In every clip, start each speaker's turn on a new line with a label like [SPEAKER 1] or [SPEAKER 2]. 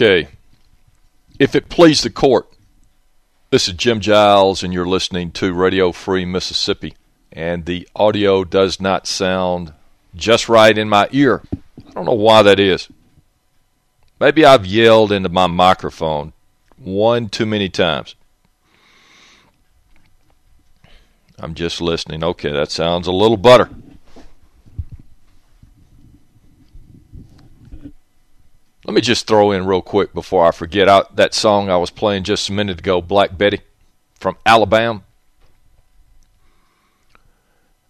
[SPEAKER 1] Okay. If it please the court, this is Jim Giles, and you're listening to Radio Free Mississippi. And the audio does not sound just right in my ear. I don't know why that is. Maybe I've yelled into my microphone one too many times. I'm just listening. Okay, that sounds a little better. Let me just throw in real quick before I forget I, that song I was playing just a minute ago, Black Betty from Alabama.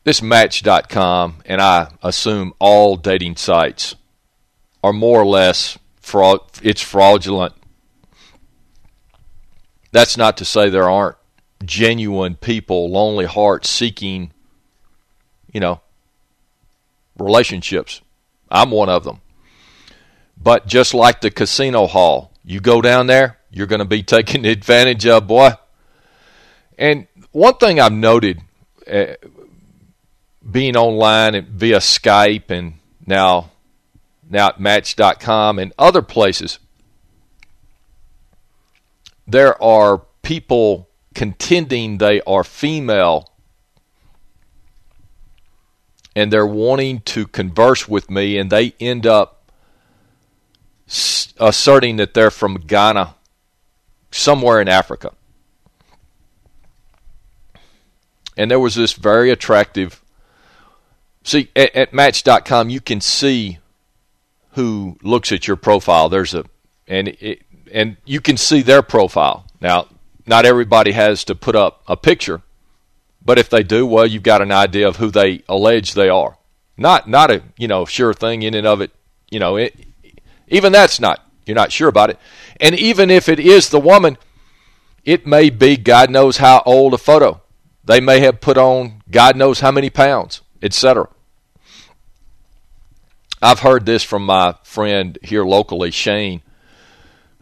[SPEAKER 1] This Match.com, and I assume all dating sites, are more or less fraud. It's fraudulent. That's not to say there aren't genuine people, lonely hearts seeking, you know, relationships. I'm one of them. But just like the casino hall, you go down there, you're going to be taken advantage of, boy. And one thing I've noted, uh, being online and via Skype and now now at Match.com and other places, there are people contending they are female and they're wanting to converse with me and they end up asserting that they're from Ghana, somewhere in Africa. And there was this very attractive. See, at, at Match.com, you can see who looks at your profile. There's a, and it, and you can see their profile. Now, not everybody has to put up a picture, but if they do, well, you've got an idea of who they allege they are. Not not a you know sure thing in and of it. You know, it, even that's not you're not sure about it. And even if it is the woman, it may be God knows how old a photo. They may have put on God knows how many pounds, etc. I've heard this from my friend here locally, Shane,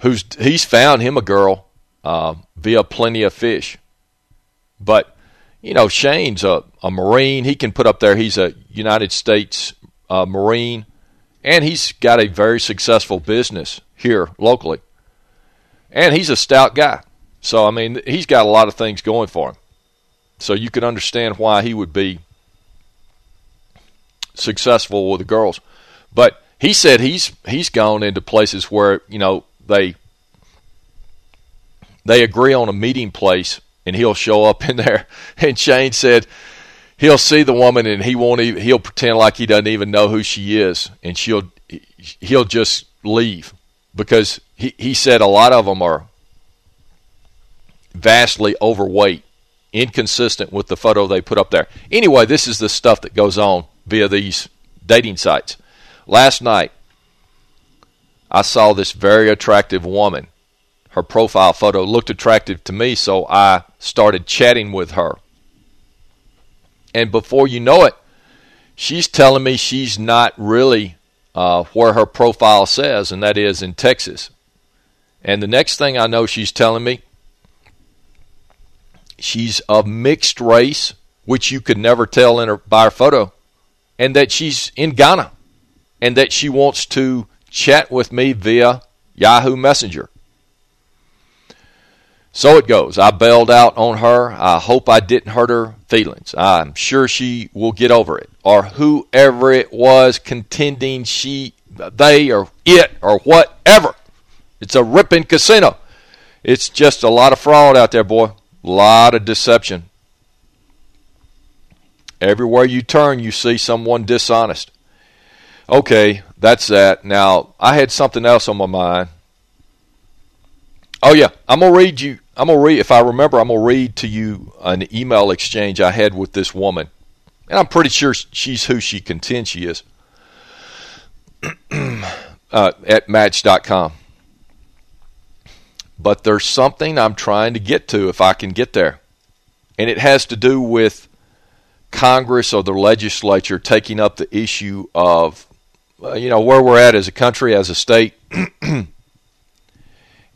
[SPEAKER 1] who's he's found him a girl uh, via Plenty of Fish. But, you know, Shane's a, a Marine. He can put up there he's a United States uh, Marine, and he's got a very successful business here locally. And he's a stout guy. So, I mean, he's got a lot of things going for him. So you can understand why he would be successful with the girls. But he said he's he's gone into places where, you know, they they agree on a meeting place and he'll show up in there. And Shane said he'll see the woman and he won't even, he'll pretend like he doesn't even know who she is and she'll he'll just leave because he he said a lot of them are vastly overweight, inconsistent with the photo they put up there. Anyway, this is the stuff that goes on via these dating sites. Last night I saw this very attractive woman her profile photo looked attractive to me, so I started chatting with her. And before you know it, she's telling me she's not really uh, where her profile says, and that is in Texas. And the next thing I know she's telling me, she's of mixed race, which you could never tell in her by her photo, and that she's in Ghana, and that she wants to chat with me via Yahoo Messenger. So it goes. I bailed out on her. I hope I didn't hurt her feelings. I'm sure she will get over it. Or whoever it was contending she, they, or it, or whatever. It's a ripping casino. It's just a lot of fraud out there, boy. A lot of deception. Everywhere you turn, you see someone dishonest. Okay, that's that. Now, I had something else on my mind. Oh, yeah. I'm going to read you I'm gonna read if I remember. I'm gonna read to you an email exchange I had with this woman, and I'm pretty sure she's who she contends she is. uh, at Match.com. But there's something I'm trying to get to if I can get there, and it has to do with Congress or the legislature taking up the issue of, uh, you know, where we're at as a country, as a state. and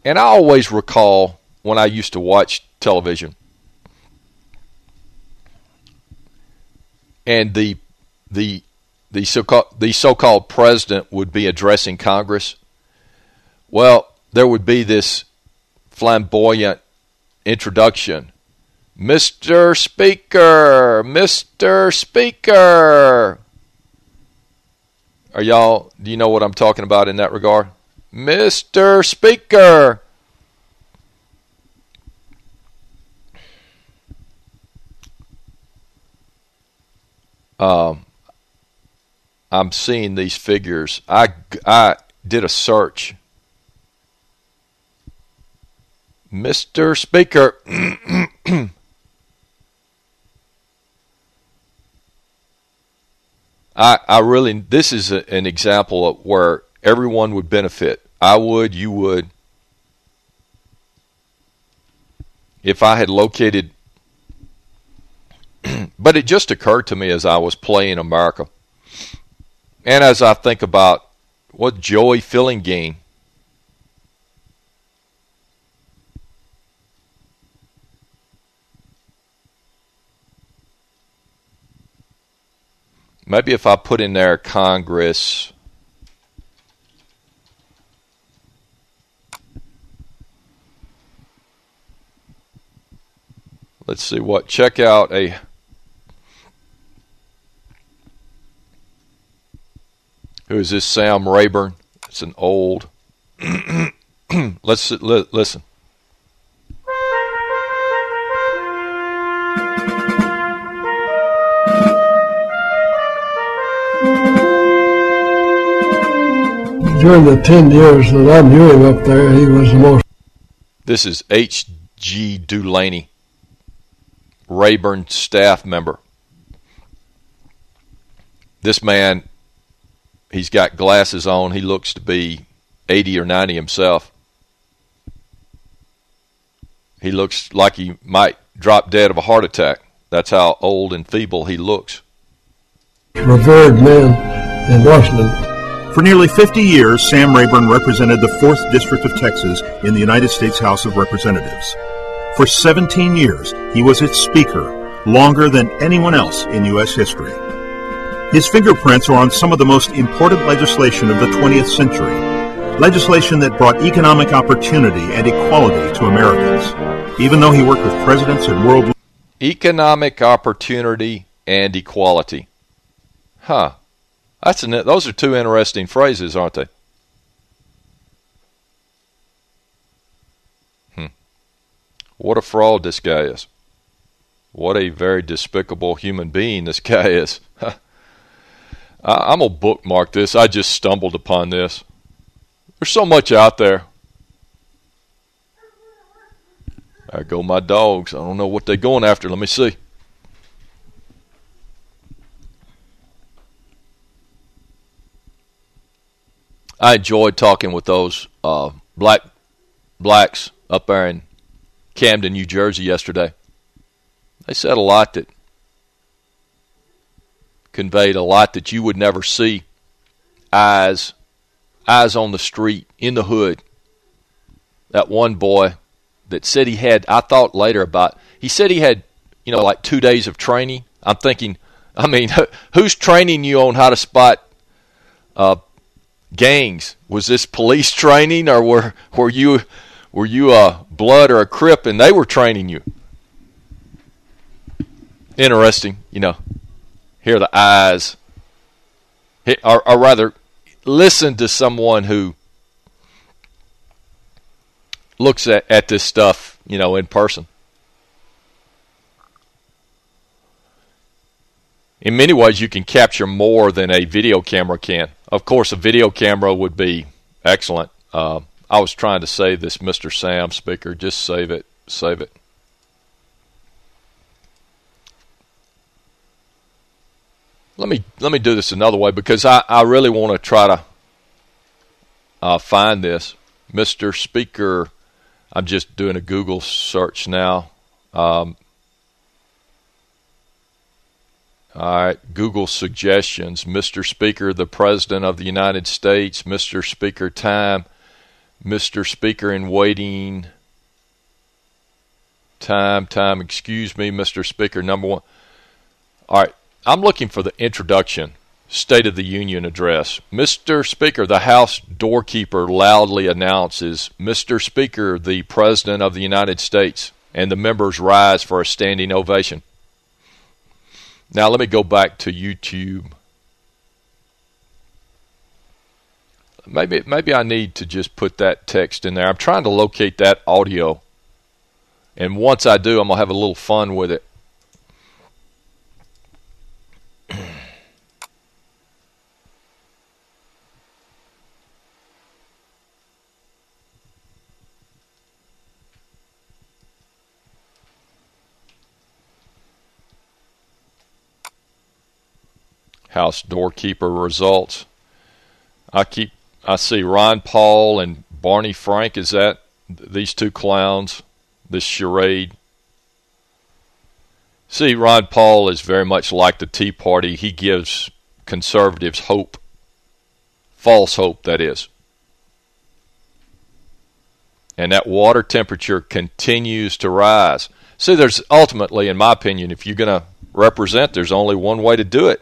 [SPEAKER 1] I always recall when I used to watch television. And the the the so-called the so-called president would be addressing Congress Well, there would be this flamboyant introduction. Mr. Speaker, Mr. Speaker. Are y'all, do you know what I'm talking about in that regard? Mr. Speaker. Um, I'm seeing these figures. I, I did a search. Mr. Speaker. I, I really, this is a, an example of where everyone would benefit. I would, you would. If I had located, but it just occurred to me as I was playing America. And as I think about what Joey Fillingane Maybe if I put in there Congress Let's see what check out a Who is this Sam Rayburn? It's an old Let's li listen.
[SPEAKER 2] during the 10 years that I knew him up there, he was the most.
[SPEAKER 1] This is H.G. Dulaney, Rayburn staff member. This man, he's got glasses on. He looks to be 80 or 90 himself. He looks like he might drop dead of a heart attack. That's how old and feeble he looks.
[SPEAKER 2] Revered man in Washington.
[SPEAKER 3] For nearly 50 years, Sam Rayburn represented the 4th District of Texas in the United States House of Representatives. For 17 years, he was its Speaker, longer than anyone else in U.S. history. His fingerprints are on some of the most important legislation of the 20th century, legislation that brought economic opportunity and equality to Americans. Even though he worked with presidents and world
[SPEAKER 1] economic opportunity and equality. Huh. That's an, those are two interesting phrases, aren't they? Hmm. What a fraud this guy is. What a very despicable human being this guy is. I'm going to bookmark this. I just stumbled upon this. There's so much out there. There go my dogs. I don't know what they're going after. Let me see. I enjoyed talking with those uh, black blacks up there in Camden, New Jersey yesterday. They said a lot that conveyed a lot that you would never see eyes eyes on the street in the hood that one boy that said he had I thought later about he said he had you know like 2 days of training I'm thinking I mean who's training you on how to spot uh, gangs? Was this police training, or were were you were you a blood or a crip, and they were training you? Interesting, you know. Hear the eyes, or, or rather, listen to someone who looks at, at this stuff, you know, in person. in many ways you can capture more than a video camera can. Of course, a video camera would be excellent. Uh, I was trying to save this Mr. Sam speaker. Just save it. Save it. Let me let me do this another way because I, I really want to try to uh, find this. Mr. Speaker, I'm just doing a Google search now. Um, all right, Google suggestions. Mr. Speaker, the President of the United States. Mr. Speaker, time. Mr. Speaker in waiting. Time, time, excuse me, Mr. Speaker, number one. All right, I'm looking for the introduction. State of the Union address. Mr. Speaker, the House doorkeeper loudly announces, Mr. Speaker, the President of the United States, and the members rise for a standing ovation. Now let me go back to YouTube. Maybe maybe I need to just put that text in there. I'm trying to locate that audio. And once I do, I'm going to have a little fun with it. House doorkeeper results. I keep I see Ron Paul and Barney Frank. Is that these two clowns? This charade. See, Ron Paul is very much like the Tea Party. He gives conservatives hope. False hope, that is. And that water temperature continues to rise. See, there's ultimately, in my opinion, if you're going to represent, there's only one way to do it.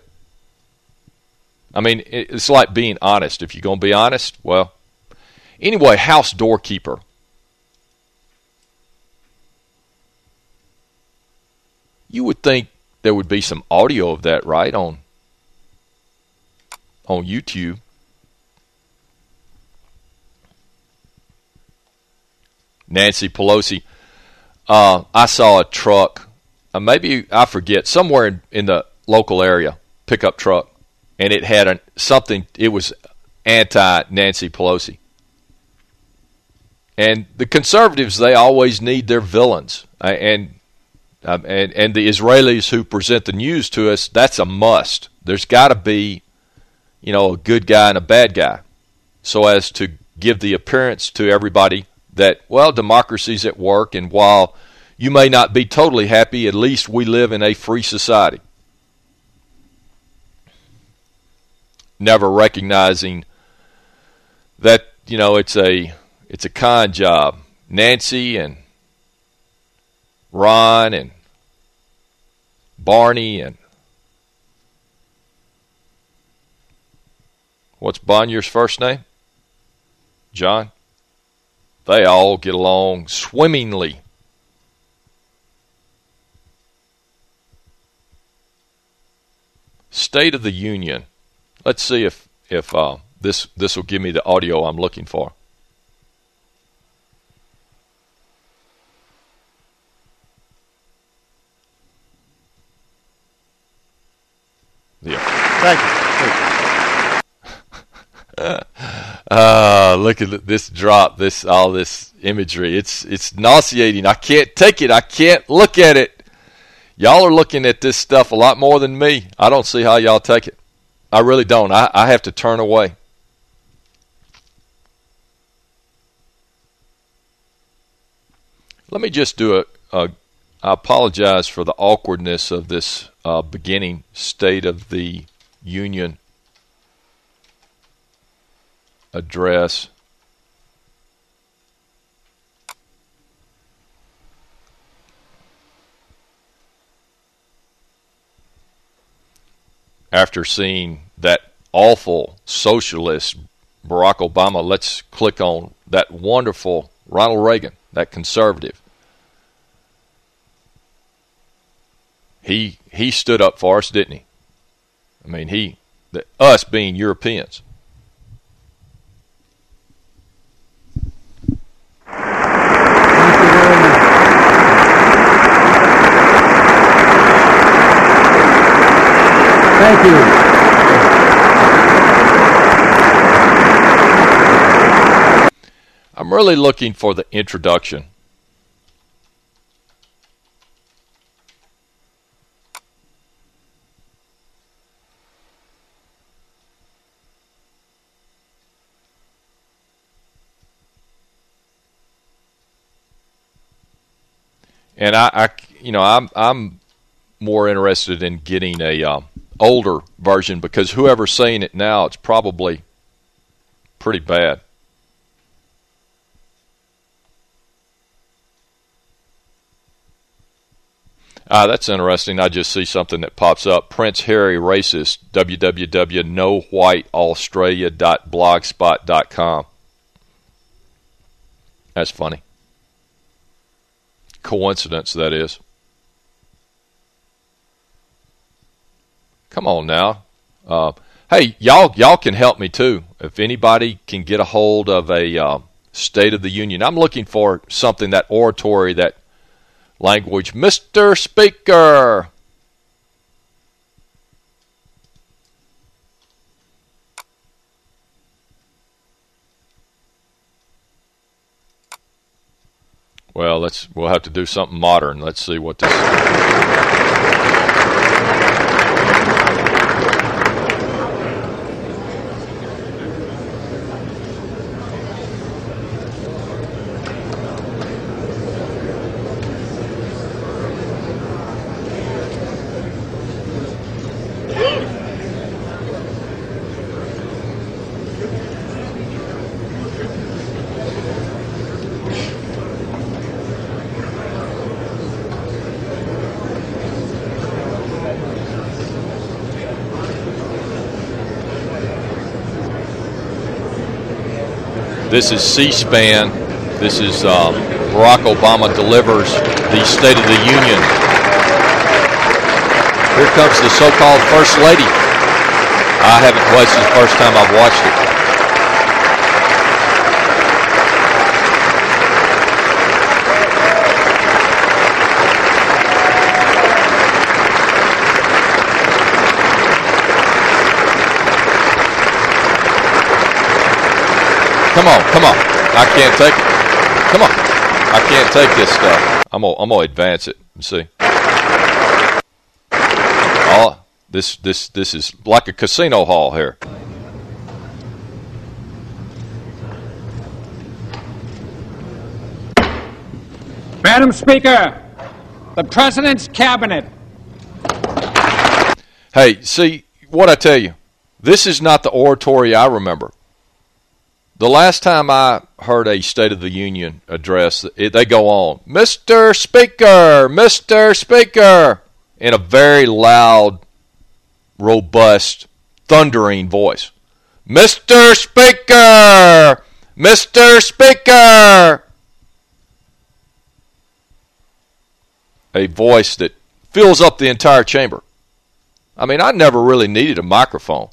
[SPEAKER 1] I mean, it's like being honest. If you're going to be honest, well, anyway, house doorkeeper. You would think there would be some audio of that, right, on on YouTube. Nancy Pelosi. Uh, I saw a truck, uh, maybe, I forget, somewhere in, in the local area, pickup truck and it had an, something, it was anti-Nancy Pelosi. And the conservatives, they always need their villains. Uh, and, um, and, and the Israelis who present the news to us, that's a must. There's got to be, you know, a good guy and a bad guy so as to give the appearance to everybody that, well, democracy's at work, and while you may not be totally happy, at least we live in a free society. Never recognizing that you know it's a it's a con job. Nancy and Ron and Barney and what's Bonier's first name? John. They all get along swimmingly. State of the Union. Let's see if if uh, this this will give me the audio I'm looking for.
[SPEAKER 4] Yeah. Thank you.
[SPEAKER 1] uh, look at this drop, this all this imagery. It's it's nauseating. I can't take it. I can't look at it. Y'all are looking at this stuff a lot more than me. I don't see how y'all take it. I really don't. I, I have to turn away. Let me just do a, a I apologize for the awkwardness of this uh, beginning state of the union address. After seeing that awful socialist Barack Obama, let's click on that wonderful Ronald Reagan, that conservative. He he stood up for us, didn't he? I mean, he the, us being Europeans.
[SPEAKER 2] Thank you.
[SPEAKER 1] I'm really looking for the introduction. And I, I, you know, I'm I'm more interested in getting a um, older version because whoever's saying it now, it's probably pretty bad. Ah, that's interesting. I just see something that pops up. Prince Harry racist. www.nowhiteaustralia.blogspot.com. That's funny. Coincidence, that is. Come on now. Uh, hey, y'all y'all can help me too. If anybody can get a hold of a uh, State of the Union, I'm looking for something that oratory, that language. Mr. Speaker. Well, let's we'll have to do something modern. Let's see what this This is C-SPAN. This is um, Barack Obama delivers the State of the Union. Here comes the so-called First Lady. I haven't, is the first time I've watched it. Come on, come on. I can't take it. Come on. I can't take this stuff. I'm gonna, I'm gonna advance it and see. Oh, this this this is like a casino hall here.
[SPEAKER 5] Madam Speaker, the President's Cabinet.
[SPEAKER 1] Hey, see what I tell you. This is not the oratory I remember. The last time I heard a State of the Union address, it, they go on, Mr. Speaker, Mr. Speaker, in a very loud, robust, thundering voice. Mr. Speaker, Mr. Speaker. A voice that fills up the entire chamber. I mean, I never really needed a microphone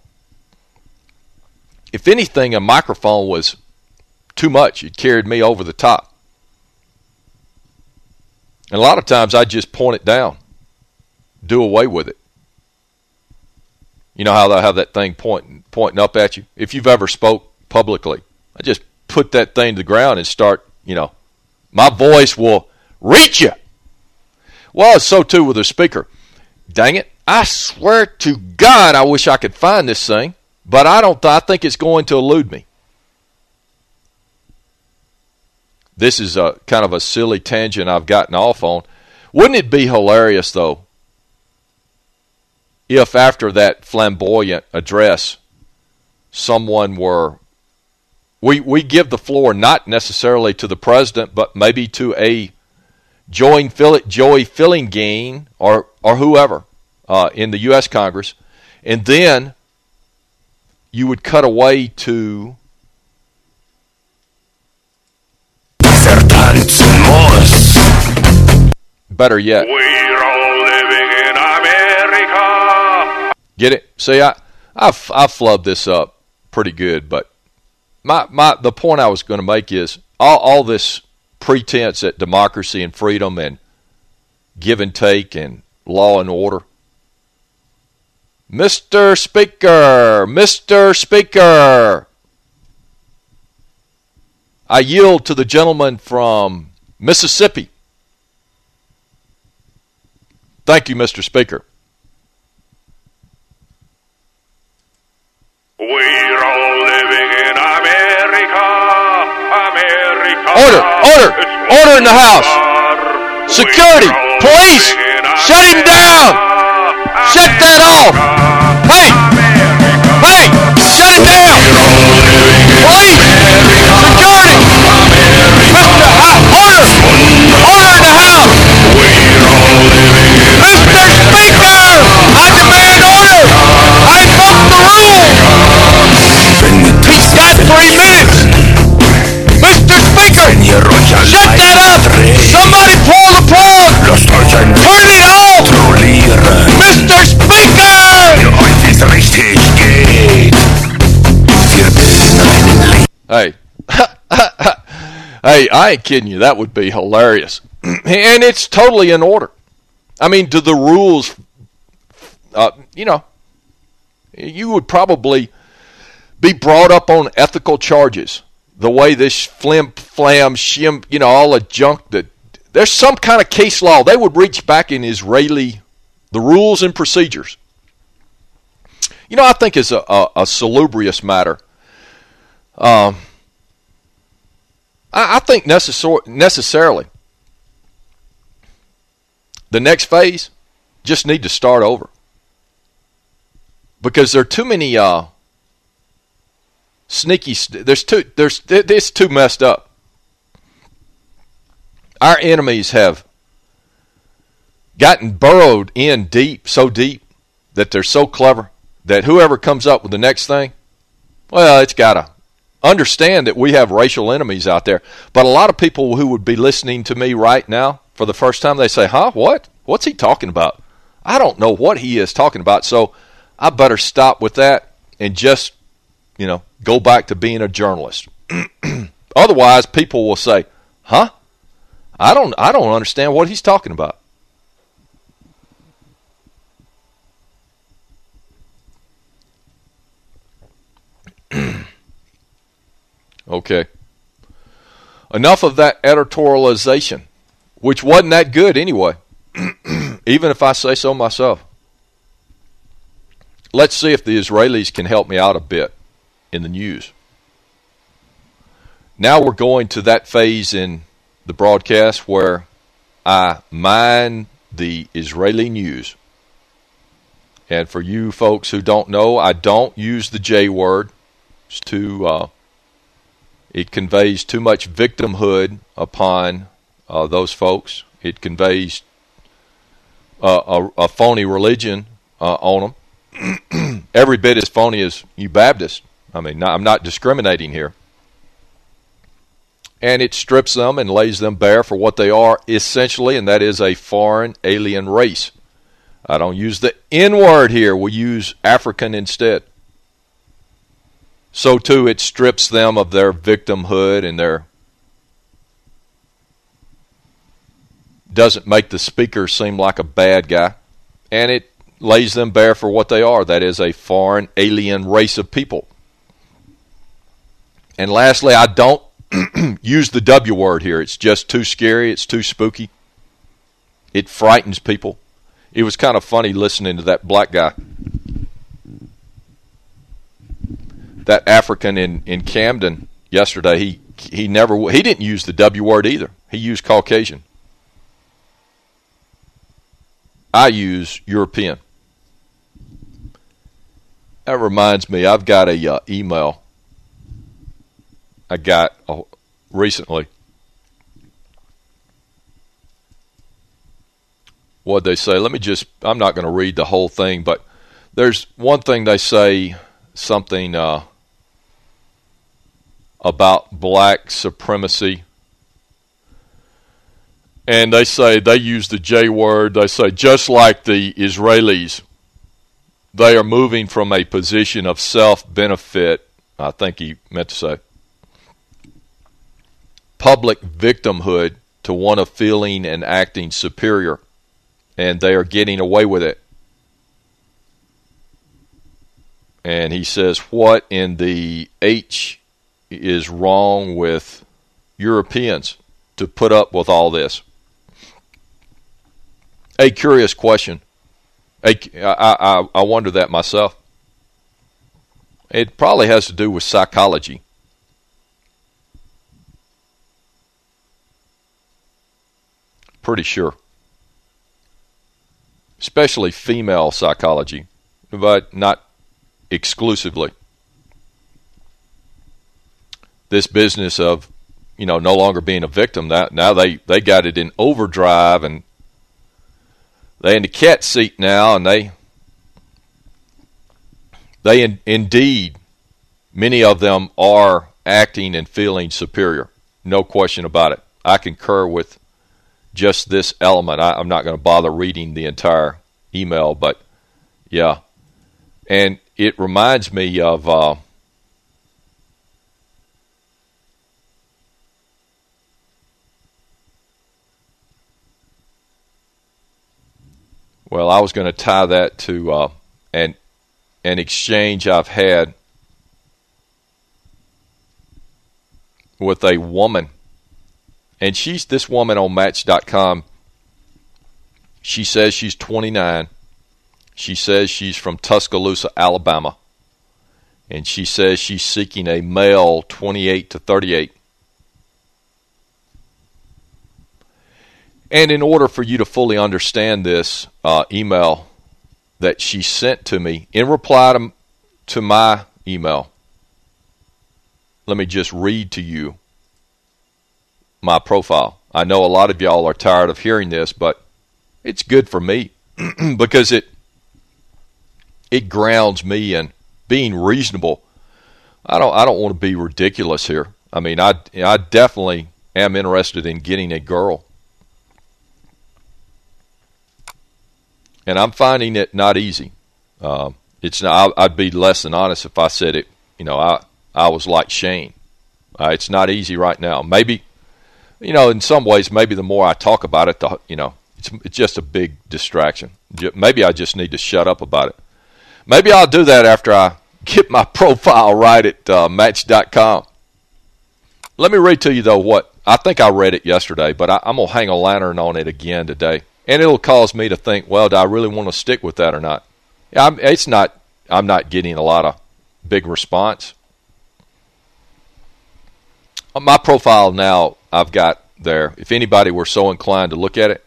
[SPEAKER 1] if anything, a microphone was too much. It carried me over the top. And a lot of times I just point it down, do away with it. You know how they have that thing pointing pointing up at you? If you've ever spoke publicly, I just put that thing to the ground and start, you know, my voice will reach you. Well, so too with a speaker. Dang it, I swear to God I wish I could find this thing. But I don't. I think it's going to elude me. This is a kind of a silly tangent I've gotten off on. Wouldn't it be hilarious though if after that flamboyant address someone were we we give the floor not necessarily to the president but maybe to a Joey Fillingane or or whoever uh, in the U.S. Congress, and then you would cut away to better yet. Get it? See I I've, I've flubbed this up pretty good but my my the point I was going to make is all, all this pretense at democracy and freedom and give and take and law and order Mr. Speaker, Mr. Speaker. I yield to the gentleman from Mississippi. Thank you, Mr. Speaker.
[SPEAKER 6] We're all living in America, America.
[SPEAKER 1] Order, order, order in the house. Security, police, shut him down. Shut that off. Hey, hey, shut it down. Police, security, Mr. Uh, order, order in the house. Mr. Speaker, I demand order. I broke the rules.
[SPEAKER 7] He's got three minutes.
[SPEAKER 1] Mr. Speaker, shut that up. Somebody pull the plug. Turn it off. Mr. Speaker! Hey. hey, I ain't kidding you. That would be hilarious. and it's totally in order. I mean, do the rules, uh, you know, you would probably be brought up on ethical charges. The way this flim flam shim, you know, all the junk that there's some kind of case law. They would reach back in Israeli the rules and procedures. You know, I think it's a, a, a salubrious matter. Um, I, I think necessarily the next phase just need to start over because there are too many uh, sneaky. There's too there's it's too messed up. Our enemies have gotten burrowed in deep, so deep that they're so clever that whoever comes up with the next thing, well, it's got to understand that we have racial enemies out there. But a lot of people who would be listening to me right now for the first time, they say, huh, what? What's he talking about? I don't know what he is talking about. So I better stop with that and just, you know, go back to being a journalist. Otherwise, people will say, huh? I don't, I don't understand what he's talking about. Okay. Enough of that editorialization, which wasn't that good anyway, even if I say so myself. Let's see if the Israelis can help me out a bit in the news. Now we're going to that phase in the broadcast where I mine the Israeli news. And for you folks who don't know, I don't use the J word. It's too, uh, it conveys too much victimhood upon uh, those folks. It conveys uh, a, a, phony religion uh, on them. Every bit as phony as you Baptists. I mean, not, I'm not discriminating here and it strips them and lays them bare for what they are essentially, and that is a foreign alien race. I don't use the N word here, we use African instead. So too it strips them of their victimhood and their doesn't make the speaker seem like a bad guy. And it lays them bare for what they are. That is a foreign alien race of people. And lastly, I don't use the W word here. It's just too scary. It's too spooky. It frightens people. It was kind of funny listening to that black guy. That African in, in Camden yesterday, he he never he didn't use the W word either. He used Caucasian. I use European. That reminds me, I've got a uh, email I got uh, recently. What they say? Let me just. I'm not going to read the whole thing, but there's one thing they say something uh, about black supremacy. And they say, they use the J word, they say, just like the Israelis, they are moving from a position of self-benefit, I think he meant to say, public victimhood to one of feeling and acting superior, and they are getting away with it. And he says, what in the H is wrong with Europeans to put up with all this? A curious question. A, I, I, I wonder that myself. It probably has to do with psychology. Pretty sure. Especially female psychology, but not exclusively. This business of, you know, no longer being a victim, that now they, they got it in overdrive and they in the cat seat now and they they in, indeed many of them are acting and feeling superior no question about it I concur with just this element. I, I'm not going to bother reading the entire email, but yeah. And it reminds me of uh, Well, I was going to tie that to uh, an an exchange I've had with a woman, and she's this woman on Match.com. She says she's 29. She says she's from Tuscaloosa, Alabama, and she says she's seeking a male 28 to 38. And in order for you to fully understand this uh, email that she sent to me in reply to, to my email, let me just read to you my profile. I know a lot of y'all are tired of hearing this, but it's good for me because it it grounds me in being reasonable. I don't I don't want to be ridiculous here. I mean, I I definitely am interested in getting a girl. And I'm finding it not easy. Um, it's not, I'd be less than honest if I said it. You know, I I was like Shane. Uh, it's not easy right now. Maybe, you know, in some ways, maybe the more I talk about it, the you know, it's it's just a big distraction. Maybe I just need to shut up about it. Maybe I'll do that after I get my profile right at uh, Match.com. Let me read to you though what I think I read it yesterday, but I, I'm gonna hang a lantern on it again today and it'll cause me to think, well, do I really want to stick with that or not? I'm, it's not. I'm not getting a lot of big response. On my profile now, I've got there. If anybody were so inclined to look at it,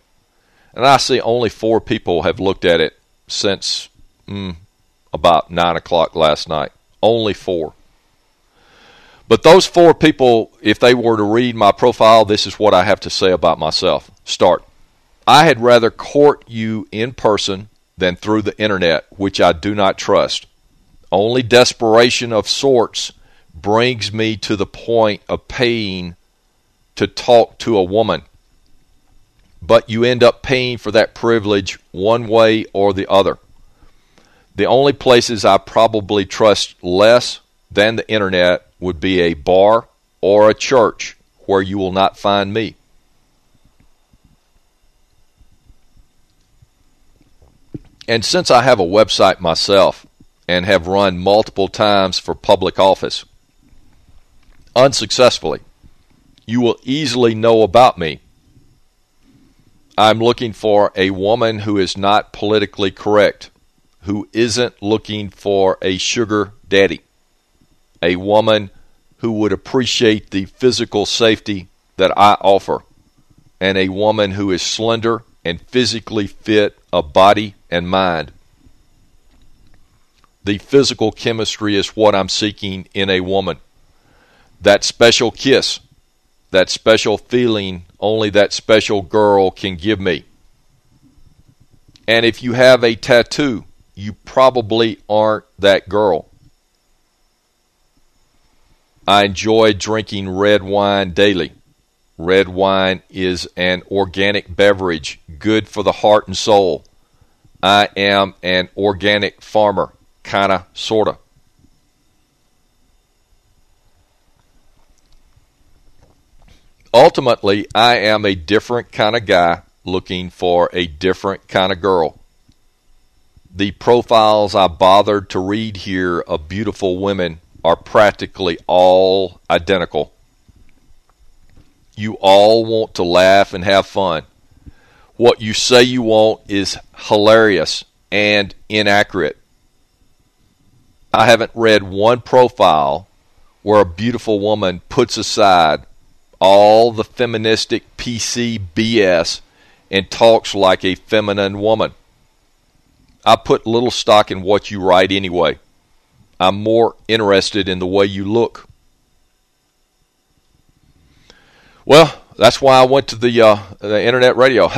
[SPEAKER 1] and I see only four people have looked at it since mm, about nine o'clock last night. Only four. But those four people, if they were to read my profile, this is what I have to say about myself. Start. I had rather court you in person than through the internet, which I do not trust. Only desperation of sorts brings me to the point of paying to talk to a woman. But you end up paying for that privilege one way or the other. The only places I probably trust less than the internet would be a bar or a church where you will not find me. And since I have a website myself and have run multiple times for public office, unsuccessfully, you will easily know about me. I'm looking for a woman who is not politically correct, who isn't looking for a sugar daddy, a woman who would appreciate the physical safety that I offer, and a woman who is slender and physically fit of body and mind. The physical chemistry is what I'm seeking in a woman. That special kiss, that special feeling only that special girl can give me. And if you have a tattoo, you probably aren't that girl. I enjoy drinking red wine daily. Red wine is an organic beverage, good for the heart and soul. I am an organic farmer, kind of, sort of. Ultimately, I am a different kind of guy looking for a different kind of girl. The profiles I bothered to read here of beautiful women are practically all identical. You all want to laugh and have fun. What you say you want is hilarious and inaccurate. I haven't read one profile where a beautiful woman puts aside all the feministic PC BS and talks like a feminine woman. I put little stock in what you write anyway. I'm more interested in the way you look. Well, that's why I went to the uh, the internet radio.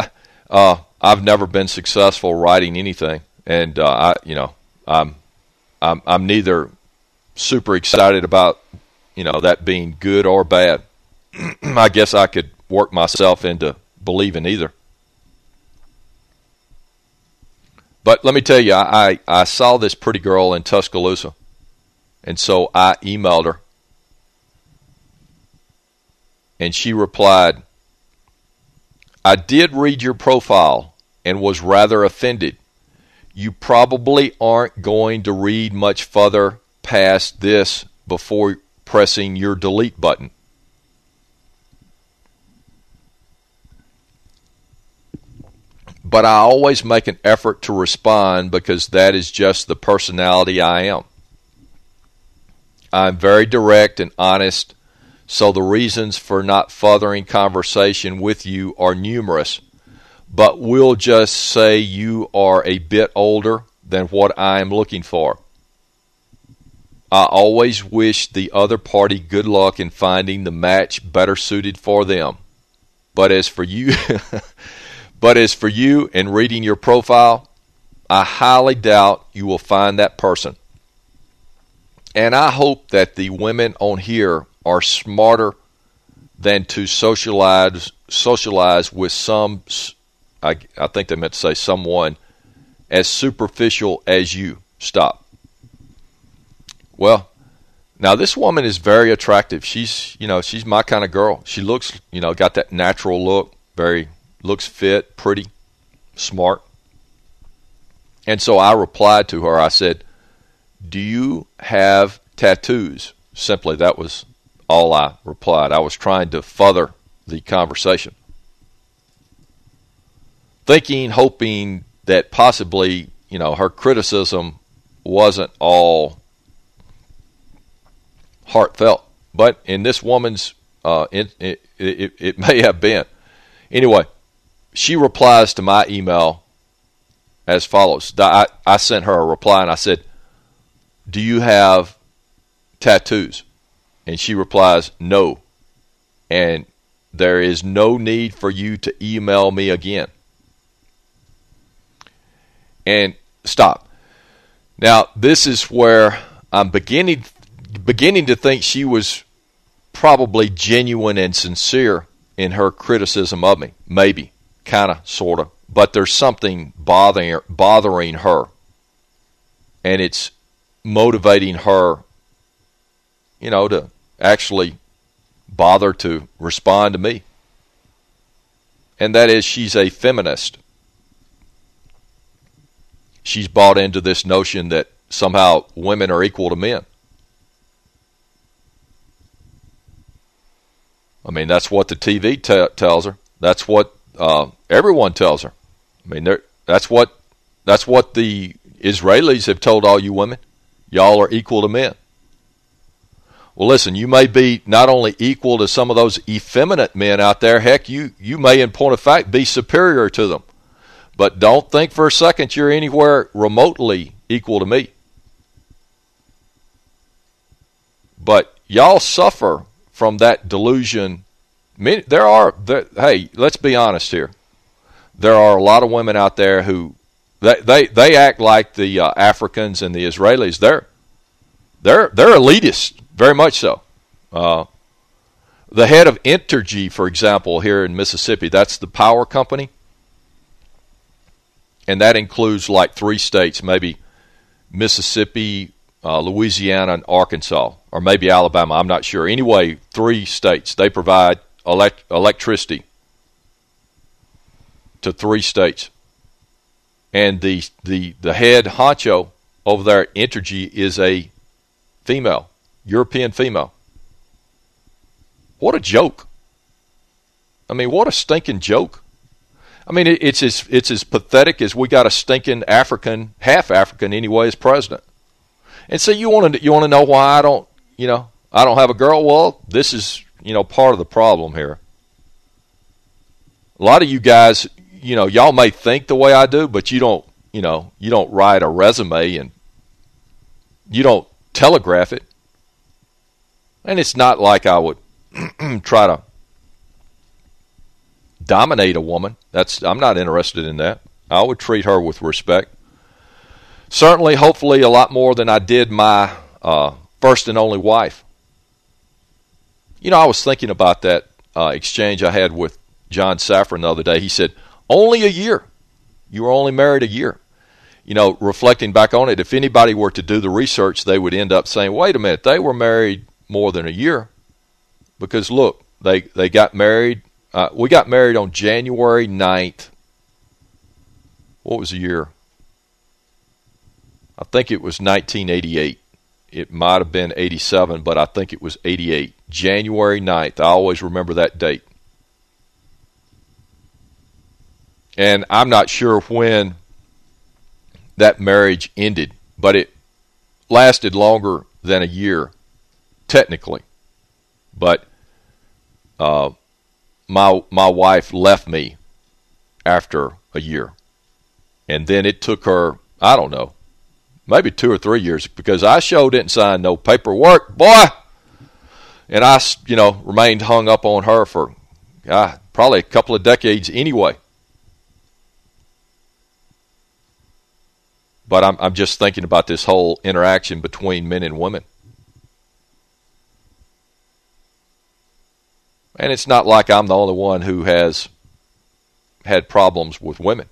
[SPEAKER 1] uh, I've never been successful writing anything, and uh, I, you know, I'm I'm I'm neither super excited about you know that being good or bad. I guess I could work myself into believing either. But let me tell you, I, I saw this pretty girl in Tuscaloosa, and so I emailed her. And she replied, I did read your profile and was rather offended. You probably aren't going to read much further past this before pressing your delete button. But I always make an effort to respond because that is just the personality I am. I'm very direct and honest, so the reasons for not furthering conversation with you are numerous. But we'll just say you are a bit older than what I am looking for. I always wish the other party good luck in finding the match better suited for them. But as for you, But as for you and reading your profile, I highly doubt you will find that person. And I hope that the women on here are smarter than to socialize socialize with some I, I think they meant to say someone as superficial as you. Stop. Well, now this woman is very attractive. She's, you know, she's my kind of girl. She looks, you know, got that natural look, very looks fit, pretty, smart. And so I replied to her. I said, Do you have tattoos? Simply, that was all I replied. I was trying to further the conversation. Thinking, hoping that possibly, you know, her criticism wasn't all heartfelt. But in this woman's, uh, it, it, it, it may have been. Anyway, she replies to my email as follows. I, I sent her a reply and I said, do you have tattoos? And she replies, no. And there is no need for you to email me again. And stop. Now, this is where I'm beginning beginning to think she was probably genuine and sincere in her criticism of me. Maybe kind of, sort of, but there's something bothering bothering her, and it's motivating her, you know, to actually bother to respond to me. And that is, she's a feminist. She's bought into this notion that somehow women are equal to men. I mean, that's what the TV tells her. That's what uh, everyone tells her. I mean, that's what that's what the Israelis have told all you women. Y'all are equal to men. Well, listen, you may be not only equal to some of those effeminate men out there. Heck, you you may, in point of fact, be superior to them. But don't think for a second you're anywhere remotely equal to me. But y'all suffer from that delusion there are, there, hey, let's be honest here. There are a lot of women out there who, they, they, they act like the uh, Africans and the Israelis. They're, they're, they're elitist, very much so. Uh, the head of Entergy, for example, here in Mississippi, that's the power company. And that includes like three states, maybe Mississippi, uh, Louisiana, and Arkansas, or maybe Alabama. I'm not sure. Anyway, three states. They provide elect electricity to three states. And the the the head honcho over there at Entergy is a female, European female. What a joke. I mean, what a stinking joke. I mean, it, it's as it's as pathetic as we got a stinking African, half African anyway, as president. And so you want to you want to know why I don't, you know, I don't have a girl? Well, this is you know, part of the problem here. A lot of you guys, you know, y'all may think the way I do, but you don't, you know, you don't write a resume and you don't telegraph it. And it's not like I would try to dominate a woman. That's I'm not interested in that. I would treat her with respect. Certainly, hopefully, a lot more than I did my uh, first and only wife. You know, I was thinking about that uh, exchange I had with John Safran the other day. He said, only a year. You were only married a year. You know, reflecting back on it, if anybody were to do the research, they would end up saying, wait a minute, they were married more than a year. Because look, they, they got married. Uh, we got married on January 9th. What was the year? I think it was 1988. It might have been 87, but I think it was 88. January 9th. I always remember that date. And I'm not sure when that marriage ended, but it lasted longer than a year, technically. But uh, my my wife left me after a year, and then it took her I don't know, maybe two or three years because I sure didn't sign no paperwork, boy. And I, you know, remained hung up on her for uh, probably a couple of decades anyway. But I'm, I'm just thinking about this whole interaction between men and women. And it's not like I'm the only one who has had problems with women.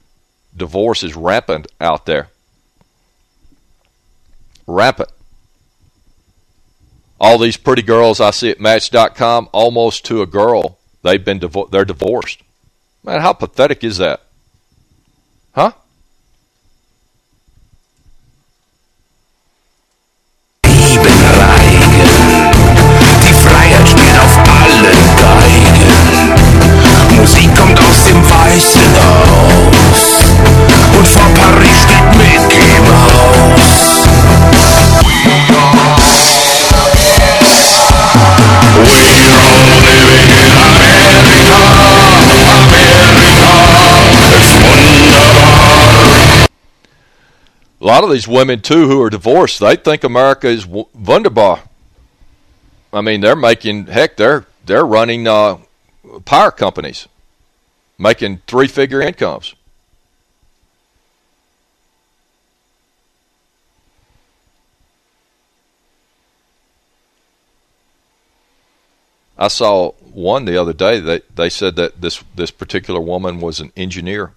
[SPEAKER 1] Divorce is rampant out there. Rampant. All these pretty girls I see at Match.com, almost to a girl, they've been divo they're divorced. Man, how pathetic is that? Huh? A lot of these women, too, who are divorced, they think America is wunderbar. I mean, they're making, heck, they're they're running uh, power companies, making three-figure incomes. I saw one the other day that they said that this this particular woman was an engineer.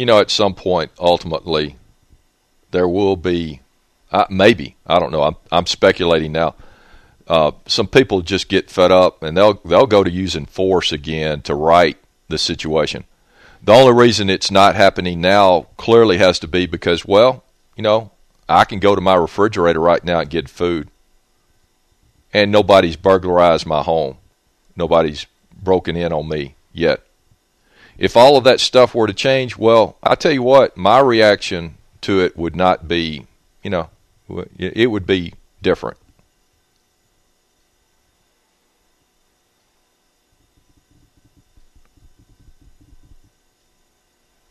[SPEAKER 1] You know, at some point, ultimately, there will be, uh, maybe I don't know. I'm I'm speculating now uh, some people just get fed up and they'll they'll go to using force again to right the situation. The only reason it's not happening now clearly has to be because, well, you know, I can go to my refrigerator right now and get food. And nobody's burglarized my home. Nobody's broken in on me yet. If all of that stuff were to change, well, I tell you what, my reaction to it would not be, you know, it would be different.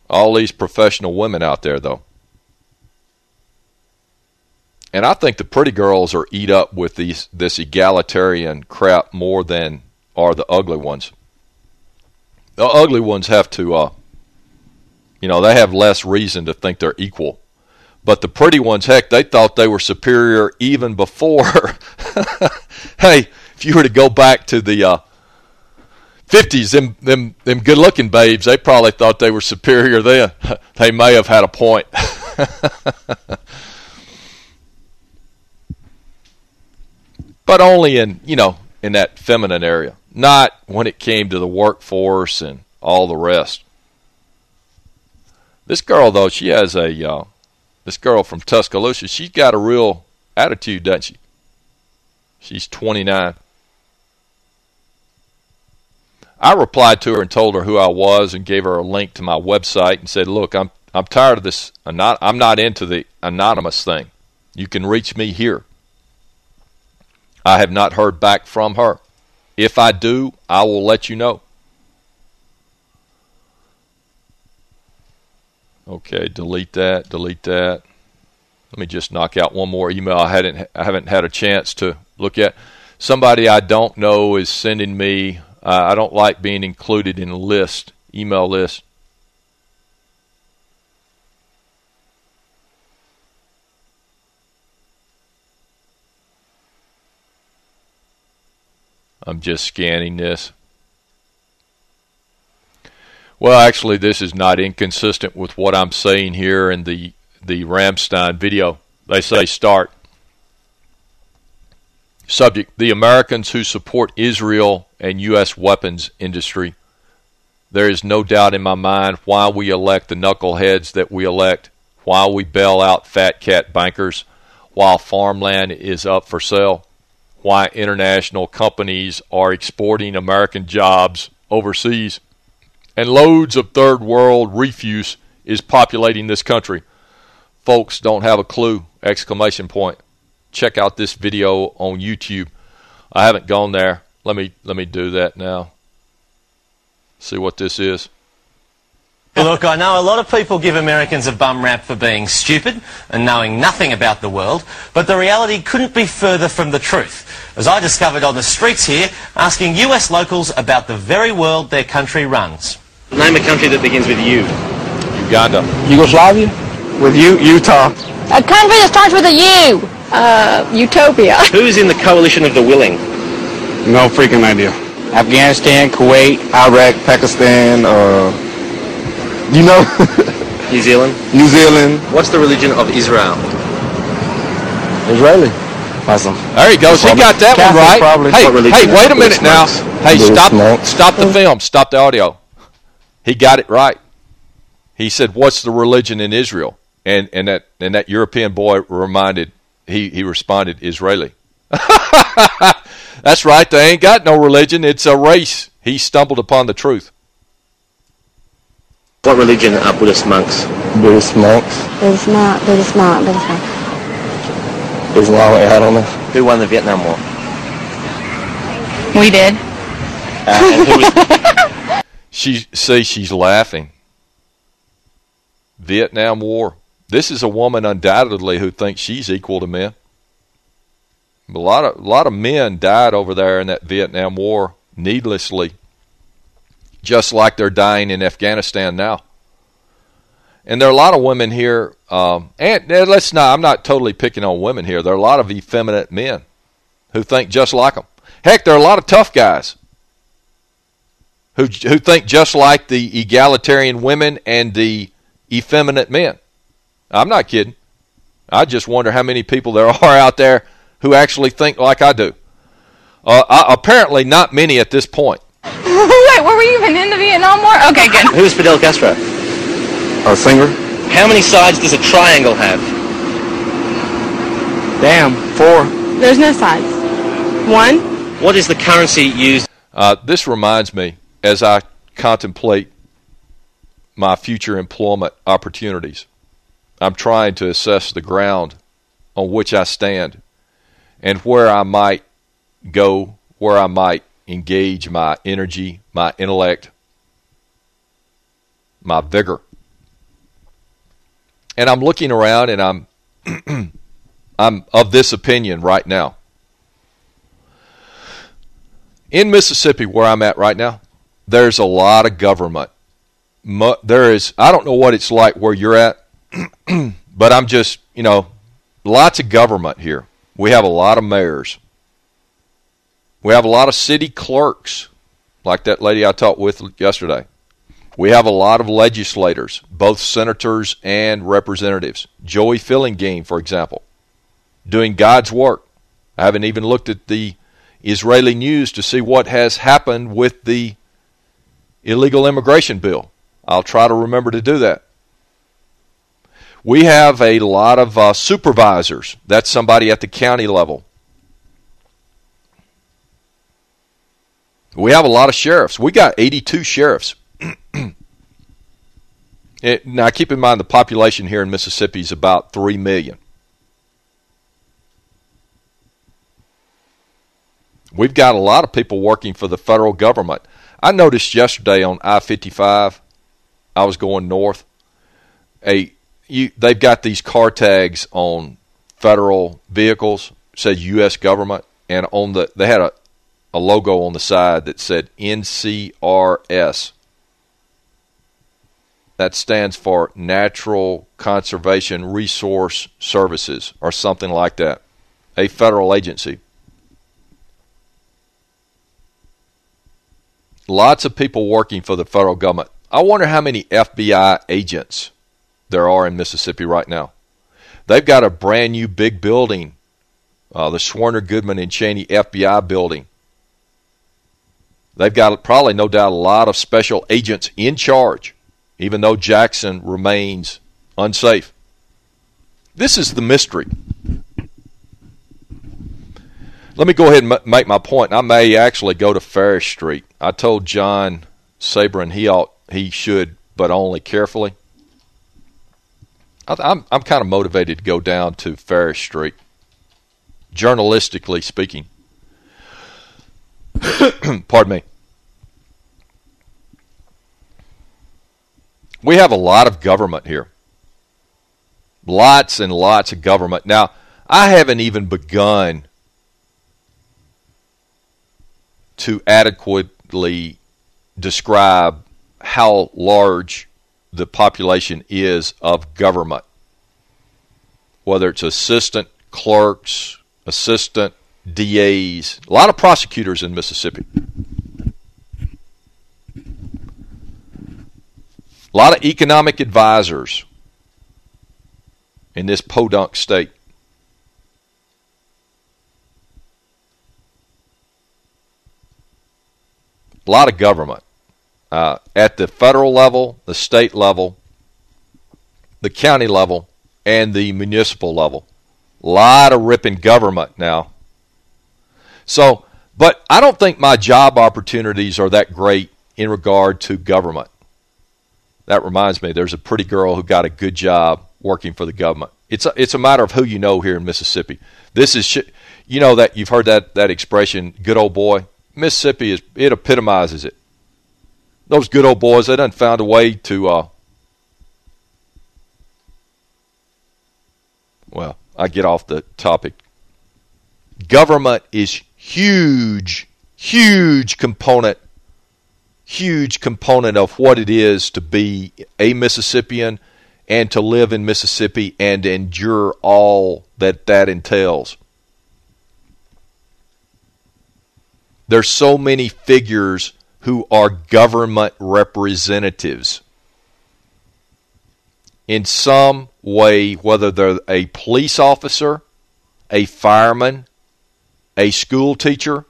[SPEAKER 1] All these professional women out there, though. And I think the pretty girls are eat up with these this egalitarian crap more than are the ugly ones. The ugly ones have to, uh, you know, they have less reason to think they're equal. But the pretty ones, heck, they thought they were superior even before. hey, if you were to go back to the uh, 50s, them them them good-looking babes, they probably thought they were superior then. they may have had a point. but only in, you know, in that feminine area, not when it came to the workforce and all the rest. This girl, though, she has a, uh, this girl from Tuscaloosa, she's got a real attitude, doesn't she? She's 29. I replied to her and told her who I was and gave her a link to my website and said, look, I'm I'm tired of this. I'm not, I'm not into the anonymous thing. You can reach me here. I have not heard back from her. If I do, I will let you know. Okay, delete that, delete that. Let me just knock out one more email I hadn't I haven't had a chance to look at. Somebody I don't know is sending me Uh, I don't like being included in a list, email list. I'm just scanning this. Well, actually, this is not inconsistent with what I'm saying here in the the Ramstein video. They say start. Subject: The Americans who support Israel and U.S. weapons industry. There is no doubt in my mind why we elect the knuckleheads that we elect, why we bail out fat cat bankers, while farmland is up for sale why international companies are exporting American jobs overseas. And loads of third world refuse is populating this country. Folks don't have a clue, exclamation point. Check out this video on YouTube. I haven't gone there. Let me let me do that now. See what this is.
[SPEAKER 8] Look, I know a lot of people give Americans a bum rap for being stupid and knowing nothing about the world, but the reality couldn't be further from the truth. As I discovered on the streets here, asking US locals about the very world their country runs.
[SPEAKER 9] Name a country that begins with U.
[SPEAKER 1] Uganda.
[SPEAKER 10] Yugoslavia?
[SPEAKER 11] With U, Utah.
[SPEAKER 12] A country that starts with a U. Uh, Utopia.
[SPEAKER 9] Who's in the coalition of the willing?
[SPEAKER 11] No freaking idea.
[SPEAKER 10] Afghanistan, Kuwait,
[SPEAKER 11] Iraq, Pakistan, uh, you know?
[SPEAKER 9] New Zealand?
[SPEAKER 11] New Zealand.
[SPEAKER 9] What's the religion of Israel?
[SPEAKER 11] Israeli. Awesome.
[SPEAKER 1] There he goes. He got that
[SPEAKER 11] Catholic
[SPEAKER 1] one right.
[SPEAKER 11] probably.
[SPEAKER 1] Hey, hey, wait a minute now. Hey, stop, stop the film. Stop the audio. He got it right. He said, "What's the religion in Israel?" And and that and that European boy reminded he he responded, "Israeli." That's right. They ain't got no religion. It's a race. He stumbled upon the truth.
[SPEAKER 9] What religion are Buddhist monks?
[SPEAKER 11] Buddhist monks.
[SPEAKER 12] Buddhist monk, Buddhist monk, Buddhist monk.
[SPEAKER 11] Islam, I don't know.
[SPEAKER 9] Who won the Vietnam War?
[SPEAKER 12] We did.
[SPEAKER 9] Uh, and who was,
[SPEAKER 1] She see she's laughing. Vietnam War. This is a woman undoubtedly who thinks she's equal to men. A lot of a lot of men died over there in that Vietnam War needlessly, just like they're dying in Afghanistan now. And there are a lot of women here, um, and uh, let's not. I'm not totally picking on women here. There are a lot of effeminate men who think just like them. Heck, there are a lot of tough guys who who think just like the egalitarian women and the effeminate men. I'm not kidding. I just wonder how many people there are out there who actually think like I do. Uh, I, apparently, not many at this point.
[SPEAKER 12] Wait, were we even in the Vietnam War? Okay, good.
[SPEAKER 9] who is Fidel Castro?
[SPEAKER 11] A singer.
[SPEAKER 9] How many sides does a triangle have?
[SPEAKER 11] Damn, four.
[SPEAKER 12] There's no sides. One.
[SPEAKER 9] What is the currency used?
[SPEAKER 1] Uh, this reminds me, as I contemplate my future employment opportunities, I'm trying to assess the ground on which I stand and where I might go, where I might engage my energy, my intellect, my vigor. And I'm looking around and I'm I'm of this opinion right now. In Mississippi where I'm at right now, there's a lot of government. There is I don't know what it's like where you're at, but I'm just, you know, lots of government here. We have a lot of mayors. We have a lot of city clerks, like that lady I talked with yesterday. We have a lot of legislators, both senators and representatives. Joey Fillingane, for example, doing God's work. I haven't even looked at the Israeli news to see what has happened with the illegal immigration bill. I'll try to remember to do that. We have a lot of uh, supervisors. That's somebody at the county level. We have a lot of sheriffs. We got 82 sheriffs. it, now, keep in mind the population here in Mississippi is about 3 million. We've got a lot of people working for the federal government. I noticed yesterday on I-55, I was going north, a you they've got these car tags on federal vehicles says U.S. government, and on the they had a a logo on the side that said NCRS. That stands for Natural Conservation Resource Services or something like that. A federal agency. Lots of people working for the federal government. I wonder how many FBI agents there are in Mississippi right now. They've got a brand new big building, uh, the Schwerner Goodman and Chaney FBI building. They've got probably, no doubt, a lot of special agents in charge, even though Jackson remains unsafe. This is the mystery. Let me go ahead and make my point. I may actually go to Ferris Street. I told John Safran he ought he should, but only carefully. I'm I'm kind of motivated to go down to Ferris Street, journalistically speaking. Pardon me. We have a lot of government here. Lots and lots of government. Now, I haven't even begun to adequately describe how large the population is of government. Whether it's assistant clerks, assistant DAs, a lot of prosecutors in Mississippi. A lot of economic advisors in this podunk state. A lot of government uh, at the federal level, the state level, the county level, and the municipal level. A lot of ripping government now. So, but I don't think my job opportunities are that great in regard to government. That reminds me, there's a pretty girl who got a good job working for the government. It's a, it's a matter of who you know here in Mississippi. This is, you know that you've heard that that expression, good old boy. Mississippi is it epitomizes it those good old boys, they done found a way to, uh, well, I get off the topic. Government is huge, huge component, huge component of what it is to be a Mississippian and to live in Mississippi and endure all that that entails. There's so many figures who are government representatives in some way, whether they're a police officer, a fireman, a school teacher.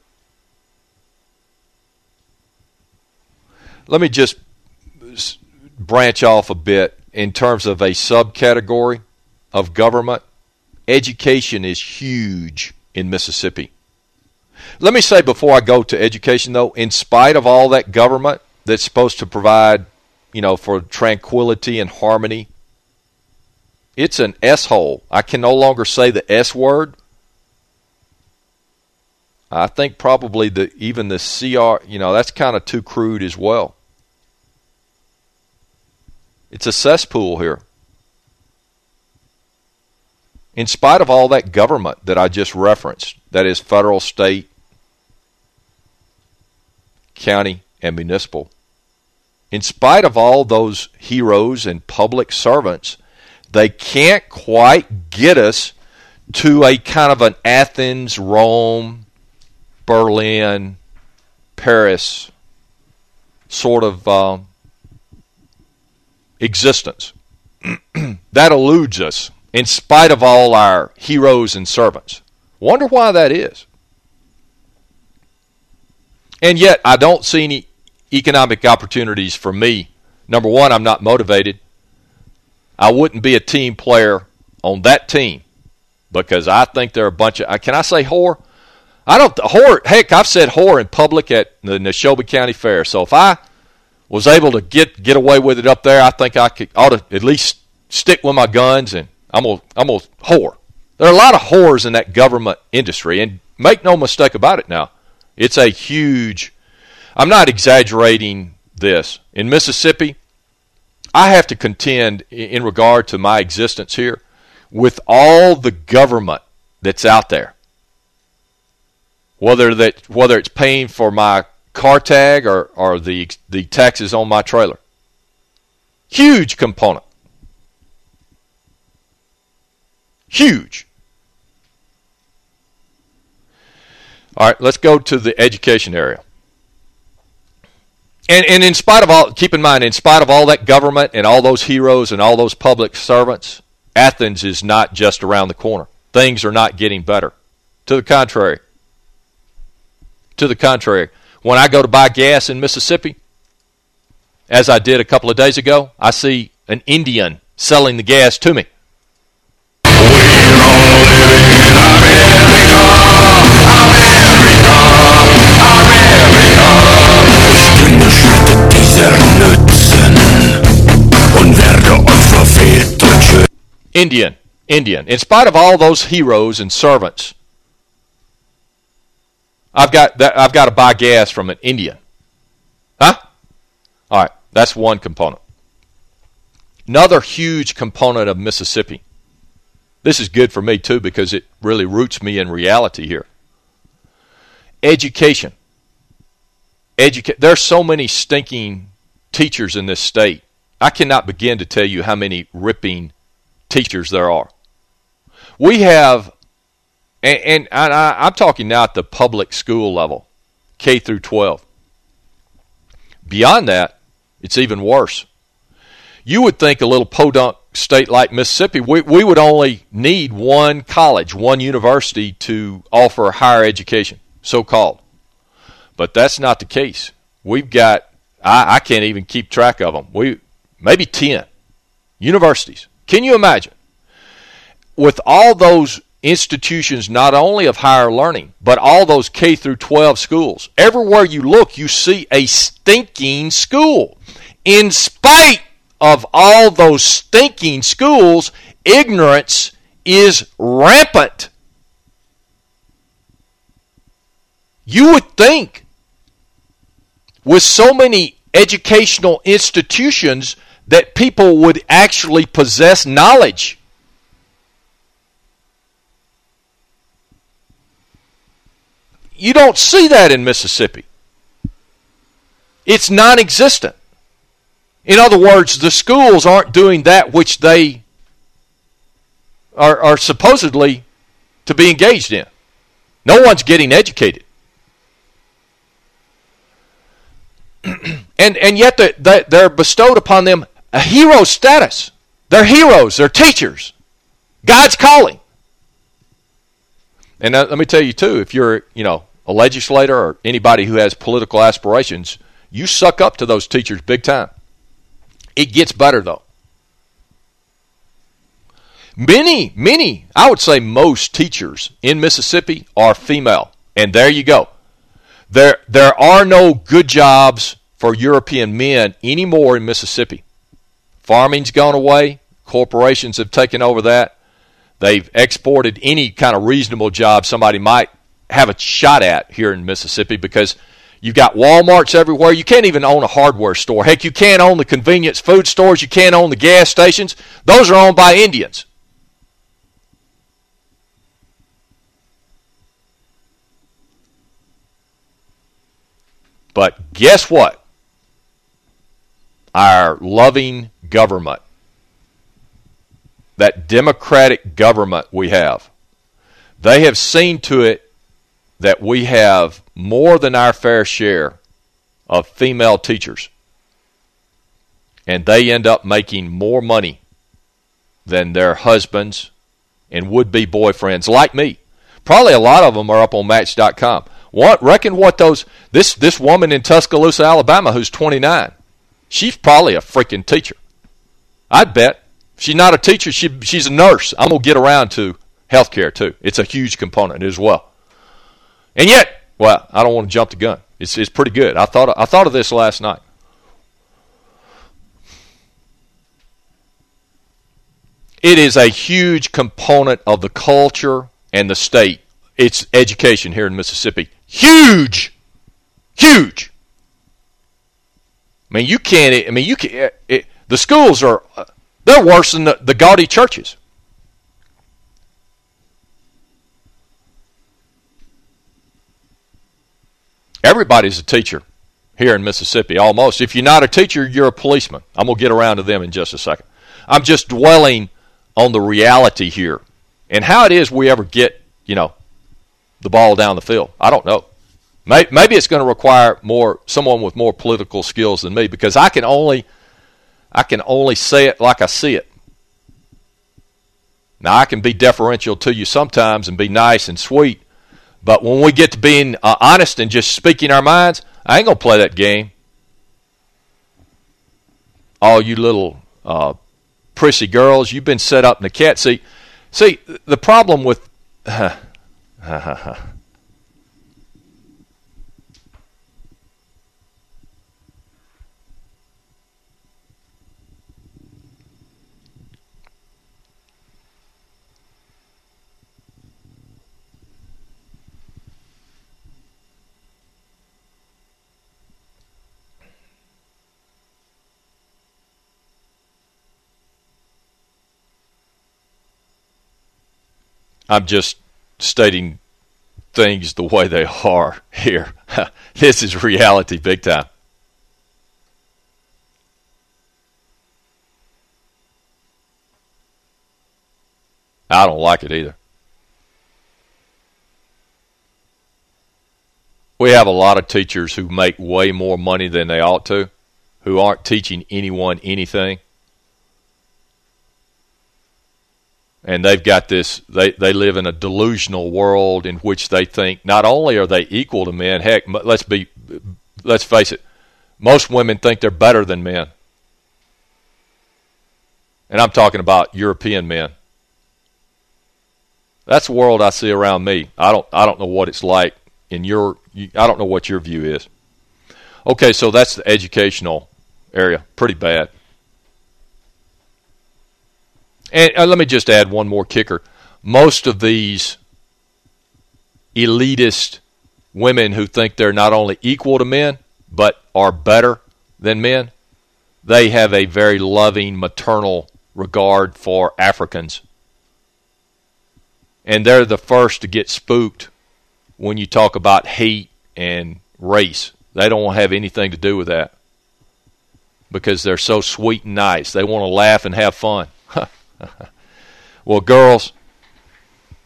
[SPEAKER 1] Let me just branch off a bit in terms of a subcategory of government. Education is huge in Mississippi. Let me say before I go to education, though, in spite of all that government that's supposed to provide, you know, for tranquility and harmony, it's an S-hole. I can no longer say the S word. I think probably the even the CR, you know, that's kind of too crude as well. It's a cesspool here. In spite of all that government that I just referenced, that is federal, state, county, and municipal. In spite of all those heroes and public servants, they can't quite get us to a kind of an Athens, Rome, Berlin, Paris sort of uh, existence. that eludes us in spite of all our heroes and servants. Wonder why that is. And yet, I don't see any economic opportunities for me. Number one, I'm not motivated. I wouldn't be a team player on that team because I think they're a bunch of, can I say whore? I don't, whore, heck, I've said whore in public at the Neshoba County Fair. So if I was able to get get away with it up there, I think I could ought to at least stick with my guns and I'm gonna I'm gonna whore. There are a lot of whores in that government industry, and make no mistake about it now. It's a huge, I'm not exaggerating this. In Mississippi, I have to contend in regard to my existence here with all the government that's out there. whether that whether it's paying for my car tag or, or the the taxes on my trailer. Huge component. Huge. All right, let's go to the education area. And, and in spite of all, keep in mind, in spite of all that government and all those heroes and all those public servants, Athens is not just around the corner. Things are not getting better. To the contrary. To the contrary. When I go to buy gas in Mississippi, as I did a couple of days ago, I see an Indian selling the gas to me. Indian, Indian. In spite of all those heroes and servants, I've got that. I've got to buy gas from an Indian. Huh? All right, that's one component. Another huge component of Mississippi. This is good for me too because it really roots me in reality here. Education. Educa- There's so many stinking teachers in this state. I cannot begin to tell you how many ripping teachers there are. We have, and, and I, am talking now at the public school level, K through 12. Beyond that, it's even worse. You would think a little podunk state like Mississippi, we, we would only need one college, one university to offer higher education, so-called. But that's not the case. We've got, I, I can't even keep track of them. We Maybe 10 universities. Can you imagine? With all those institutions not only of higher learning, but all those K through 12 schools. Everywhere you look, you see a stinking school. In spite of all those stinking schools, ignorance is rampant. You would think with so many educational institutions that people would actually possess knowledge. You don't see that in Mississippi. It's non existent. In other words, the schools aren't doing that which they are, are supposedly to be engaged in. No one's getting educated. and and yet they, they're bestowed upon them a hero status. They're heroes. They're teachers. God's calling. And uh, let me tell you too, if you're you know a legislator or anybody who has political aspirations, you suck up to those teachers big time. It gets better though. Many, many, I would say most teachers in Mississippi are female. And there you go. There, there are no good jobs for European men anymore in Mississippi. Farming's gone away. Corporations have taken over that. They've exported any kind of reasonable job somebody might have a shot at here in Mississippi because you've got Walmarts everywhere. You can't even own a hardware store. Heck, you can't own the convenience food stores. You can't own the gas stations. Those are owned by Indians. But guess what? Our loving government, that democratic government we have, they have seen to it that we have more than our fair share of female teachers. And they end up making more money than their husbands and would-be boyfriends like me. Probably a lot of them are up on Match.com. What reckon what those this this woman in Tuscaloosa, Alabama, who's 29, she's probably a freaking teacher. I'd bet she's not a teacher. She she's a nurse. I'm gonna get around to healthcare too. It's a huge component as well. And yet, well, I don't want to jump the gun. It's it's pretty good. I thought I thought of this last night. It is a huge component of the culture and the state. It's education here in Mississippi. Huge. Huge. I mean, you can't, I mean, you can it, the schools are, they're worse than the, the gaudy churches. Everybody's a teacher here in Mississippi, almost. If you're not a teacher, you're a policeman. I'm going to get around to them in just a second. I'm just dwelling on the reality here and how it is we ever get, you know, the ball down the field. I don't know. Maybe it's going to require more someone with more political skills than me because I can only I can only say it like I see it. Now I can be deferential to you sometimes and be nice and sweet, but when we get to being uh, honest and just speaking our minds, I ain't gonna play that game. All you little uh, prissy girls, you've been set up in the cat seat. See, the problem with I'm just stating things the way they are here. this is reality big time. I don't like it either. We have a lot of teachers who make way more money than they ought to, who aren't teaching anyone anything. And they've got this they they live in a delusional world in which they think not only are they equal to men heck let's be let's face it most women think they're better than men. And I'm talking about European men. That's the world I see around me. I don't I don't know what it's like in your I don't know what your view is. Okay so that's the educational area. Pretty bad and uh, let me just add one more kicker. Most of these elitist women who think they're not only equal to men, but are better than men, they have a very loving, maternal regard for Africans. And they're the first to get spooked when you talk about hate and race. They don't have anything to do with that because they're so sweet and nice. They want to laugh and have fun. well, girls,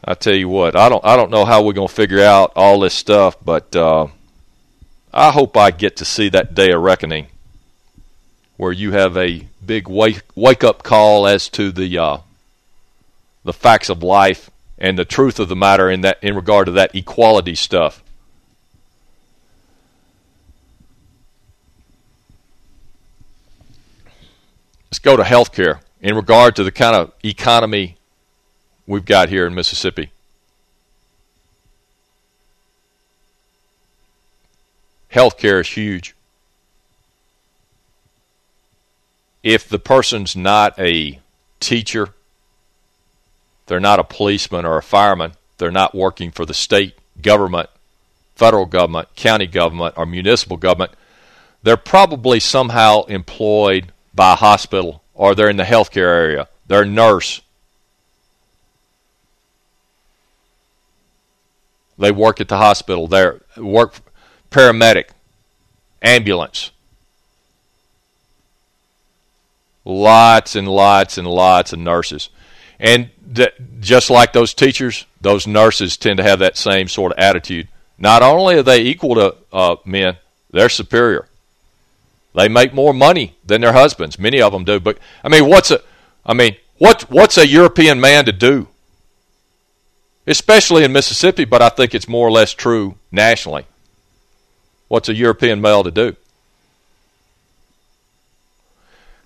[SPEAKER 1] I tell you what, I don't I don't know how we're going to figure out all this stuff, but uh, I hope I get to see that day of reckoning where you have a big wake wake up call as to the uh, the facts of life and the truth of the matter in that in regard to that equality stuff. Let's go to healthcare in regard to the kind of economy we've got here in Mississippi. Healthcare is huge. If the person's not a teacher, they're not a policeman or a fireman, they're not working for the state government, federal government, county government, or municipal government, they're probably somehow employed by a hospital or they're in the healthcare area. They're a nurse. They work at the hospital. They work paramedic, ambulance. Lots and lots and lots of nurses. And just like those teachers, those nurses tend to have that same sort of attitude. Not only are they equal to uh, men, they're superior. They make more money than their husbands. Many of them do. But I mean, what's a I mean, what what's a European man to do? Especially in Mississippi, but I think it's more or less true nationally. What's a European male to do?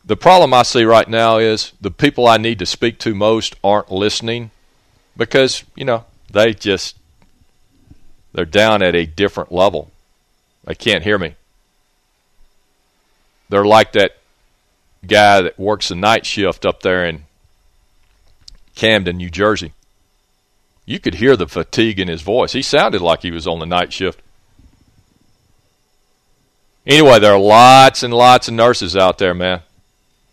[SPEAKER 1] The problem I see right now is the people I need to speak to most aren't listening because, you know, they just they're down at a different level. They can't hear me. They're like that guy that works the night shift up there in Camden, New Jersey. You could hear the fatigue in his voice. He sounded like he was on the night shift. Anyway, there are lots and lots of nurses out there, man.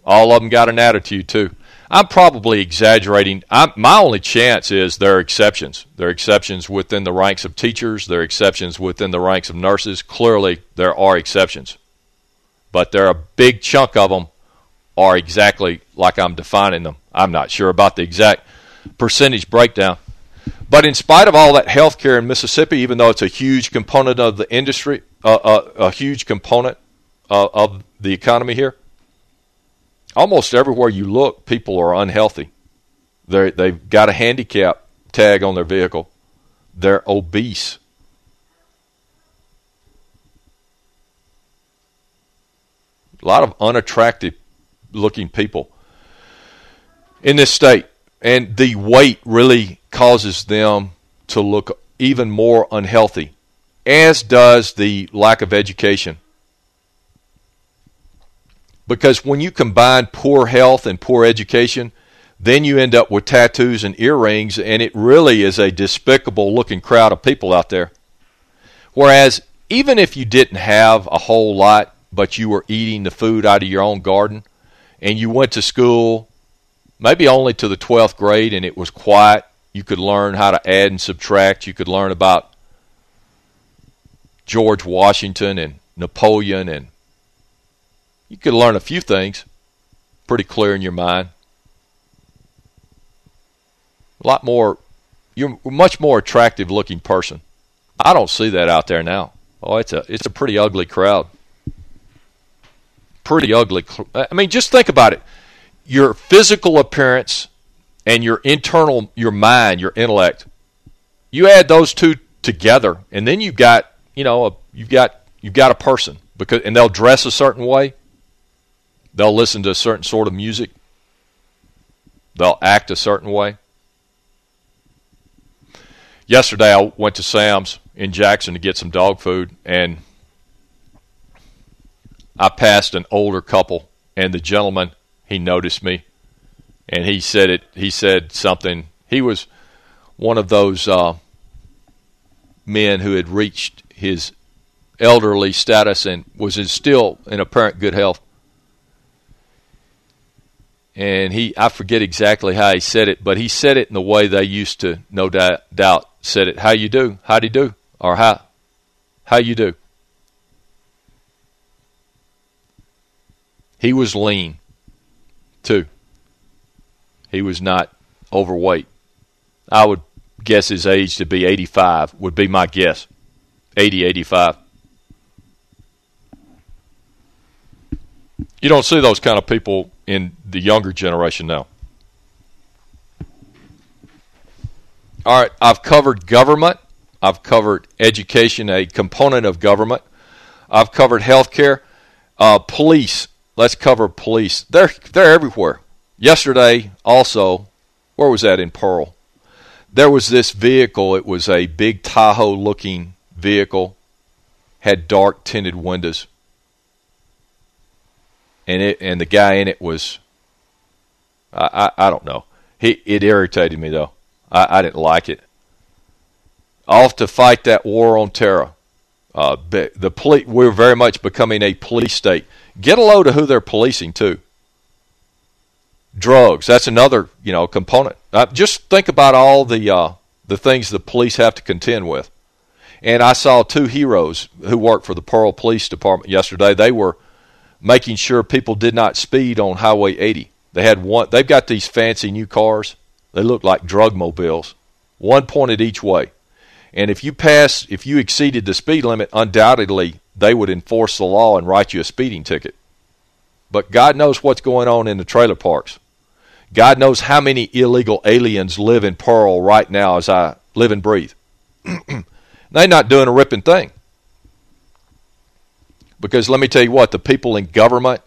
[SPEAKER 1] All of them got an attitude too. I'm probably exaggerating. I'm, my only chance is there are exceptions. There are exceptions within the ranks of teachers. There are exceptions within the ranks of nurses. Clearly, there are exceptions. But there are a big chunk of them are exactly like I'm defining them. I'm not sure about the exact percentage breakdown. But in spite of all that health care in Mississippi, even though it's a huge component of the industry, uh, uh, a huge component uh, of the economy here, almost everywhere you look, people are unhealthy. They they've got a handicap tag on their vehicle. They're obese. A lot of unattractive looking people in this state. And the weight really causes them to look even more unhealthy, as does the lack of education. Because when you combine poor health and poor education, then you end up with tattoos and earrings, and it really is a despicable looking crowd of people out there. Whereas, even if you didn't have a whole lot, but you were eating the food out of your own garden, and you went to school maybe only to the 12th grade and it was quiet, you could learn how to add and subtract. You could learn about George Washington and Napoleon and you could learn a few things pretty clear in your mind. A lot more, you're a much more attractive looking person. I don't see that out there now. Oh, it's a it's a pretty ugly crowd. Pretty ugly. I mean, just think about it. Your physical appearance and your internal, your mind, your intellect. You add those two together, and then you've got, you know, a, you've got you've got a person because, and they'll dress a certain way. They'll listen to a certain sort of music. They'll act a certain way. Yesterday, I went to Sam's in Jackson to get some dog food, and I passed an older couple, and the gentleman he noticed me, and he said it. He said something. He was one of those uh, men who had reached his elderly status and was in still in apparent good health. And he, I forget exactly how he said it, but he said it in the way they used to, no doubt, doubt said it. How you do? How do you do? Or how, how you do? He was lean, too. He was not overweight. I would guess his age to be 85 would be my guess. 80, 85. You don't see those kind of people in the younger generation now. All right, I've covered government. I've covered education, a component of government. I've covered healthcare. Uh, police. Let's cover police. They're they're everywhere. Yesterday, also, where was that in Pearl? There was this vehicle. It was a big Tahoe-looking vehicle, had dark tinted windows, and it and the guy in it was, I I, I don't know. He it irritated me though. I, I didn't like it. Off to fight that war on terror. Uh, the police, we're very much becoming a police state. Get a load of who they're policing too. Drugs, that's another you know component. Uh, just think about all the uh, the things the police have to contend with. And I saw two heroes who worked for the Pearl Police Department yesterday. They were making sure people did not speed on Highway 80. They had one. They've got these fancy new cars. They look like drug mobiles, one pointed each way. And if you pass, if you exceeded the speed limit, undoubtedly they would enforce the law and write you a speeding ticket. But God knows what's going on in the trailer parks. God knows how many illegal aliens live in Pearl right now as I live and breathe. They're not doing a ripping thing. Because let me tell you what, the people in government,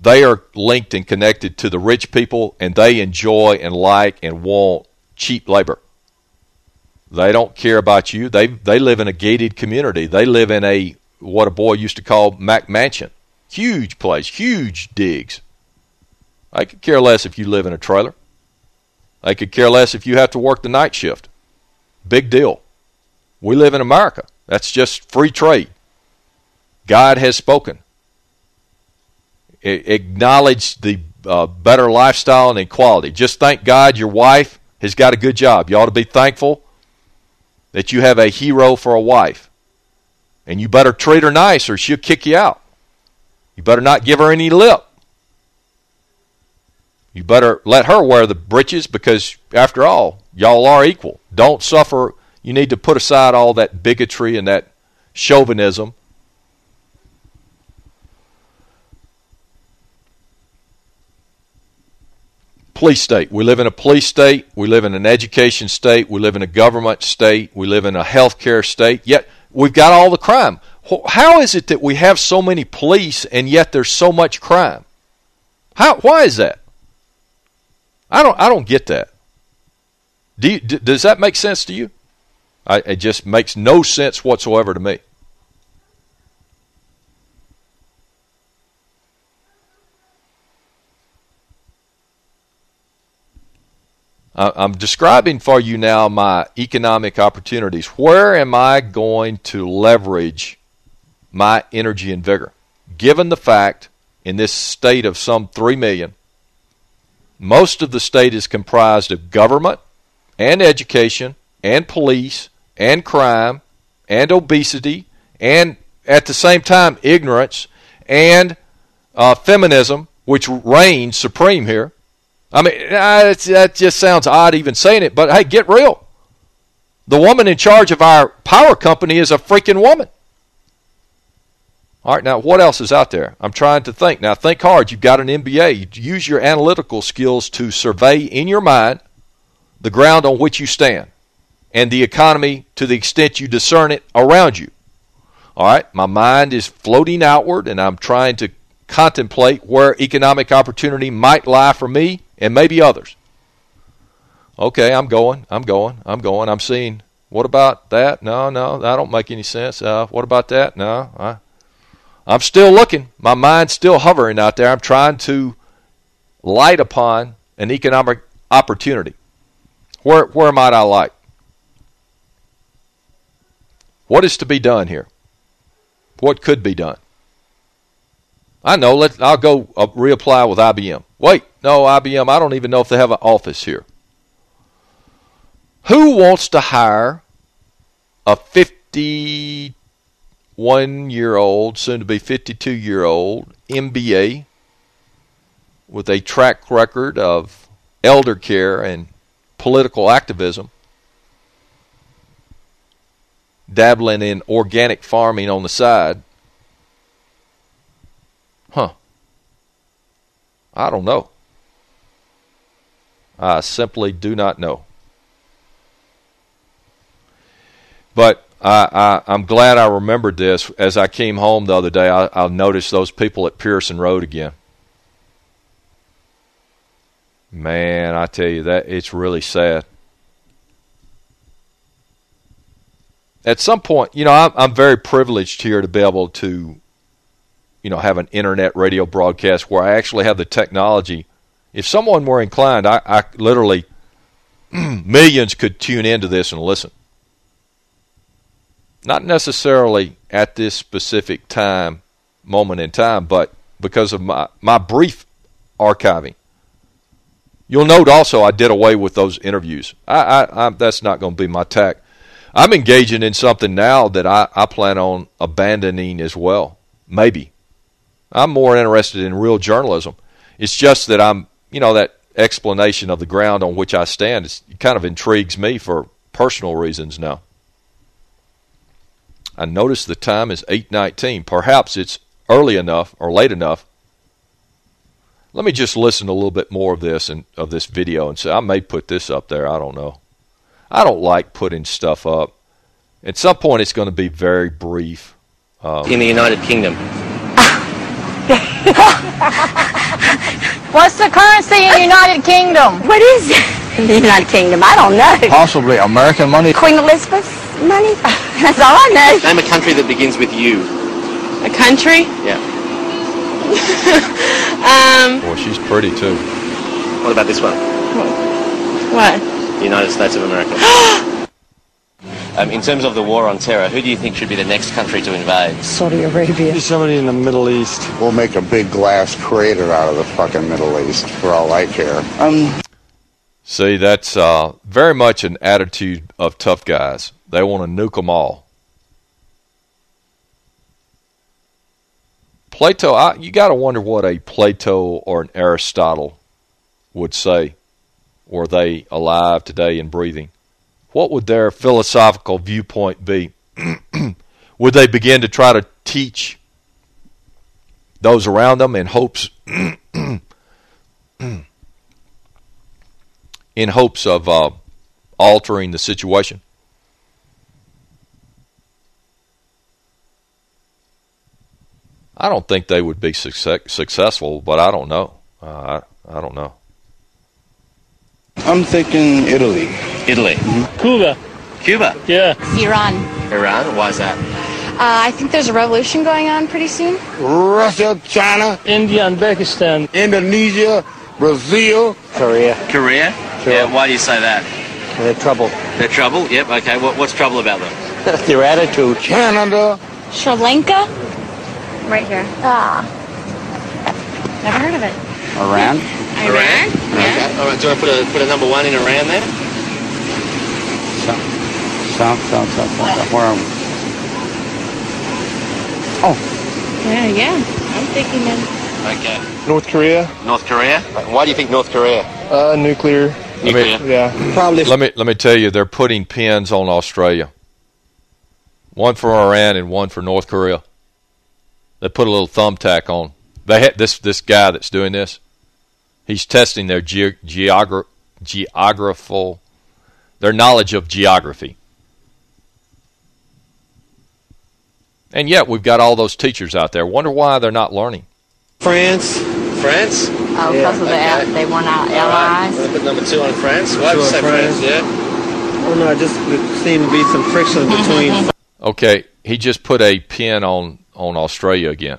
[SPEAKER 1] they are linked and connected to the rich people, and they enjoy and like and want cheap labor. They don't care about you. They they live in a gated community. They live in a what a boy used to call McMansion. Huge place, huge digs. I could care less if you live in a trailer. I could care less if you have to work the night shift. Big deal. We live in America. That's just free trade. God has spoken. acknowledge the uh, better lifestyle and equality. Just thank God your wife has got a good job. You ought to be thankful that you have a hero for a wife. And you better treat her nice or she'll kick you out. You better not give her any lip. You better let her wear the breeches because, after all, y'all are equal. Don't suffer. You need to put aside all that bigotry and that chauvinism. Police state. We live in a police state. We live in an education state. We live in a government state. We live in a healthcare state. Yet we've got all the crime. How is it that we have so many police and yet there's so much crime? How? Why is that? I don't. I don't get that. Do you, does that make sense to you? I, it just makes no sense whatsoever to me. I'm describing for you now my economic opportunities. Where am I going to leverage my energy and vigor? Given the fact in this state of some 3 million, most of the state is comprised of government and education and police and crime and obesity and at the same time ignorance and uh, feminism, which reigns supreme here. I mean, uh, that just sounds odd even saying it, but hey, get real. The woman in charge of our power company is a freaking woman. All right, now what else is out there? I'm trying to think. Now think hard. You've got an MBA. Use your analytical skills to survey in your mind the ground on which you stand and the economy to the extent you discern it around you. All right, my mind is floating outward and I'm trying to contemplate where economic opportunity might lie for me and maybe others. Okay, I'm going, I'm going, I'm going. I'm seeing, what about that? No, no, that don't make any sense. Uh, what about that? No, I, I'm still looking. My mind's still hovering out there. I'm trying to light upon an economic opportunity. Where, where might I like? What is to be done here? What could be done? I know. Let I'll go uh, reapply with IBM. Wait, no, IBM. I don't even know if they have an office here. Who wants to hire a 51-year-old, soon to be 52-year-old MBA with a track record of elder care and political activism, dabbling in organic farming on the side? Huh. I don't know. I simply do not know. But I, I, am glad I remembered this. As I came home the other day, I, I noticed those people at Pearson Road again. Man, I tell you, that it's really sad. At some point, you know, I'm, I'm very privileged here to be able to you know, have an internet radio broadcast where I actually have the technology. If someone were inclined, I, I literally, millions could tune into this and listen. Not necessarily at this specific time, moment in time, but because of my, my brief archiving. You'll note also I did away with those interviews. I, I, I that's not going to be my tack. I'm engaging in something now that I, I plan on abandoning as well. Maybe. I'm more interested in real journalism. It's just that I'm, you know, that explanation of the ground on which I stand is, kind of intrigues me for personal reasons now. I notice the time is 8.19. Perhaps it's early enough or late enough. Let me just listen a little bit more of this and of this video and say, I may put this up there. I don't know. I don't like putting stuff up. At some point, it's going to be very brief.
[SPEAKER 9] Um, in the United Kingdom,
[SPEAKER 12] What's the currency in the United Kingdom?
[SPEAKER 13] What is it? In the United Kingdom, I don't know.
[SPEAKER 11] Possibly American money.
[SPEAKER 13] Queen Elizabeth money? That's all I know.
[SPEAKER 9] Name a country that begins with U.
[SPEAKER 14] A country?
[SPEAKER 9] Yeah.
[SPEAKER 14] um.
[SPEAKER 1] Boy, she's pretty too.
[SPEAKER 9] What about this one?
[SPEAKER 14] What?
[SPEAKER 9] The United States of America.
[SPEAKER 8] Um, in terms of the war on terror, who do you think should be the next country to invade?
[SPEAKER 15] Saudi Arabia.
[SPEAKER 11] Somebody in the Middle East.
[SPEAKER 16] We'll make a big glass crater out of the fucking Middle East for all I care. Um.
[SPEAKER 1] See, that's uh, very much an attitude of tough guys. They want to nuke them all. Plato, I, you got to wonder what a Plato or an Aristotle would say. Were they alive today and breathing? What would their philosophical viewpoint be? would they begin to try to teach those around them in hopes in hopes of uh, altering the situation? I don't think they would be success successful, but I don't know. Uh, I I don't know.
[SPEAKER 11] I'm thinking Italy.
[SPEAKER 8] Italy.
[SPEAKER 17] Mm-hmm. Cuba.
[SPEAKER 8] Cuba?
[SPEAKER 17] Yeah.
[SPEAKER 12] Iran.
[SPEAKER 8] Iran? Why is that?
[SPEAKER 12] Uh, I think there's a revolution going on pretty soon.
[SPEAKER 11] Russia, China,
[SPEAKER 17] India, and Pakistan,
[SPEAKER 11] Indonesia, Brazil,
[SPEAKER 18] Korea.
[SPEAKER 8] Korea?
[SPEAKER 18] Sure.
[SPEAKER 8] Yeah, why do you say that?
[SPEAKER 18] They're trouble.
[SPEAKER 8] They're trouble? Yep, okay. What, what's trouble about them?
[SPEAKER 18] Their attitude.
[SPEAKER 11] Canada.
[SPEAKER 12] Sri Lanka? Right here. Ah. Never heard of it.
[SPEAKER 11] Iran.
[SPEAKER 8] Iran? Okay. All right, do you want to put a, put a number one in Iran there?
[SPEAKER 11] South, south, south, south. south. Where are we? Oh,
[SPEAKER 12] Yeah, yeah. I'm thinking of.
[SPEAKER 8] Okay.
[SPEAKER 11] North Korea.
[SPEAKER 8] North Korea? Why do you think North Korea?
[SPEAKER 11] Uh, nuclear.
[SPEAKER 8] Nuclear.
[SPEAKER 11] Yeah. Probably.
[SPEAKER 1] Let me let me tell you, they're putting pins on Australia. One for Iran and one for North Korea. They put a little thumbtack on. They had this this guy that's doing this. He's testing their ge geogra geographical their knowledge of geography. And yet we've got all those teachers out there. Wonder why they're not learning.
[SPEAKER 8] France. France?
[SPEAKER 13] Oh, because of the al- they want our allies.
[SPEAKER 8] Want to put number two on France? Why
[SPEAKER 11] Two
[SPEAKER 8] would you
[SPEAKER 11] on
[SPEAKER 8] say France?
[SPEAKER 11] France.
[SPEAKER 8] Yeah.
[SPEAKER 11] Oh no, just there seemed to be some friction between
[SPEAKER 1] Okay, he just put a pin on on Australia again.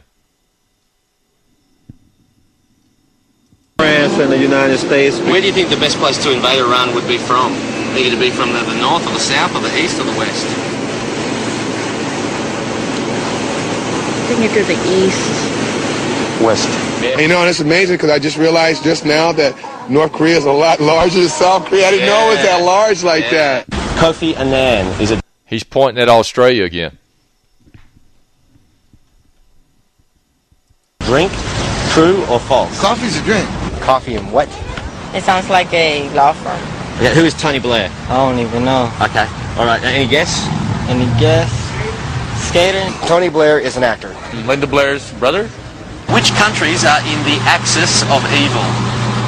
[SPEAKER 11] France and the United States.
[SPEAKER 8] Where do you think the best place to invade Iran would be from? Either it'd be from the, the north or the south or the east or the west?
[SPEAKER 12] I think it to the east.
[SPEAKER 11] West.
[SPEAKER 19] You know, and it's amazing because I just realized just now that North Korea is a lot larger than South Korea. I didn't know it was that large like that.
[SPEAKER 18] Kofi Annan is a
[SPEAKER 1] He's pointing at Australia again.
[SPEAKER 18] drink. True or false?
[SPEAKER 19] Coffee's a drink.
[SPEAKER 18] Coffee and what?
[SPEAKER 15] It sounds like a law firm.
[SPEAKER 8] Yeah, who is Tony Blair?
[SPEAKER 15] I don't even know.
[SPEAKER 8] Okay. All right. Any guess?
[SPEAKER 15] Any guess? Skater?
[SPEAKER 18] Tony Blair is an actor.
[SPEAKER 8] Linda Blair's brother? Which countries are in the axis of evil?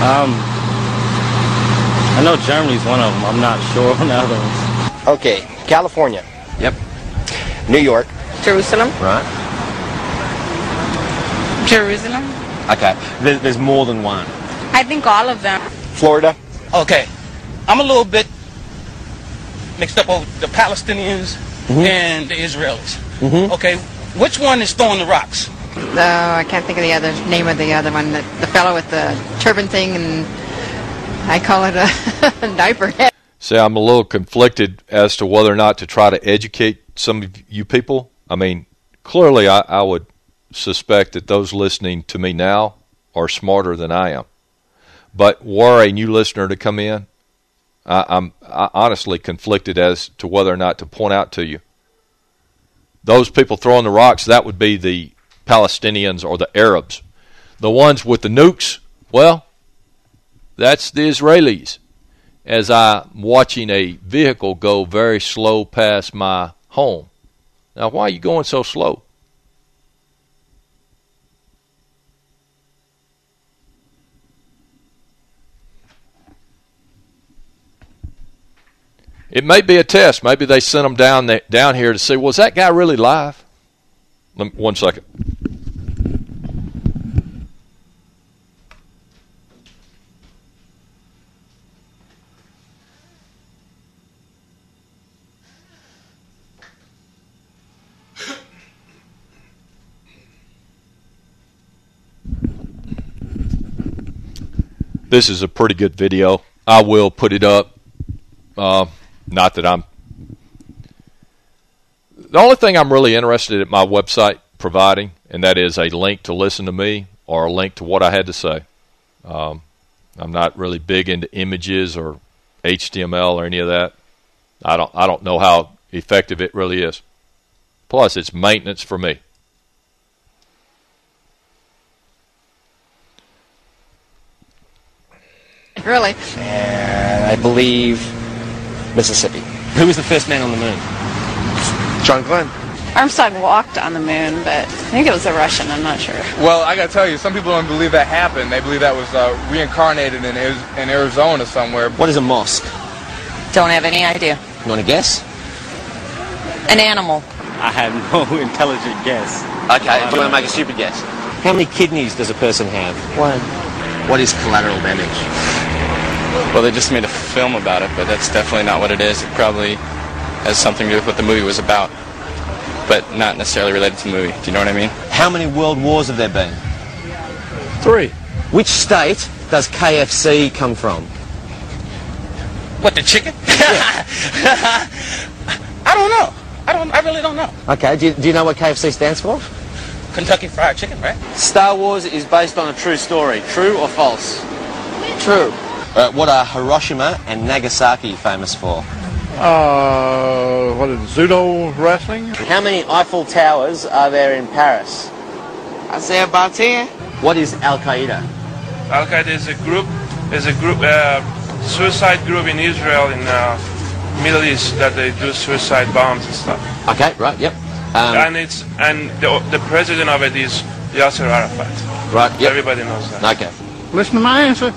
[SPEAKER 17] Um, I know Germany's one of them. I'm not sure on the other ones.
[SPEAKER 18] Okay, California.
[SPEAKER 8] Yep.
[SPEAKER 18] New York.
[SPEAKER 15] Jerusalem?
[SPEAKER 8] Right.
[SPEAKER 15] Jerusalem?
[SPEAKER 8] Okay. There, there's more than one.
[SPEAKER 15] I think all of them.
[SPEAKER 18] Florida.
[SPEAKER 20] Okay, I'm a little bit mixed up over the Palestinians mm-hmm. and the Israelis. Mm-hmm. Okay, which one is throwing the rocks?
[SPEAKER 13] Oh, I can't think of the other name of the other one. The, the fellow with the turban thing, and I call it a diaper head.
[SPEAKER 1] See, I'm a little conflicted as to whether or not to try to educate some of you people. I mean, clearly I, I would suspect that those listening to me now are smarter than I am. But were a new listener to come in, I, I'm I honestly conflicted as to whether or not to point out to you. Those people throwing the rocks, that would be the Palestinians or the Arabs. The ones with the nukes, well, that's the Israelis. As I'm watching a vehicle go very slow past my home. Now, why are you going so slow? It may be a test. Maybe they sent them down down here to see, was that guy really live? Me, one second. This is a pretty good video. I will put it up. Uh, not that I'm The only thing I'm really interested at my website providing, and that is a link to listen to me or a link to what I had to say. Um, I'm not really big into images or HTML or any of that. I don't I don't know how effective it really is. Plus, it's maintenance for me.
[SPEAKER 13] Really?
[SPEAKER 10] And I believe Mississippi.
[SPEAKER 8] Who was the first man on the moon?
[SPEAKER 19] John Glenn.
[SPEAKER 12] Armstrong walked on the moon, but I think it was a Russian. I'm not sure.
[SPEAKER 21] Well, I gotta tell you, some people don't believe that happened. They believe that was uh, reincarnated in, in Arizona somewhere.
[SPEAKER 8] What is a mosque?
[SPEAKER 15] Don't have any idea.
[SPEAKER 8] You want to guess?
[SPEAKER 15] An animal.
[SPEAKER 17] I have no intelligent guess.
[SPEAKER 8] Okay, do you want to make a stupid guess? How many kidneys does a person have?
[SPEAKER 10] One.
[SPEAKER 8] What is collateral damage?
[SPEAKER 22] Well, they just made a film about it, but that's definitely not what it is. It probably has something to do with what the movie was about, but not necessarily related to the movie. Do you know what I mean?
[SPEAKER 8] How many world wars have there been?
[SPEAKER 21] Three.
[SPEAKER 8] Which state does KFC come from?
[SPEAKER 20] What the chicken? I don't know. I don't. I really don't know.
[SPEAKER 8] Okay, do you, do you know what KFC stands for?
[SPEAKER 20] Kentucky Fried Chicken, right?
[SPEAKER 8] Star Wars is based on a true story. True or false?
[SPEAKER 10] True.
[SPEAKER 8] Uh, what are Hiroshima and Nagasaki famous for?
[SPEAKER 23] Uh, what is it, judo wrestling?
[SPEAKER 8] How many Eiffel Towers are there in Paris?
[SPEAKER 15] I say about 10.
[SPEAKER 8] What is Al Qaeda?
[SPEAKER 6] Al Qaeda is a group, is a group, uh, suicide group in Israel in uh, Middle East that they do suicide bombs and stuff.
[SPEAKER 8] Okay, right, yep. Um,
[SPEAKER 6] and it's and the, the president of it is Yasser Arafat.
[SPEAKER 8] Right, yep.
[SPEAKER 6] Everybody knows that.
[SPEAKER 8] Okay.
[SPEAKER 23] Listen to my answer.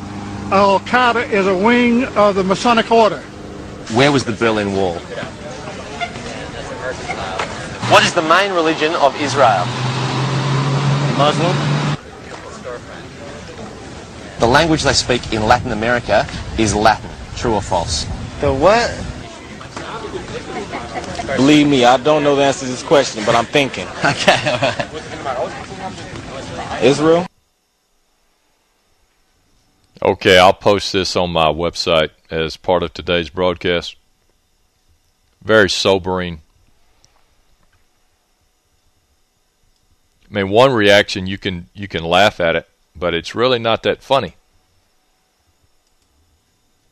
[SPEAKER 23] Al Qaeda is a wing of the Masonic Order.
[SPEAKER 8] Where was the Berlin Wall? What is the main religion of Israel?
[SPEAKER 17] Muslim.
[SPEAKER 8] The language they speak in Latin America is Latin. True or false?
[SPEAKER 15] The what?
[SPEAKER 17] Believe me, I don't know the answer to this question, but I'm thinking.
[SPEAKER 8] Okay, all right.
[SPEAKER 17] Israel?
[SPEAKER 1] Okay, I'll post this on my website as part of today's broadcast. Very sobering. I mean, one reaction you can you can laugh at it, but it's really not that funny.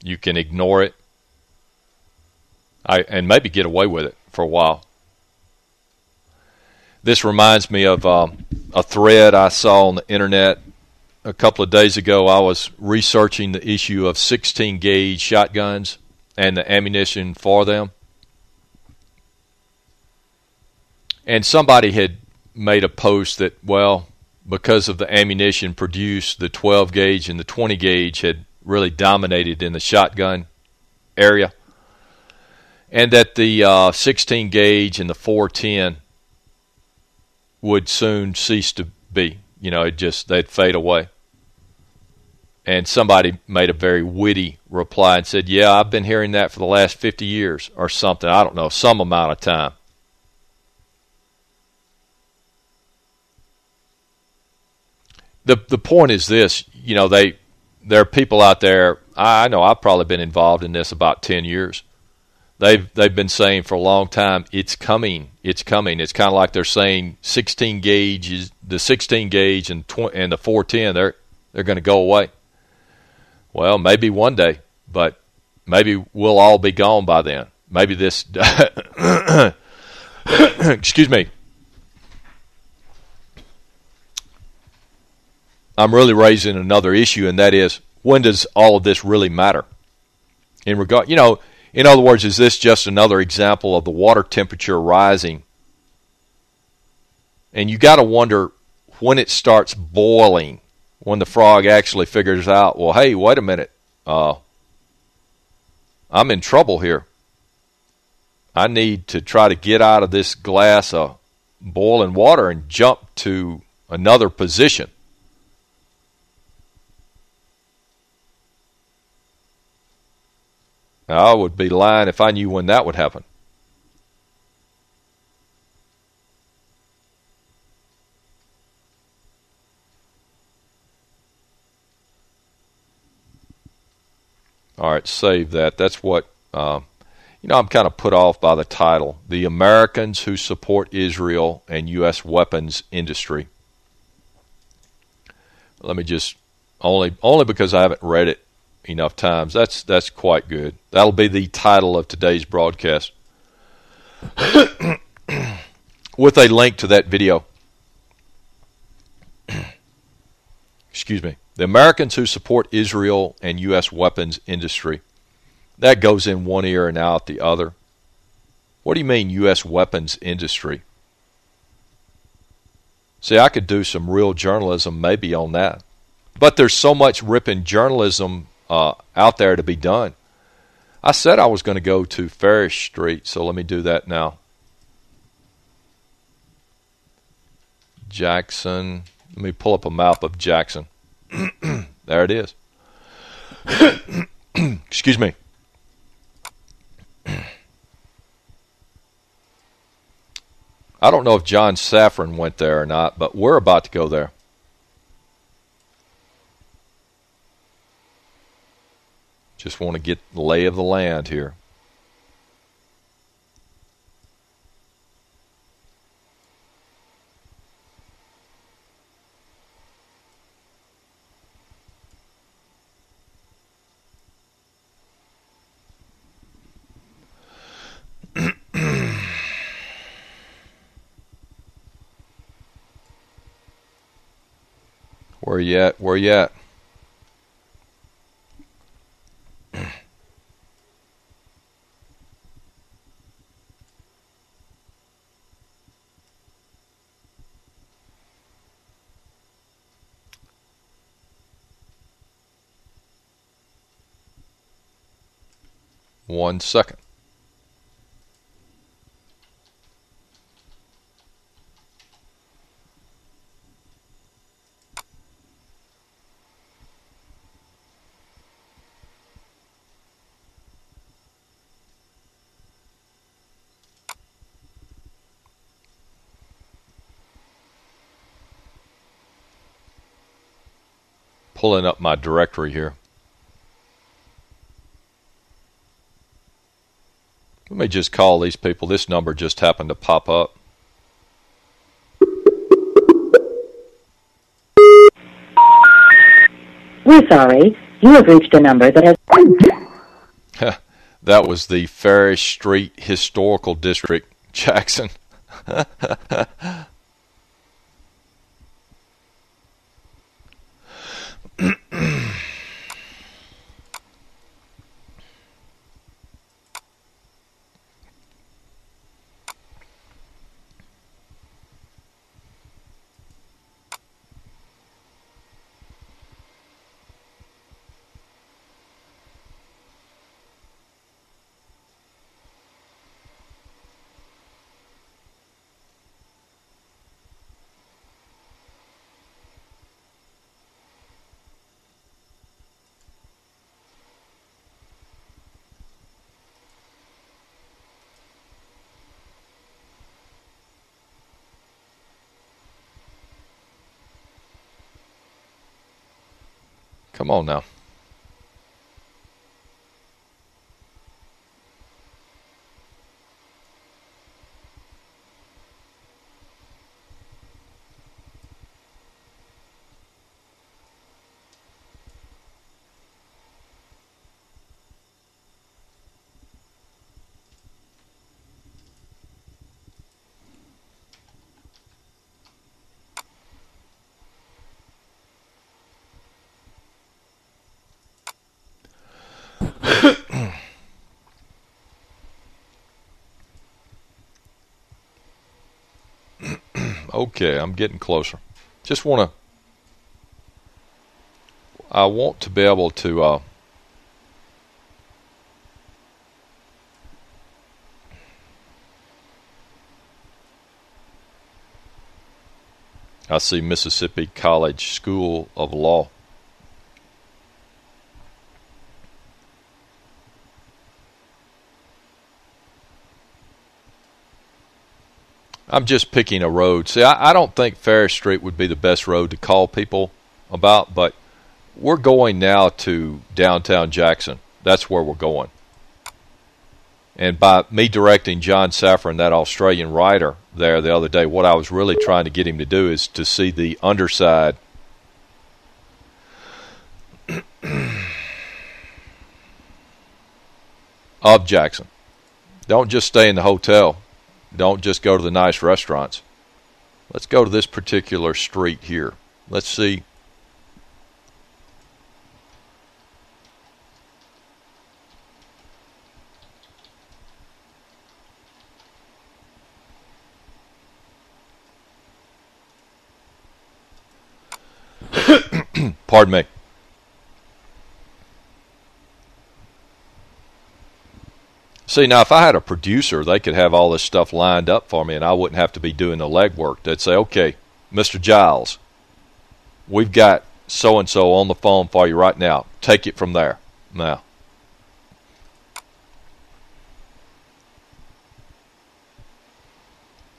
[SPEAKER 1] You can ignore it, I and maybe get away with it for a while. This reminds me of um, a thread I saw on the internet a couple of days ago. I was researching the issue of 16 gauge shotguns and the ammunition for them. And somebody had made a post that, well, because of the ammunition produced, the 12 gauge and the 20 gauge had really dominated in the shotgun area. And that the uh, 16 gauge and the 410 would soon cease to be. You know, it just, they'd fade away. And somebody made a very witty reply and said, yeah, I've been hearing that for the last 50 years or something. I don't know, some amount of time. The the point is this, you know, they there are people out there, I know I've probably been involved in this about 10 years. They've they've been saying for a long time, it's coming, it's coming. It's kind of like they're saying 16 gauge is the 16 gauge and and the 410 they're they're going to go away. Well, maybe one day, but maybe we'll all be gone by then. Maybe this excuse me. I'm really raising another issue, and that is when does all of this really matter? In regard, you know, in other words, is this just another example of the water temperature rising? And you got to wonder when it starts boiling, when the frog actually figures out, well, hey, wait a minute, uh, I'm in trouble here. I need to try to get out of this glass of boiling water and jump to another position. I would be lying if I knew when that would happen. All right, save that. That's what, uh, You know, I'm kind of put off by the title, "The Americans Who Support Israel and U.S. Weapons Industry." Let me just only only because I haven't read it enough times. That's that's quite good. That'll be the title of today's broadcast. With a link to that video. Excuse me. The Americans who support Israel and U.S. weapons industry. That goes in one ear and out the other. What do you mean, U.S. weapons industry? See, I could do some real journalism maybe on that. But there's so much ripping journalism uh, out there to be done. I said I was going to go to Farish Street, so let me do that now. Jackson. Let me pull up a map of Jackson. there it is. Excuse me. I don't know if John Safran went there or not, but we're about to go there. Just want to get the lay of the land here. You? Where at? One second. Pulling up my directory here. Let me just call these people. This number just happened to pop up.
[SPEAKER 24] We're sorry. You have reached a number that has...
[SPEAKER 1] that was the Farish Street Historical District, Jackson. Come on now. Okay, I'm getting closer. Just want to. I want to be able to. Uh, I see Mississippi College School of Law. I'm just picking a road. See, I, I don't think Farish Street would be the best road to call people about, but we're going now to downtown Jackson. That's where we're going. And by me directing John Safran, that Australian writer, there the other day, what I was really trying to get him to do is to see the underside of Jackson. Don't just stay in the hotel. Don't just go to the nice restaurants. Let's go to this particular street here. Let's see. Pardon me. See, now if I had a producer, they could have all this stuff lined up for me and I wouldn't have to be doing the legwork. They'd say, okay, Mr. Giles, we've got so-and-so on the phone for you right now. Take it from there. Now.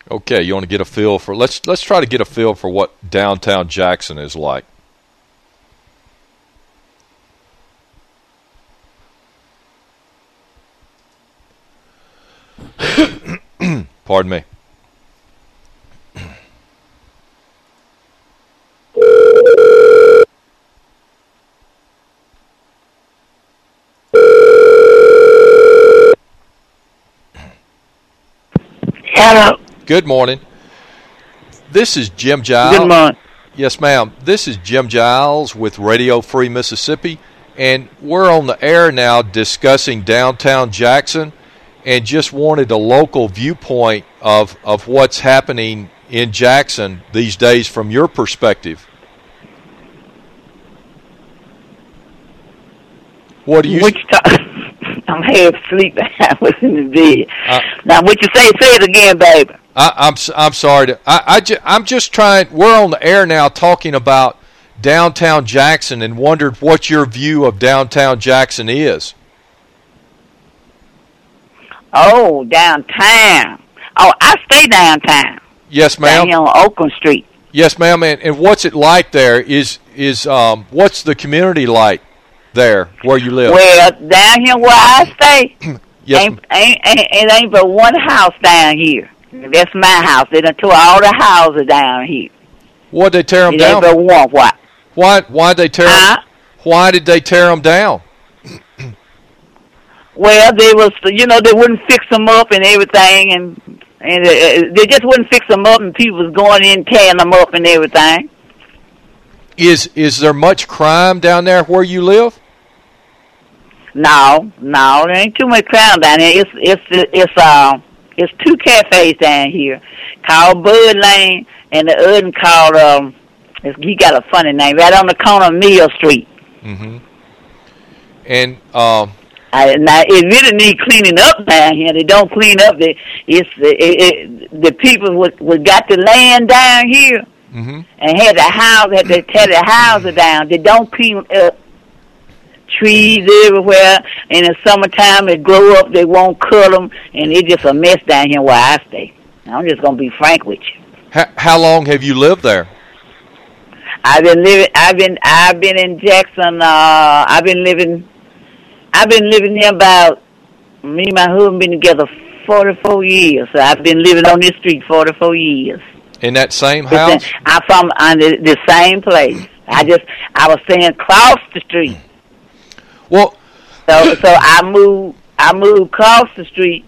[SPEAKER 1] Okay, you want to get a feel for let's let's try to get a feel for what downtown Jackson is like. Pardon me.
[SPEAKER 25] Hello.
[SPEAKER 1] Good morning. This is Jim Giles.
[SPEAKER 25] Good morning.
[SPEAKER 1] Yes, ma'am. This is Jim Giles with Radio Free Mississippi, and we're on the air now discussing downtown Jackson and just wanted a local viewpoint of, of what's happening in Jackson these days from your perspective. What do you...
[SPEAKER 25] Which I'm half asleep. I was in the bed.
[SPEAKER 1] Uh,
[SPEAKER 25] now, what you say? Say it again, baby.
[SPEAKER 1] I, I'm s- I'm sorry. To, I I ju- I'm just trying. We're on the air now talking about downtown Jackson and wondered what your view of downtown Jackson is.
[SPEAKER 25] Oh, downtown. Oh, I stay downtown.
[SPEAKER 1] Yes,
[SPEAKER 25] Down
[SPEAKER 1] ma'am.
[SPEAKER 25] here on Oakland Street.
[SPEAKER 1] Yes, ma'am. And, and what's it like there? Is is um what's the community like there where you live?
[SPEAKER 25] Well, down here where I stay,
[SPEAKER 1] yes,
[SPEAKER 25] ain't, ain't, ain't, it ain't but one house down here. That's my house. They done tore all the houses down here.
[SPEAKER 1] What they tear them
[SPEAKER 25] It
[SPEAKER 1] down?
[SPEAKER 25] ain't but one. What?
[SPEAKER 1] Why why they tear
[SPEAKER 25] Huh?
[SPEAKER 1] Why did they tear them down?
[SPEAKER 25] Well, they was, you know, they wouldn't fix them up and everything, and and uh, they just wouldn't fix them up, and people was going in tearing them up and everything.
[SPEAKER 1] Is is there much crime down there where you live?
[SPEAKER 25] No, no, there ain't too much crime down here. It's it's it's uh it's two cafes down here called Bud Lane and the other one called um it's, he got a funny name right on the corner of Mill Street.
[SPEAKER 1] Mm-hmm. And um,
[SPEAKER 25] I, now it really need cleaning up down here. They don't clean up. The it's it, it, the people would would got the land down here
[SPEAKER 1] Mhm.
[SPEAKER 25] and had the house had to tear the houses down. They don't clean up trees everywhere. In the summertime, they grow up. They won't cut them, and it's just a mess down here where I stay. I'm just gonna be frank with you.
[SPEAKER 1] how, how long have you lived there?
[SPEAKER 25] I've been living. I've been. I've been in Jackson. Uh, I've been living. I've been living here about. Me and my husband been together forty four years. So I've been living on this street forty four years.
[SPEAKER 1] In that same house?
[SPEAKER 25] I'm from on the, the same place. I just. I was staying across the street.
[SPEAKER 1] Well.
[SPEAKER 25] So so I moved. I moved across the street.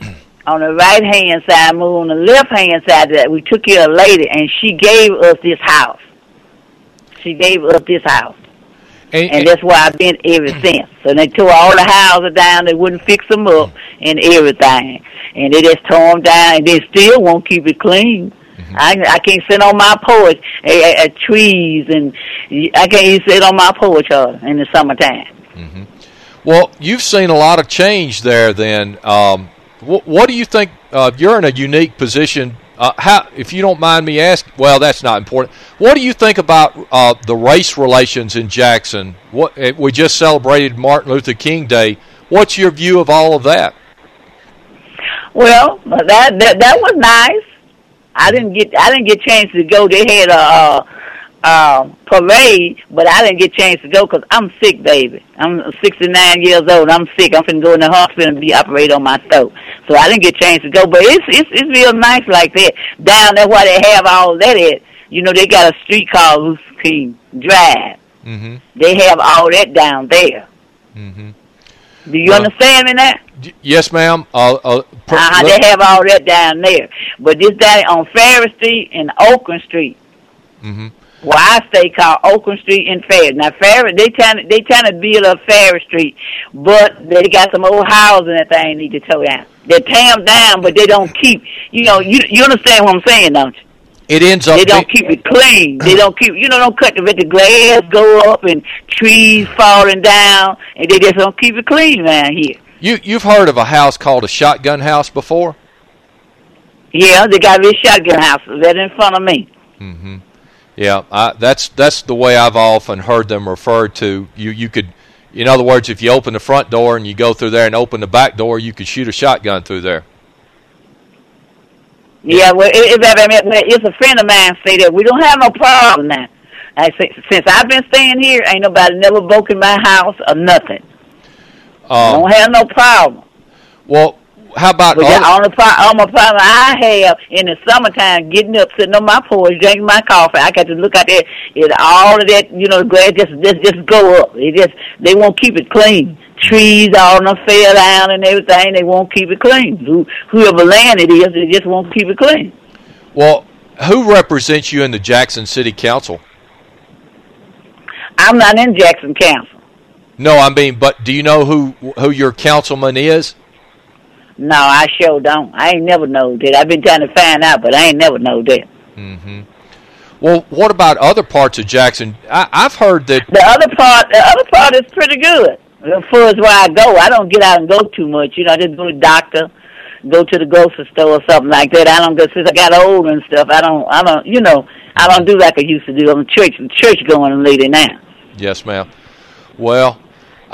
[SPEAKER 25] On the right hand side, moved on the left hand side. That we took care of a lady, and she gave us this house. She gave us this house.
[SPEAKER 1] And,
[SPEAKER 25] and that's where I've been ever since. So they tore all the houses down. They wouldn't fix them up and everything, and they just tore them down. And they still won't keep it clean. I I can't sit on my porch at, at trees, and I can't even sit on my porch uh, in the summertime.
[SPEAKER 1] mhm Well, you've seen a lot of change there. Then, um, wh- what do you think? Uh, you're in a unique position. Uh, how, if you don't mind me asking, well, that's not important. What do you think about uh, the race relations in Jackson? What eh, we just celebrated Martin Luther King Day. What's your view of all of that?
[SPEAKER 25] Well, that that that was nice. I didn't get I didn't get a chance to go. They had a a, uh, parade, but I didn't get a chance to go because I'm sick, baby. I'm 69 years old. I'm sick. I'm finna go in the hospital and be operated on my throat. So I didn't get a chance to go, but it's it's it's real nice like that. Down there where they have all that at, you know, they got a street called Luther King Drive.
[SPEAKER 1] Mm-hmm.
[SPEAKER 25] They have all that down there.
[SPEAKER 1] Mm-hmm.
[SPEAKER 25] Do you
[SPEAKER 1] Well-
[SPEAKER 25] understand me now?
[SPEAKER 1] Yes, ma'am. Uh, uh, per-
[SPEAKER 25] Uh-huh,
[SPEAKER 1] let-
[SPEAKER 25] they have all that down there. But this down on Ferry Street and Oakland Street,
[SPEAKER 1] Mhm.
[SPEAKER 25] Where I stay called Oakland Street and Ferry. Now Ferry, they trying to, they trying to build up Ferry Street, but they got some old houses that they need to tear down. They tear them down, but they don't keep. You know, you you understand what I'm saying, don't you?
[SPEAKER 1] It ends up.
[SPEAKER 25] They don't keep it clean. They don't keep, you know, don't cut the, let the grass go up and trees falling down, and they just don't keep it clean around here.
[SPEAKER 1] you you've heard of a house called a shotgun house before?
[SPEAKER 25] Yeah, they got this shotgun house right in front of me.
[SPEAKER 1] Mm-hmm. Yeah, I, that's that's the way I've often heard them referred to. You you could, in other words, if you open the front door and you go through there and open the back door, you could shoot a shotgun through there.
[SPEAKER 25] Yeah, well, it, it, it, it's a friend of mine say that we don't have no problem now. I say, since I've been staying here, ain't nobody never broken my house or nothing.
[SPEAKER 1] Um,
[SPEAKER 25] don't have no problem.
[SPEAKER 1] well, how about
[SPEAKER 25] But
[SPEAKER 1] other-
[SPEAKER 25] the pro- only problem I have in the summertime, getting up, sitting on my porch, drinking my coffee, I got to look out there, and all of that, you know, the grass just just just go up. It just they won't keep it clean. Trees all done fell down and everything. They won't keep it clean. Who, whoever land it is, they just won't keep it clean.
[SPEAKER 1] well, who represents you in the Jackson City Council?
[SPEAKER 25] I'm not in Jackson Council.
[SPEAKER 1] No, I mean, but do you know who who your councilman is?
[SPEAKER 25] No, I sure don't. I ain't never know that. I've been trying to find out, but I ain't never know that.
[SPEAKER 1] Mm-hmm. Well, what about other parts of Jackson? I, I've heard that.
[SPEAKER 25] The other part, the other part is pretty good. As far as where I go, I don't get out and go too much. You know, I just go to the doctor, go to the grocery store or something like that. I don't go since I got older and stuff. I don't, I don't, you know, I don't do like I used to do. I'm church, church going lady now.
[SPEAKER 1] Yes, ma'am. Well,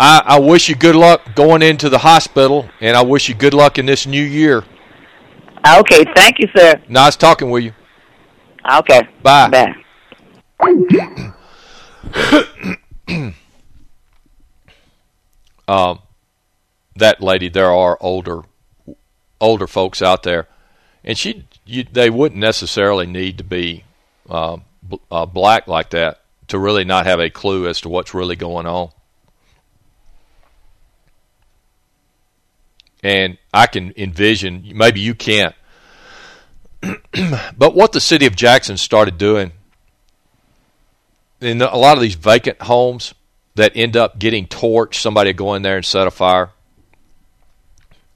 [SPEAKER 1] I, I wish you good luck going into the hospital, and I wish you good luck in this new year.
[SPEAKER 25] Okay, thank you, sir.
[SPEAKER 1] Nice talking with you.
[SPEAKER 25] Okay,
[SPEAKER 1] Bye.
[SPEAKER 25] Bye.
[SPEAKER 1] um, that lady, there are older older folks out there, and she you, they wouldn't necessarily need to be uh, bl- uh, black like that to really not have a clue as to what's really going on. And I can envision, maybe you can't, but what the city of Jackson started doing in a lot of these vacant homes that end up getting torched, somebody go in there and set a fire.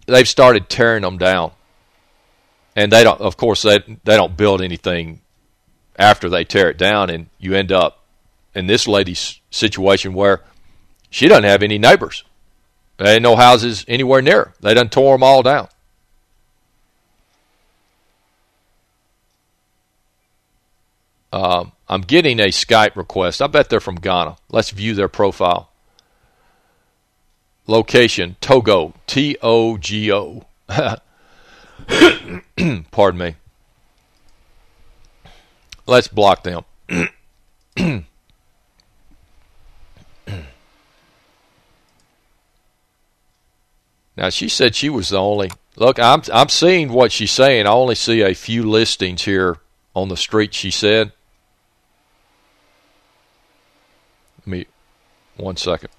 [SPEAKER 1] They've started tearing them down, and they don't. Of course, they they don't build anything after they tear it down, and you end up in this lady's situation where she doesn't have any neighbors. There ain't no houses anywhere near. They done tore them all down. Um, I'm getting a Skype request. I bet they're from Ghana. Let's view their profile. Location, Togo. T-O-G-O. Pardon me. Let's block them. now, she said she was the only... Look, I'm I'm seeing what she's saying. I only see a few listings here on the street, she said. Let me... One second.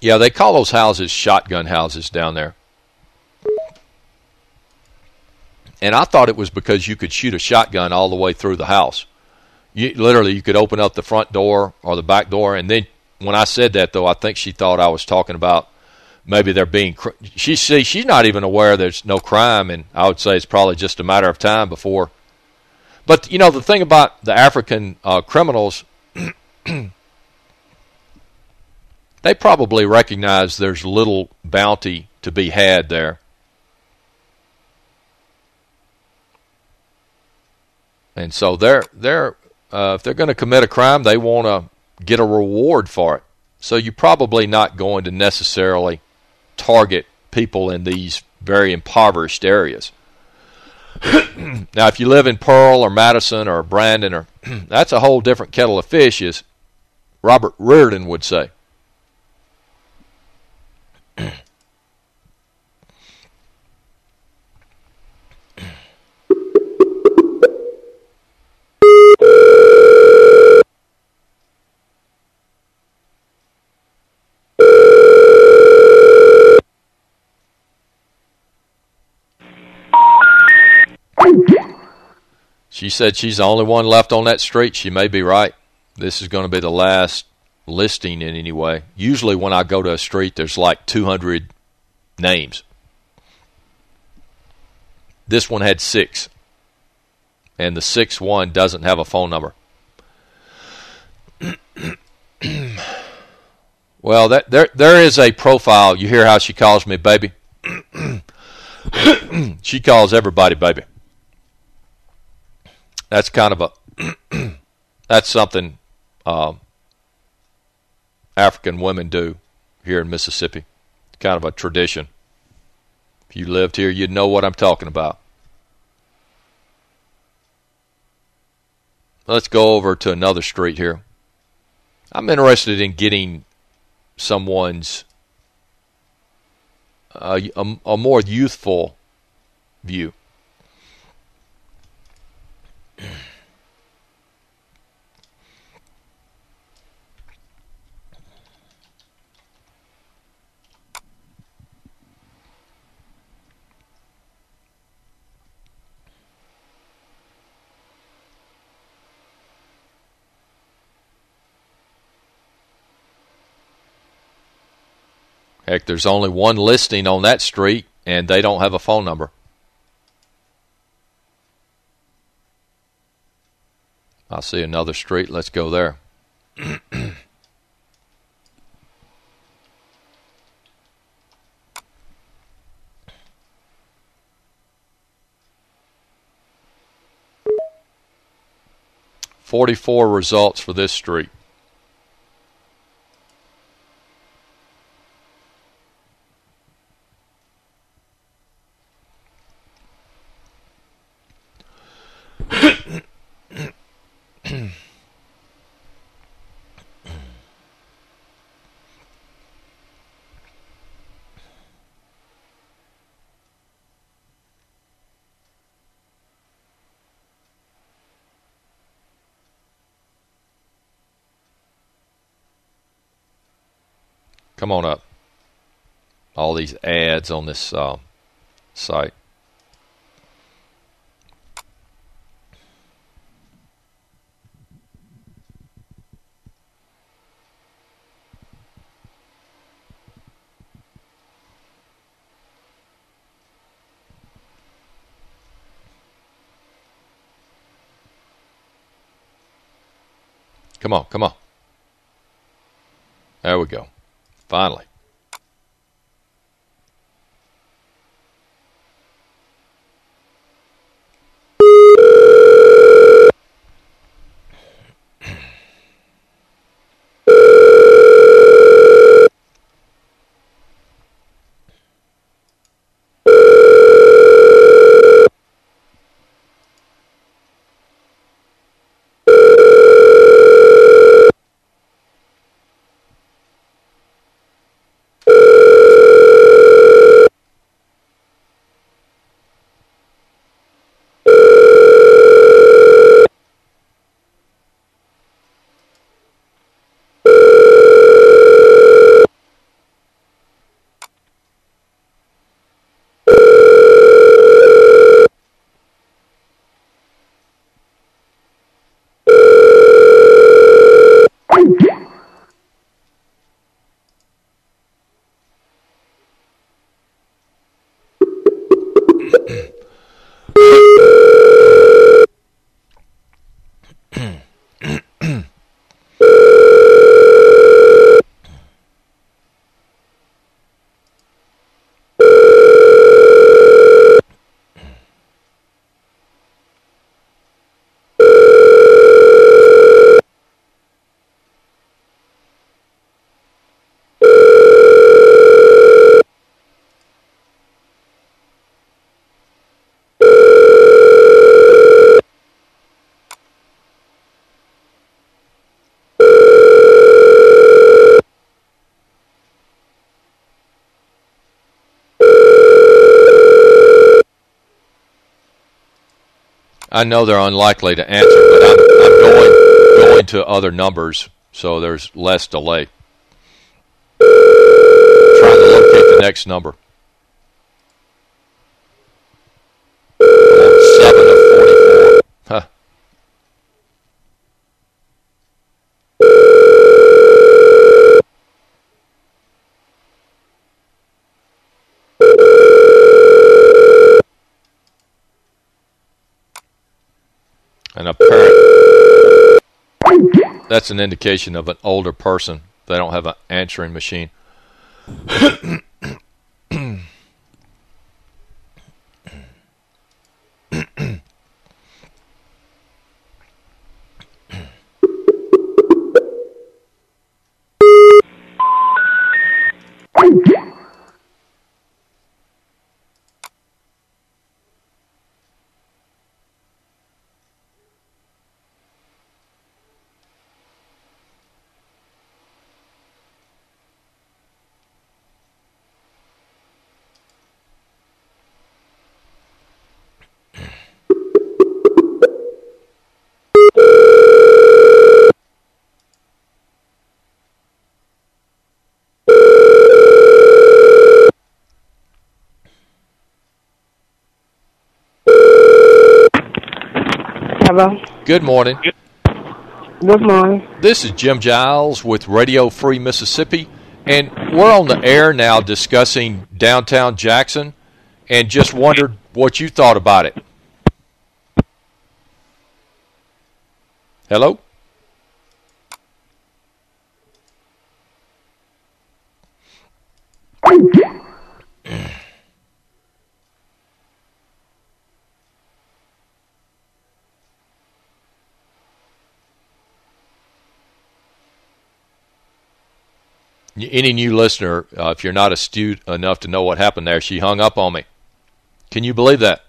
[SPEAKER 1] Yeah, they call those houses shotgun houses down there. And I thought it was because you could shoot a shotgun all the way through the house. You, literally, you could open up the front door or the back door, and then when I said that, though, I think she thought I was talking about maybe there being. She see she's not even aware there's no crime, and I would say it's probably just a matter of time before. But you know the thing about the African uh, criminals, they probably recognize there's little bounty to be had there. And so they're they're uh, if they're going to commit a crime, they want to get a reward for it. So you're probably not going to necessarily target people in these very impoverished areas. now, if you live in Pearl or Madison or Brandon, or that's a whole different kettle of fish, as Robert Reardon would say. She said she's the only one left on that street. She may be right. This is going to be the last listing in any way. Usually when I go to a street, there's like 200 names. This one had six. And the sixth one doesn't have a phone number. well, that there there is a profile. You hear how she calls me baby? she calls everybody baby that's kind of a that's something um, African women do here in Mississippi. It's kind of a tradition. If you lived here, you'd know what I'm talking about. Let's go over to another street here. I'm interested in getting someone's uh, a, a more youthful view. Heck, there's only one listing on that street, and they don't have a phone number. I see another street. Let's go there. Forty-four results for this street. Come on up. All these ads on this uh, site. Come on, come on. There we go. Finally. I know they're unlikely to answer, but I'm, I'm going going to other numbers, so there's less delay. Trying to locate the next number. Seven of forty-four. Huh. And a parent. That's an indication of an older person. They don't have an answering machine. Good morning.
[SPEAKER 26] Good morning.
[SPEAKER 1] This is Jim Giles with Radio Free Mississippi, and we're on the air now discussing downtown Jackson, and just wondered what you thought about it. Hello? Any new listener, uh, if you're not astute enough to know what happened there, she hung up on me. Can you believe that?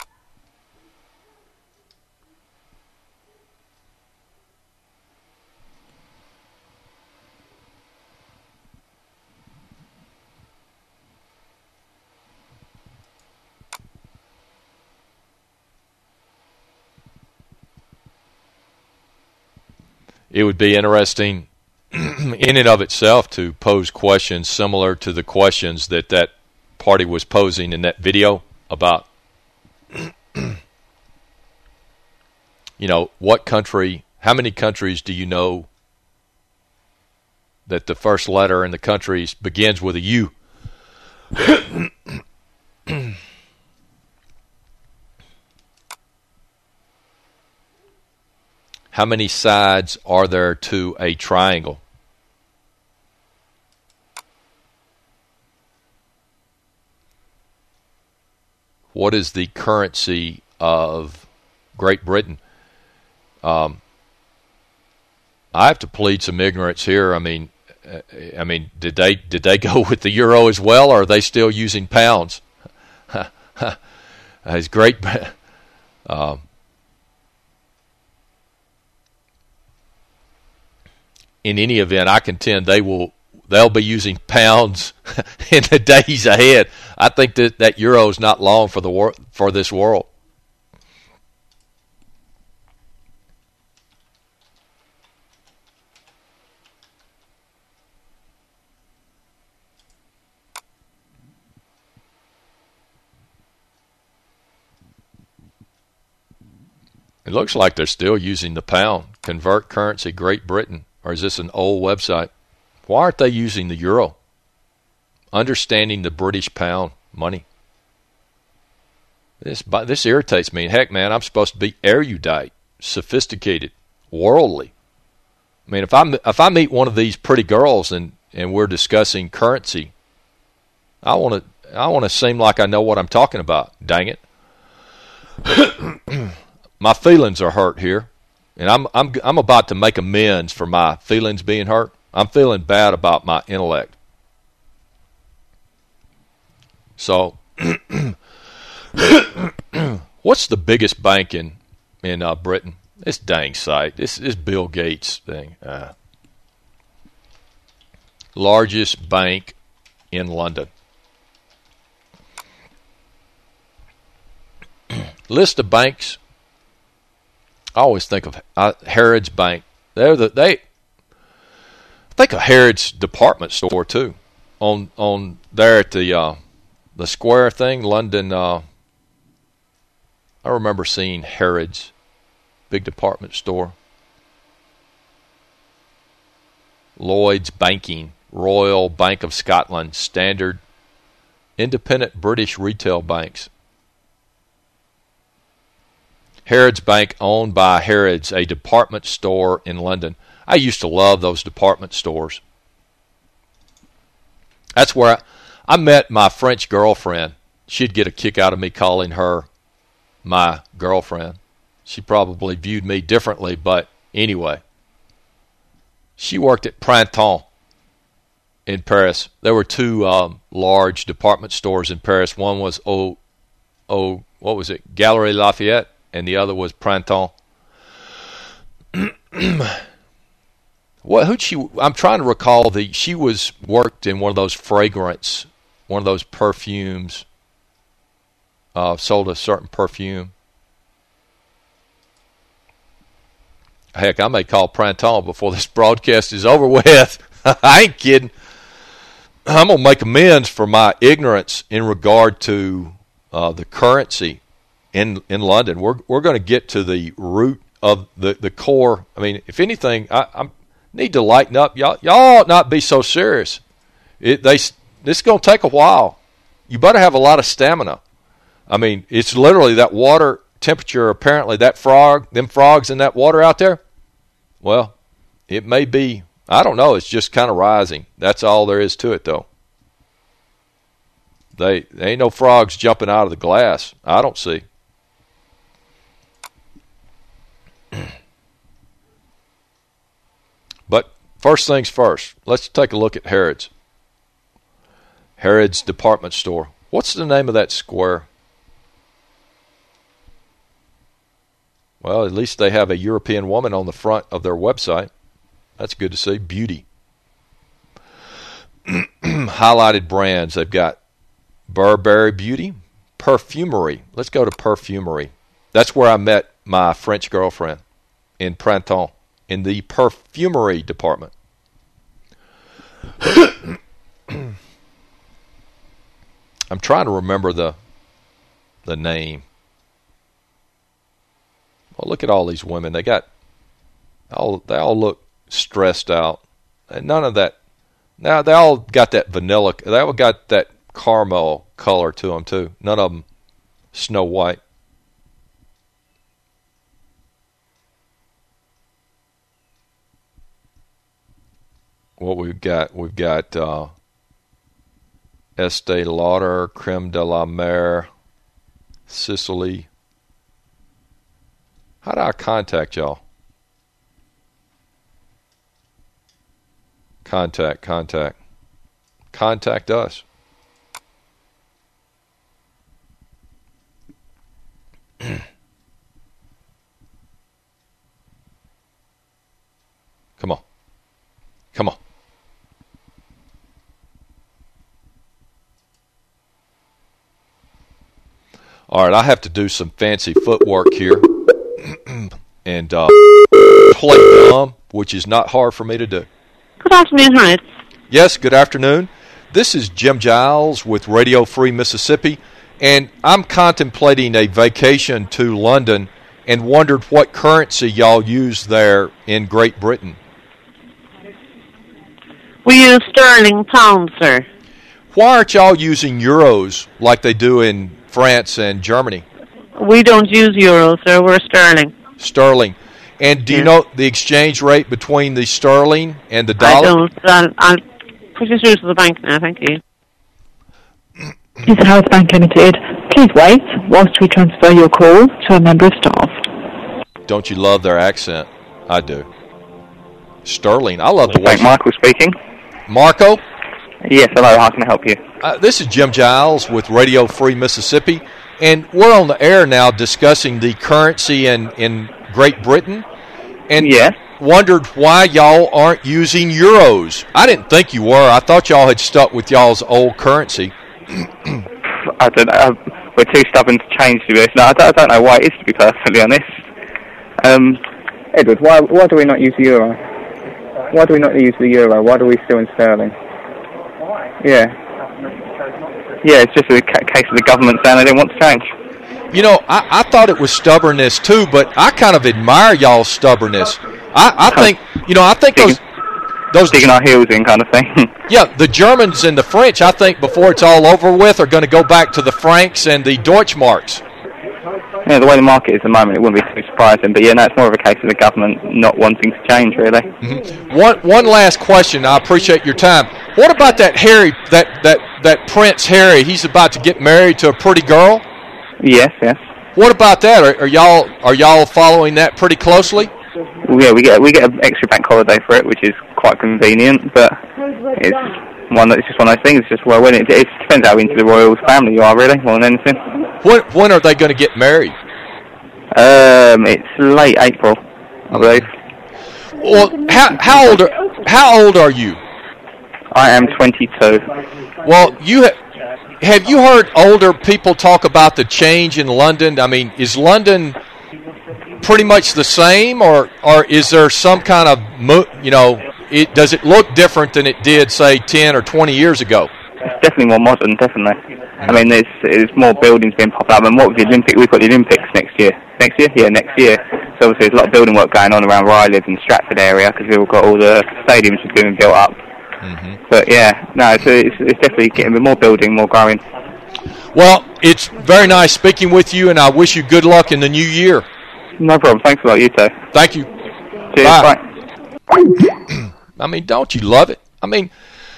[SPEAKER 1] It would be interesting in and of itself to pose questions similar to the questions that that party was posing in that video about you know what country how many countries do you know that the first letter in the countries begins with a U how many sides are there to a triangle what is the currency of Great Britain? Um, I have to plead some ignorance here. I mean, I mean, did they did they go with the euro as well, or are they still using pounds? As Great. Um, in any event, I contend they will they'll be using pounds in the days ahead. I think that that euro is not long for the wor- for this world. It looks like they're still using the pound. Convert currency Great Britain. Or is this an old website? Why aren't they using the euro? Understanding the British pound money. This this irritates me. Heck, man, I'm supposed to be erudite, sophisticated, worldly. I mean, if I if I meet one of these pretty girls and and we're discussing currency, I want to I want to seem like I know what I'm talking about. Dang it. my feelings are hurt here, and I'm I'm I'm about to make amends for my feelings being hurt. I'm feeling bad about my intellect. So, what's the biggest bank in in uh, Britain? This dang site. This is Bill Gates thing. Uh, largest bank in London. List of banks I always think of uh, Harrods Bank. They're the they. I think of Harrods department store too, on on there at the uh, the square thing, London. Uh, I remember seeing Harrods, big department store. Lloyd's Banking, Royal Bank of Scotland, Standard, independent British retail banks. Harrods Bank owned by Harrods, a department store in London. I used to love those department stores. That's where I, I met my French girlfriend. She'd get a kick out of me calling her my girlfriend. She probably viewed me differently, but anyway. She worked at Printemps in Paris. There were two um, large department stores in Paris. One was oh, oh, what was it? Galeries Lafayette, and the other was Printemps. what? Who'd she? I'm trying to recall the. She was worked in one of those fragrance, one of those perfumes. Uh, sold a certain perfume. Heck, I may call Printemps before this broadcast is over with. I ain't kidding. I'm going to make amends for my ignorance in regard to uh, the currency in in London. We're we're going to get to the root of the the core. I mean, if anything, I, I need to lighten up. Y'all y'all not be so serious. It they this is going to take a while. You better have a lot of stamina. I mean, it's literally that water temperature. Apparently, that frog, them frogs in that water out there. Well, it may be. I don't know. It's just kind of rising. That's all there is to it, though. They, they ain't no frogs jumping out of the glass. I don't see. but first things first, let's take a look at Harrods. Harrods department store. What's the name of that square? Well, at least they have a European woman on the front of their website. That's good to see. Beauty. Highlighted brands. They've got Burberry Beauty, Perfumery. Let's go to Perfumery. That's where I met my French girlfriend in Printemps in the perfumery department. I'm trying to remember the the name. Well, look at all these women. They got all they all look stressed out, and none of that. Now they all got that vanilla. They all got that caramel color to them too. None of them Snow White. What we've got, we've got uh, Estee Lauder, Creme de la Mer, Sisley. How do I contact y'all? Contact, contact. Contact us. Come on. Come on. All right, I have to do some fancy footwork here and uh, play dumb, which is not hard for me to do.
[SPEAKER 27] Good afternoon, Hyatt.
[SPEAKER 1] Yes, good afternoon. This is Jim Giles with Radio Free Mississippi, and I'm contemplating a vacation to London and wondered what currency y'all use there in Great Britain.
[SPEAKER 27] We use sterling pounds, sir.
[SPEAKER 1] Why aren't y'all using euros like they do in France and Germany?
[SPEAKER 27] We don't use euros, sir. We're sterling.
[SPEAKER 1] Sterling. And do you know the exchange rate between the sterling and the dollar?
[SPEAKER 27] I
[SPEAKER 1] dollar?
[SPEAKER 27] don't. I'll, I'll push you through to the bank now. Thank you.
[SPEAKER 28] This is Harrods Bank Limited. Please wait whilst we transfer your call to a member of staff.
[SPEAKER 1] Don't you love their accent? I do. Sterling. I love the way.
[SPEAKER 29] Bank Michael speaking.
[SPEAKER 1] Marco?
[SPEAKER 29] Yes, hello, how can I help you?
[SPEAKER 1] Uh, this is Jim Giles with Radio Free Mississippi, and we're on the air now discussing the currency in, in Great Britain. And wondered why y'all aren't using euros. I didn't think you were. I thought y'all had stuck with y'all's old currency.
[SPEAKER 29] I don't know, we're too stubborn to change to this. No, I don't, I don't know why it is, to be perfectly honest. Um, Edward, why why do we not use the euro? Why do we not use the euro? Why do we still in sterling? Yeah. Yeah, it's just a case of the government saying they don't want to change.
[SPEAKER 1] You know, I, I thought it was stubbornness too, but I kind of admire y'all's stubbornness. I, I think, you know, I think those those
[SPEAKER 29] digging our heels in kind of thing.
[SPEAKER 1] yeah, the Germans and the French, I think before it's all over with, are going to go back to the francs and the Deutschmarks.
[SPEAKER 29] Yeah, the way the market is at the moment, it wouldn't be too surprising. But yeah, no, it's more of a case of the government not wanting to change, really. Mm-hmm.
[SPEAKER 1] One one last question. I appreciate your time. What about that Harry, that that that Prince Harry? He's about to get married to a pretty girl.
[SPEAKER 29] Yes, yes.
[SPEAKER 1] What about that? Are, are y'all are y'all following that pretty closely?
[SPEAKER 29] Well, yeah, we get we get an extra bank holiday for it, which is quite convenient. But it's one it's just one of those things. It's just well, when it, it depends how into the royals family you are, really, more than anything.
[SPEAKER 1] When when are they going to get married?
[SPEAKER 29] Um, it's late April, I believe.
[SPEAKER 1] Well, how how old are how old are you?
[SPEAKER 29] I am 22.
[SPEAKER 1] Well, you ha- have you heard older people talk about the change in London? I mean, is London pretty much the same, or or is there some kind of mo- you know? It does it look different than it did say ten or twenty years ago?
[SPEAKER 29] It's definitely more modern, definitely. I mean, there's there's more buildings being popped up, and what with the Olympic, we've got the Olympics next year. Next year, yeah, next year. So obviously, there's a lot of building work going on around where I live in the Stratford area because we've got all the stadiums are being built up. Mm-hmm. But yeah, no, it's, it's, it's definitely getting more building, more growing.
[SPEAKER 1] Well, it's very nice speaking with you, and I wish you good luck in the new year.
[SPEAKER 29] No problem. Thanks a lot, you too.
[SPEAKER 1] Thank you.
[SPEAKER 29] Cheers.
[SPEAKER 1] Bye. I mean, don't you love it? I mean,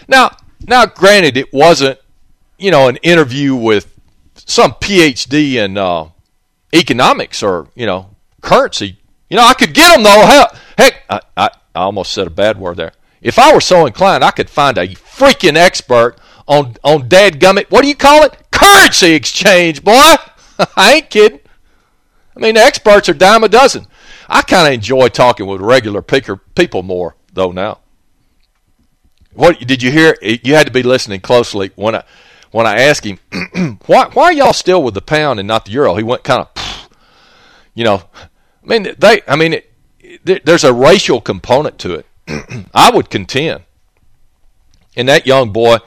[SPEAKER 1] now, now, granted, it wasn't, you know, an interview with some PhD in uh, economics or you know currency. You know, I could get them though. Hell, heck, I, I, I almost said a bad word there. If I were so inclined, I could find a freaking expert on on dadgummit. What do you call it? Currency exchange, boy. I ain't kidding. I mean, the experts are dime a dozen. I kind of enjoy talking with regular picker people more though now. What did you hear? You had to be listening closely when I when I asked him why why are y'all still with the pound and not the euro. He went kind of, you know, I mean they. I mean, it, there, there's a racial component to it. I would contend. And that young boy,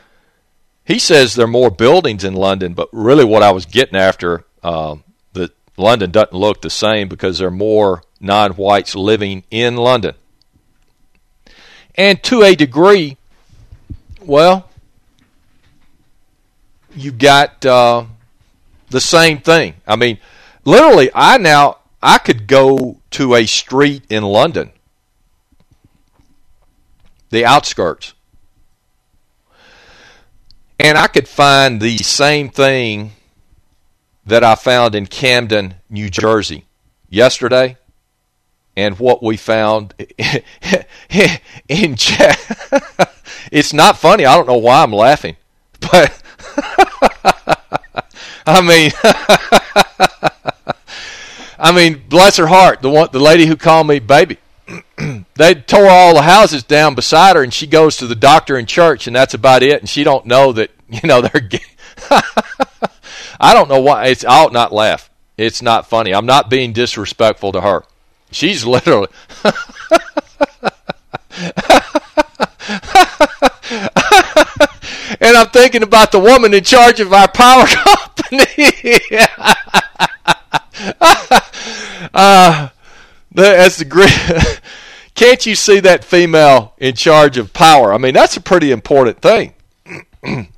[SPEAKER 1] he says there are more buildings in London, but really what I was getting after, um, that London doesn't look the same because there are more non-whites living in London. And to a degree, well, you got uh, the same thing. I mean, literally, I now I could go to a street in London, the outskirts, and I could find the same thing that I found in Camden, New Jersey, yesterday, and what we found in chat. it's not funny. I don't know why I'm laughing, but. I mean, I mean, bless her heart, the one, the lady who called me baby. they tore all the houses down beside her, and she goes to the doctor in church, and that's about it. And she don't know that you know they're. Gay. I don't know why. It's I ought not laugh. It's not funny. I'm not being disrespectful to her. She's literally. and I'm thinking about the woman in charge of our power company. uh, that's the great. Can't you see that female in charge of power? I mean, that's a pretty important thing.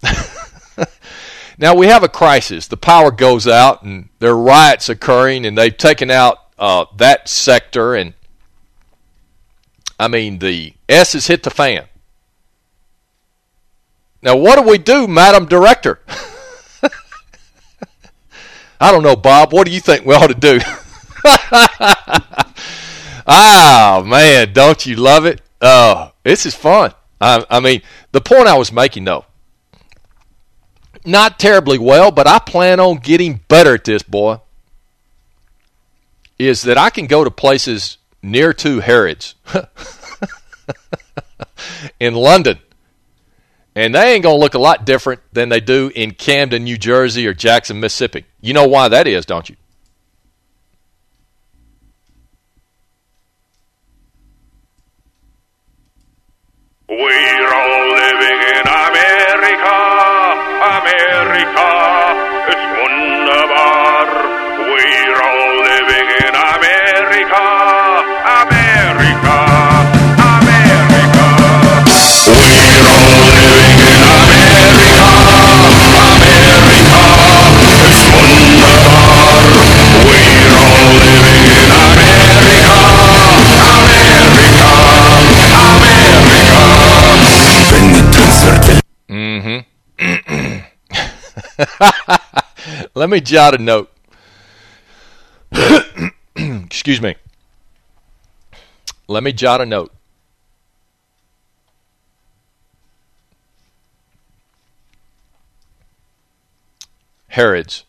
[SPEAKER 1] now we have a crisis. The power goes out, and there are riots occurring, and they've taken out uh, that sector. And I mean, the S has hit the fan. Now, what do we do, Madam Director? I don't know, Bob. What do you think we ought to do? ah, man, don't you love it? Oh, this is fun. I, I mean, the point I was making, though, not terribly well, but I plan on getting better at this, boy, is that I can go to places near to Harrods in London and they ain't going to look a lot different than they do in Camden, New Jersey or Jackson, Mississippi. You know why that is, don't you? Way Let me jot a note. Excuse me. Let me jot a note. Harrods.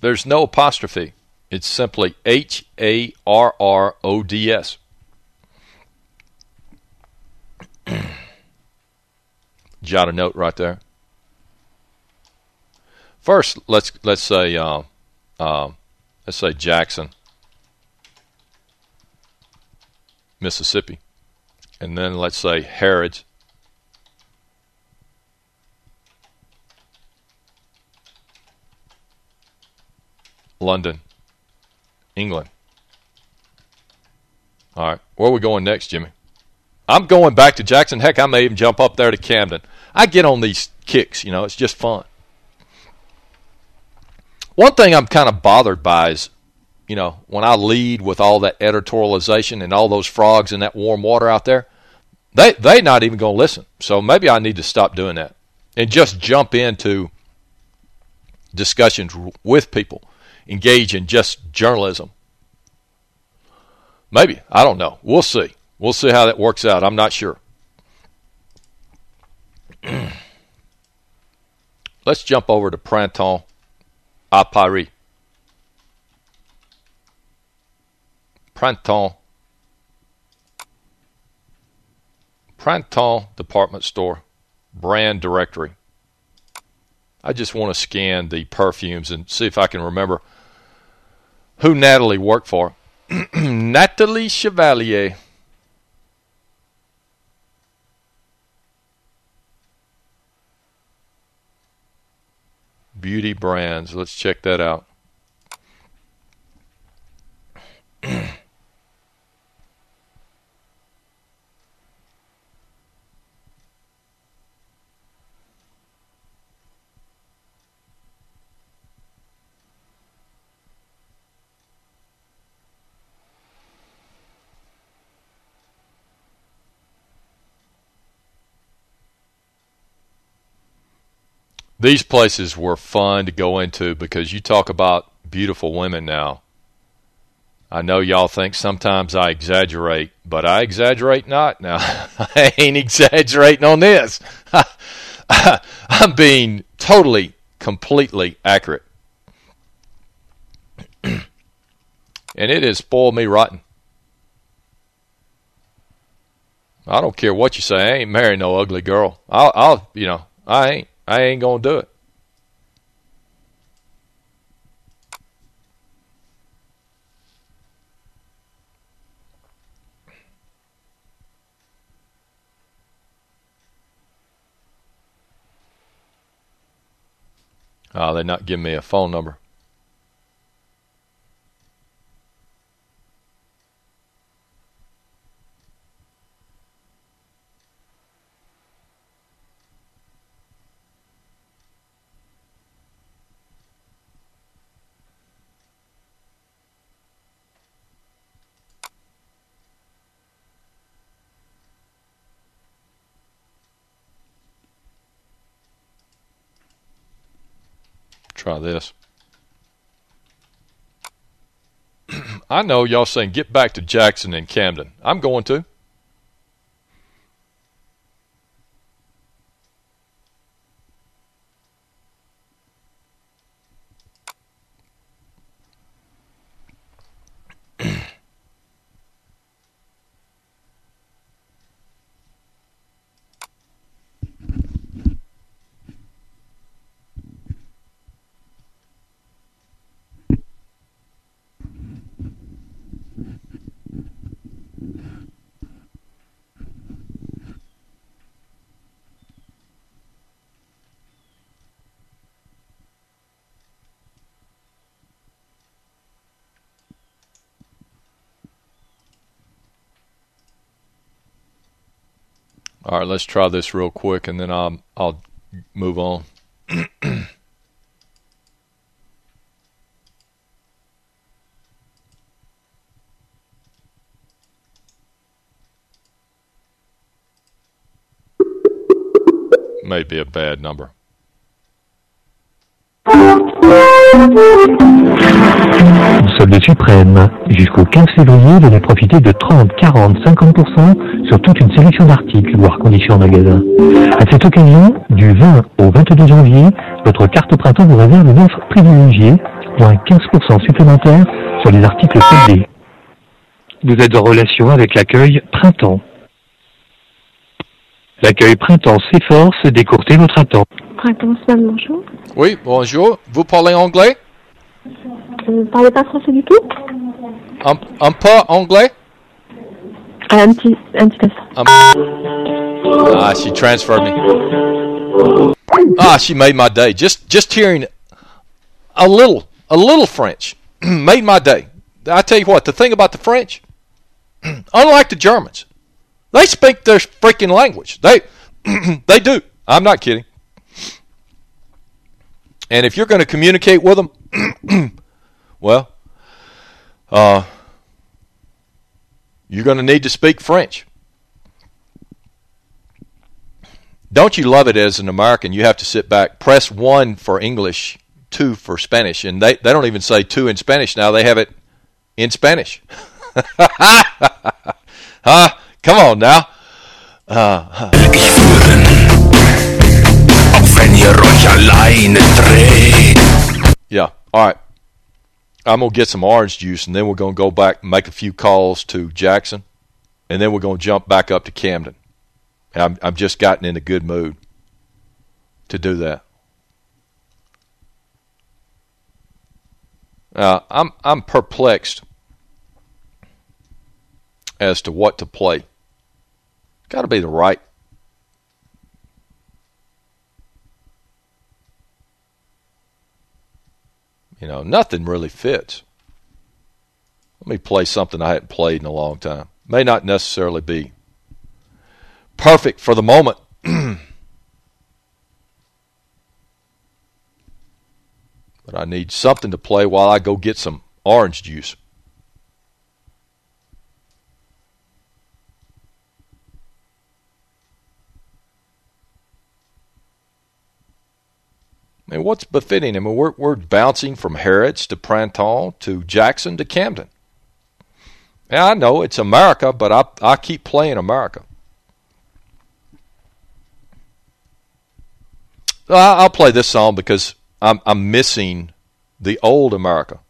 [SPEAKER 1] There's no apostrophe. It's simply H A R R O D S. Jot a note right there. First, let's let's say uh, uh, let's say Jackson, Mississippi, and then let's say Harrods, London, England. All right, where are we going next, Jimmy? I'm going back to Jackson. Heck, I may even jump up there to Camden. I get on these kicks, you know, it's just fun. One thing I'm kind of bothered by is, you know, when I lead with all that editorialization and all those frogs in that warm water out there, they they not even going to listen. So maybe I need to stop doing that and just jump into discussions with people, engage in just journalism. Maybe I don't know. We'll see. We'll see how that works out. I'm not sure. Let's jump over to Printemps à Paris. Printemps. Printemps department store brand directory. I just want to scan the perfumes and see if I can remember who Natalie worked for. Natalie Chevalier. Beauty brands. Let's check that out. These places were fun to go into because you talk about beautiful women now. I know y'all think sometimes I exaggerate, but I exaggerate not now. I ain't exaggerating on this. I'm being totally, completely accurate. and it has spoiled me rotten. I don't care what you say. I ain't marrying no ugly girl. I'll, I'll, you know, I ain't. I ain't going to do it. Oh, they're not giving me a phone number. Try this. I know y'all saying get back to Jackson and Camden. I'm going to. All right, let's try this real quick, and then I'll I'll move on. May be a bad number.
[SPEAKER 30] Solde suprême. Jusqu'au 15 février, venez profiter de 30, 40, 50% sur toute une sélection d'articles, voire conditions en magasin. À cette occasion, du 20 au 22 janvier, votre carte printemps vous réserve une offre privilégiée, moins 15% supplémentaire sur les articles soldés. Vous êtes en relation avec l'accueil Printemps. L'accueil Printemps s'efforce d'écourter votre attente.
[SPEAKER 31] Printemps, Semaine, bonjour.
[SPEAKER 1] Oui, bonjour. Vous parlez anglais?
[SPEAKER 31] Vous ne parlez pas français du tout
[SPEAKER 1] Un, un peu anglais?
[SPEAKER 31] Un petit, un petit instant.
[SPEAKER 1] Um, ah, she transferred me. Ah, she made my day. Just just hearing a little a little French made my day. I tell you what, the thing about the French, unlike the Germans, they speak their freaking language. They they do. I'm not kidding. And if you're going to communicate with them, well, uh, you're going to need to speak French. Don't you love it as an American? You have to sit back, press one for English, two for Spanish, and they, they don't even say two in Spanish now. They have it in Spanish. huh? Come on now. Uh,
[SPEAKER 7] Wenn
[SPEAKER 1] Yeah. All right. I'm gonna get some orange juice, and then we're gonna go back and make a few calls to Jackson, and then we're gonna jump back up to Camden. I'm I'm just gotten in a good mood to do that. Uh, I'm I'm perplexed as to what to play. Got to be the right You know, nothing really fits. Let me play something I hadn't played in a long time. May not necessarily be perfect for the moment. but I need something to play while I go get some orange juice. I mean, what's befitting him? I mean, we're, we're bouncing from Harrods to Printemps to Jackson to Camden. Yeah, I know it's America, but I I keep playing America. I'll play this song because I'm I'm missing the old America.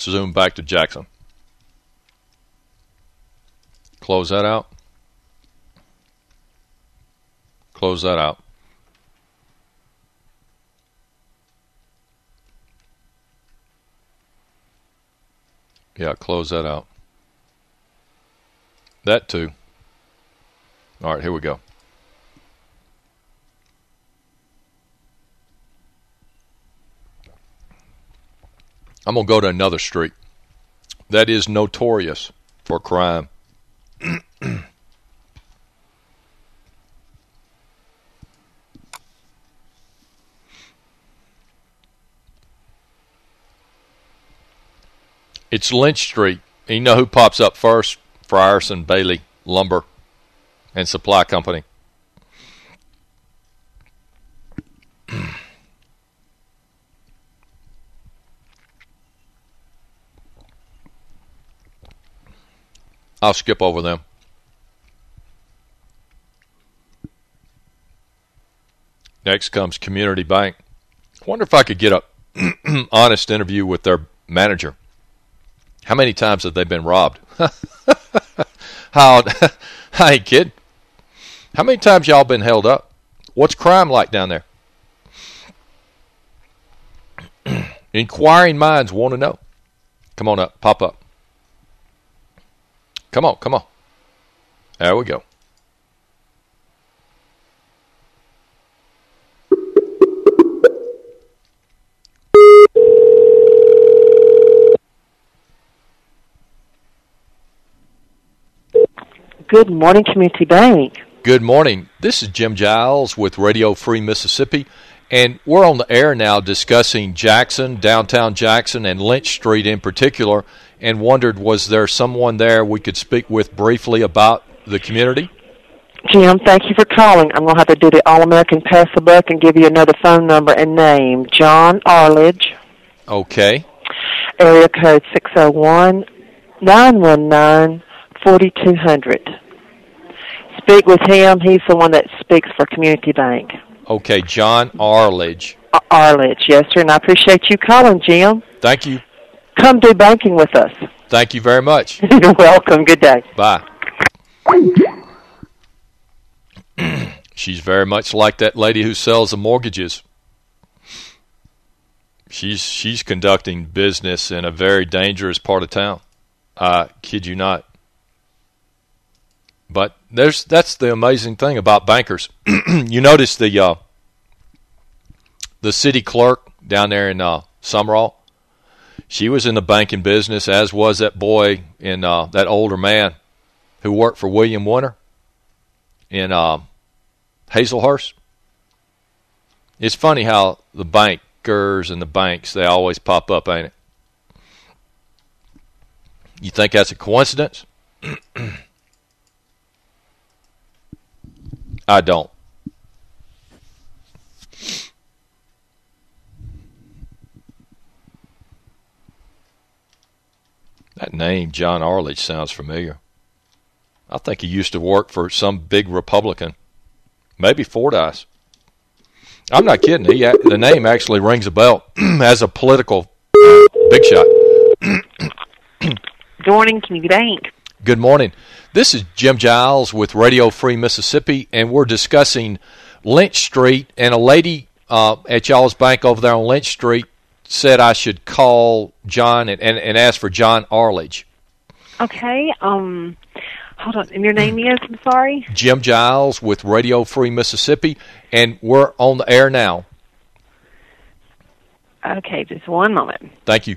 [SPEAKER 1] Let's zoom back to Jackson. Close that out. Close that out. Yeah, close that out. That too. All right, here we go. I'm going to go to another street that is notorious for crime. it's Lynch Street. You know who pops up first? Frierson Bailey Lumber and Supply Company. I'll skip over them. Next comes Community Bank. wonder if I could get a honest interview with their manager. How many times have they been robbed? How I ain't kidding. How many times y'all been held up? What's crime like down there? Inquiring minds want to know. Come on up, pop up. Come on, come on. There we go.
[SPEAKER 32] Good morning, Community Bank.
[SPEAKER 1] Good morning. This is Jim Giles with Radio Free Mississippi, and we're on the air now discussing Jackson, downtown Jackson, and Lynch Street in particular, and wondered was there someone there we could speak with briefly about the community?
[SPEAKER 32] Jim, thank you for calling. I'm going to have to do the All-American Pass the Buck and give you another phone number and name. John Arledge,
[SPEAKER 1] Okay.
[SPEAKER 32] area code 601 919 4200. Speak with him. He's the one that speaks for Community Bank.
[SPEAKER 1] Okay, John Arledge.
[SPEAKER 32] Arledge, yes, sir. And I appreciate you calling, Jim.
[SPEAKER 1] Thank you.
[SPEAKER 32] Come do banking with us.
[SPEAKER 1] Thank you very much.
[SPEAKER 32] You're welcome. Good day.
[SPEAKER 1] Bye. She's very much like that lady who sells the mortgages. She's she's conducting business in a very dangerous part of town. I kid you not. But there's that's the amazing thing about bankers. you notice the uh, the city clerk down there in uh, Sumrall. She was in the banking business, as was that boy in uh, that older man who worked for William Winter in uh, Hazlehurst. It's funny how the bankers and the banks they always pop up, ain't it? You think that's a coincidence? I don't. That name, John Arledge, sounds familiar. I think he used to work for some big Republican. Maybe Fordice. I'm not kidding. He, the name actually rings a bell as a political uh, big shot.
[SPEAKER 27] Good morning, Community Bank.
[SPEAKER 1] Good morning. This is Jim Giles with Radio Free Mississippi, and we're discussing Lynch Street. And a lady uh, at y'all's bank over there on Lynch Street said I should call John and, and, and ask for John Arledge.
[SPEAKER 33] Okay. Um, hold on. And your name is? I'm sorry.
[SPEAKER 1] Jim Giles with Radio Free Mississippi, and we're on the air now.
[SPEAKER 33] Okay, just one moment.
[SPEAKER 1] Thank you.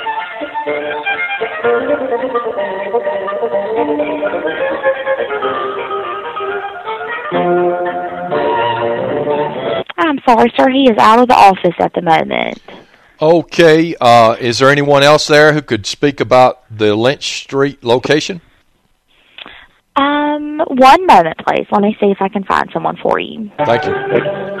[SPEAKER 34] I'm sorry, sir. He is out of the office at the moment.
[SPEAKER 1] Okay, uh, is there anyone else there who could speak about the Lynch Street location?
[SPEAKER 34] Um, one moment, please. Let me see if I can find someone for you.
[SPEAKER 1] Thank you.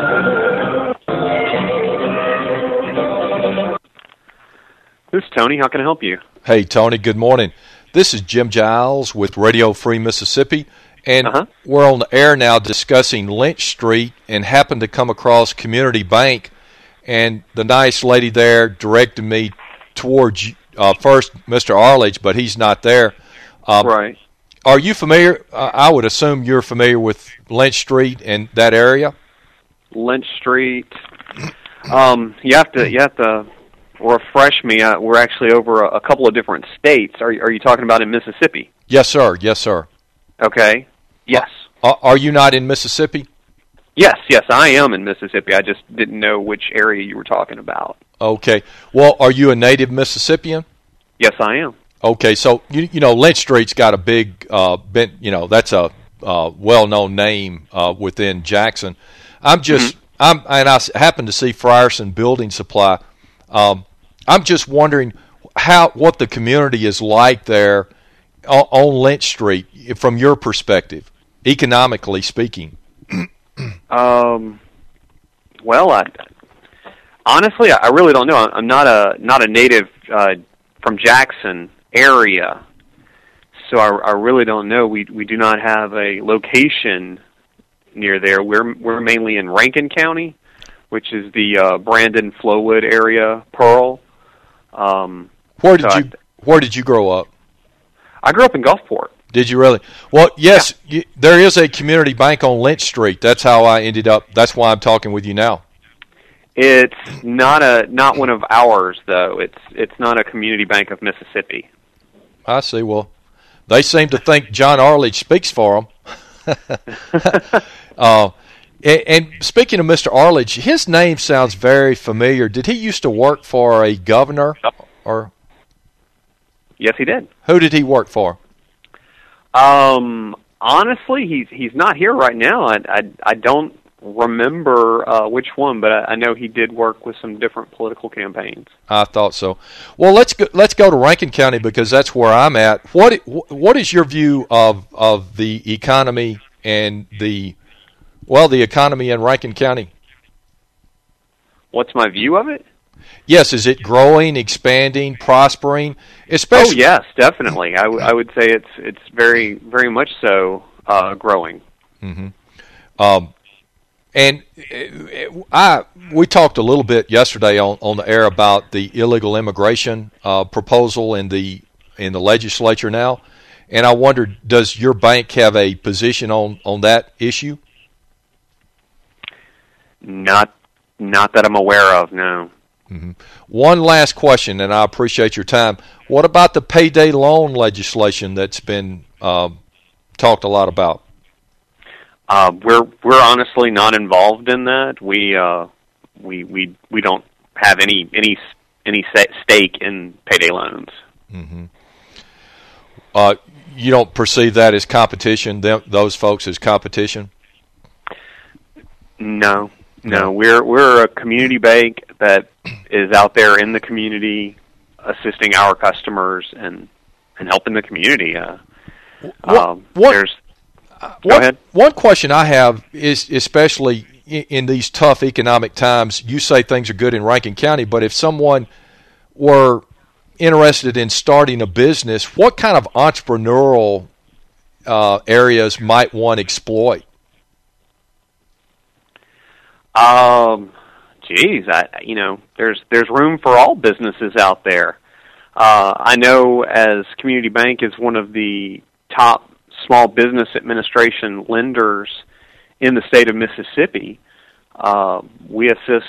[SPEAKER 35] This is Tony. How can I help you?
[SPEAKER 1] Hey, Tony, good morning. This is Jim Giles with Radio Free Mississippi, and we're on the air now discussing Lynch Street and happened to come across Community Bank, and the nice lady there directed me towards uh, first Mr. Arledge, but he's not there. Um,
[SPEAKER 35] right.
[SPEAKER 1] Are you familiar? Uh, I would assume you're familiar with Lynch Street and that area.
[SPEAKER 35] Lynch Street. Um, you have to you have to refresh me. Uh, we're actually over a, a couple of different states. Are you- are you talking about in Mississippi?
[SPEAKER 1] Yes, sir. Yes, sir.
[SPEAKER 35] Okay. Yes.
[SPEAKER 1] Uh, are you not in Mississippi?
[SPEAKER 35] Yes. Yes. I am in Mississippi. I just didn't know which area you were talking about.
[SPEAKER 1] Okay. Well, are you a native Mississippian?
[SPEAKER 35] Yes, I am.
[SPEAKER 1] Okay, so you you know Lynch Street's got a big, uh, been, you know that's a uh, well-known name uh, within Jackson. I'm just I'm and I happen to see Frierson Building Supply. Um, I'm just wondering how what the community is like there on, on Lynch Street from your perspective, economically speaking.
[SPEAKER 35] Um, well, I, honestly, I really don't know. I'm not a not a native uh, from Jackson area, so I, I really don't know. We we do not have a location near there. We're we're mainly in Rankin County, which is the uh, Brandon Flowood area, Pearl. Um,
[SPEAKER 1] Where did
[SPEAKER 35] so
[SPEAKER 1] you Where did you grow up?
[SPEAKER 35] I, I grew up in Gulfport.
[SPEAKER 1] Did you really? Well, yes, you, there is a community bank on Lynch Street. That's how I ended up. That's why I'm talking with you now.
[SPEAKER 35] It's not a not one of ours though. It's it's not a community bank of Mississippi.
[SPEAKER 1] I see. Well, they seem to think John Arledge speaks for them. uh, and, and speaking of Mr. Arledge, his name sounds very familiar. Did he used to work for a governor, or
[SPEAKER 35] Yes, he did.
[SPEAKER 1] who did he work for?
[SPEAKER 35] Um, honestly, he's he's not here right now. I I, I don't remember uh, which one, but I, I know he did work with some different political campaigns.
[SPEAKER 1] I thought so. Well, let's go. Let's go to Rankin County because that's where I'm at. What What is your view of of the economy and the well, the economy in Rankin County?
[SPEAKER 35] What's my view of it?
[SPEAKER 1] Yes, is it growing, expanding, prospering?
[SPEAKER 35] Oh
[SPEAKER 1] Especially,
[SPEAKER 35] yes, definitely. I, w- I would say it's it's very very much so uh, growing.
[SPEAKER 1] hmm Um, And uh, I we talked a little bit yesterday on, on the air about the illegal immigration uh, proposal in the in the legislature now, and I wondered, does your bank have a position on on that issue?
[SPEAKER 35] Not not that I'm aware of. No.
[SPEAKER 1] Mm-hmm. One last question, and I appreciate your time. What about the payday loan legislation that's been uh, talked a lot about?
[SPEAKER 35] Uh, we're we're honestly not involved in that. We uh, we we we don't have any any any stake in payday loans.
[SPEAKER 1] Mm-hmm. Uh, you don't perceive that as competition? Them, those folks as competition?
[SPEAKER 35] No, no. We're we're a community bank that is out there in the community, assisting our customers and and helping the community. Uh,
[SPEAKER 1] what,
[SPEAKER 35] um,
[SPEAKER 1] what,
[SPEAKER 35] there's
[SPEAKER 1] Go one, ahead. One question I have is, especially in, in, these tough economic times, you say things are good in Rankin County, but if someone were interested in starting a business, what kind of entrepreneurial uh, areas might one exploit?
[SPEAKER 35] Um, geez, I you know, there's there's room for all businesses out there. Uh, I know as Community Bank is one of the top small business administration lenders in the state of Mississippi. Uh, we assist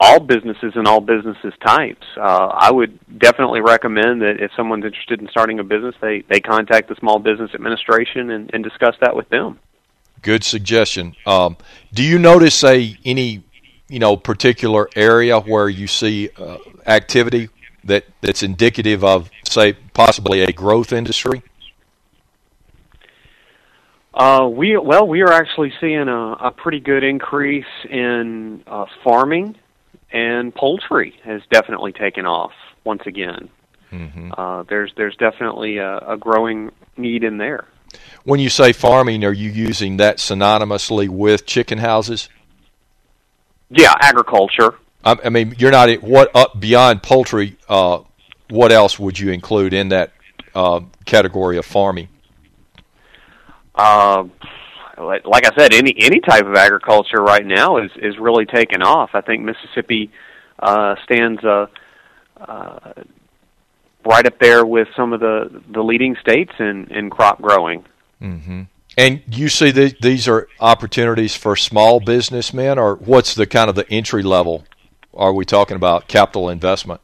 [SPEAKER 35] all businesses and all businesses types. Uh, I would definitely recommend that if someone's interested in starting a business, they, they contact the Small Business Administration and, and discuss that with them.
[SPEAKER 1] Good suggestion. Um, do you notice a any you know particular area where you see uh, activity that that's indicative of say possibly a growth industry?
[SPEAKER 35] Uh, we well, we are actually seeing a, a pretty good increase in uh, farming, and poultry has definitely taken off once again.
[SPEAKER 1] Mm-hmm.
[SPEAKER 35] Uh, there's there's definitely a, a growing need in there.
[SPEAKER 1] When you say farming, are you using that synonymously with chicken houses?
[SPEAKER 35] Yeah, agriculture.
[SPEAKER 1] I, I mean, you're not what up beyond poultry. Uh, what else would you include in that uh, category of farming?
[SPEAKER 35] Uh, like I said, any any type of agriculture right now is is really taking off. I think Mississippi uh, stands uh, uh, right up there with some of the the leading states in in crop growing.
[SPEAKER 1] Mm-hmm. And you see that these are opportunities for small businessmen, or what's the kind of the entry level? Are we talking about capital investment?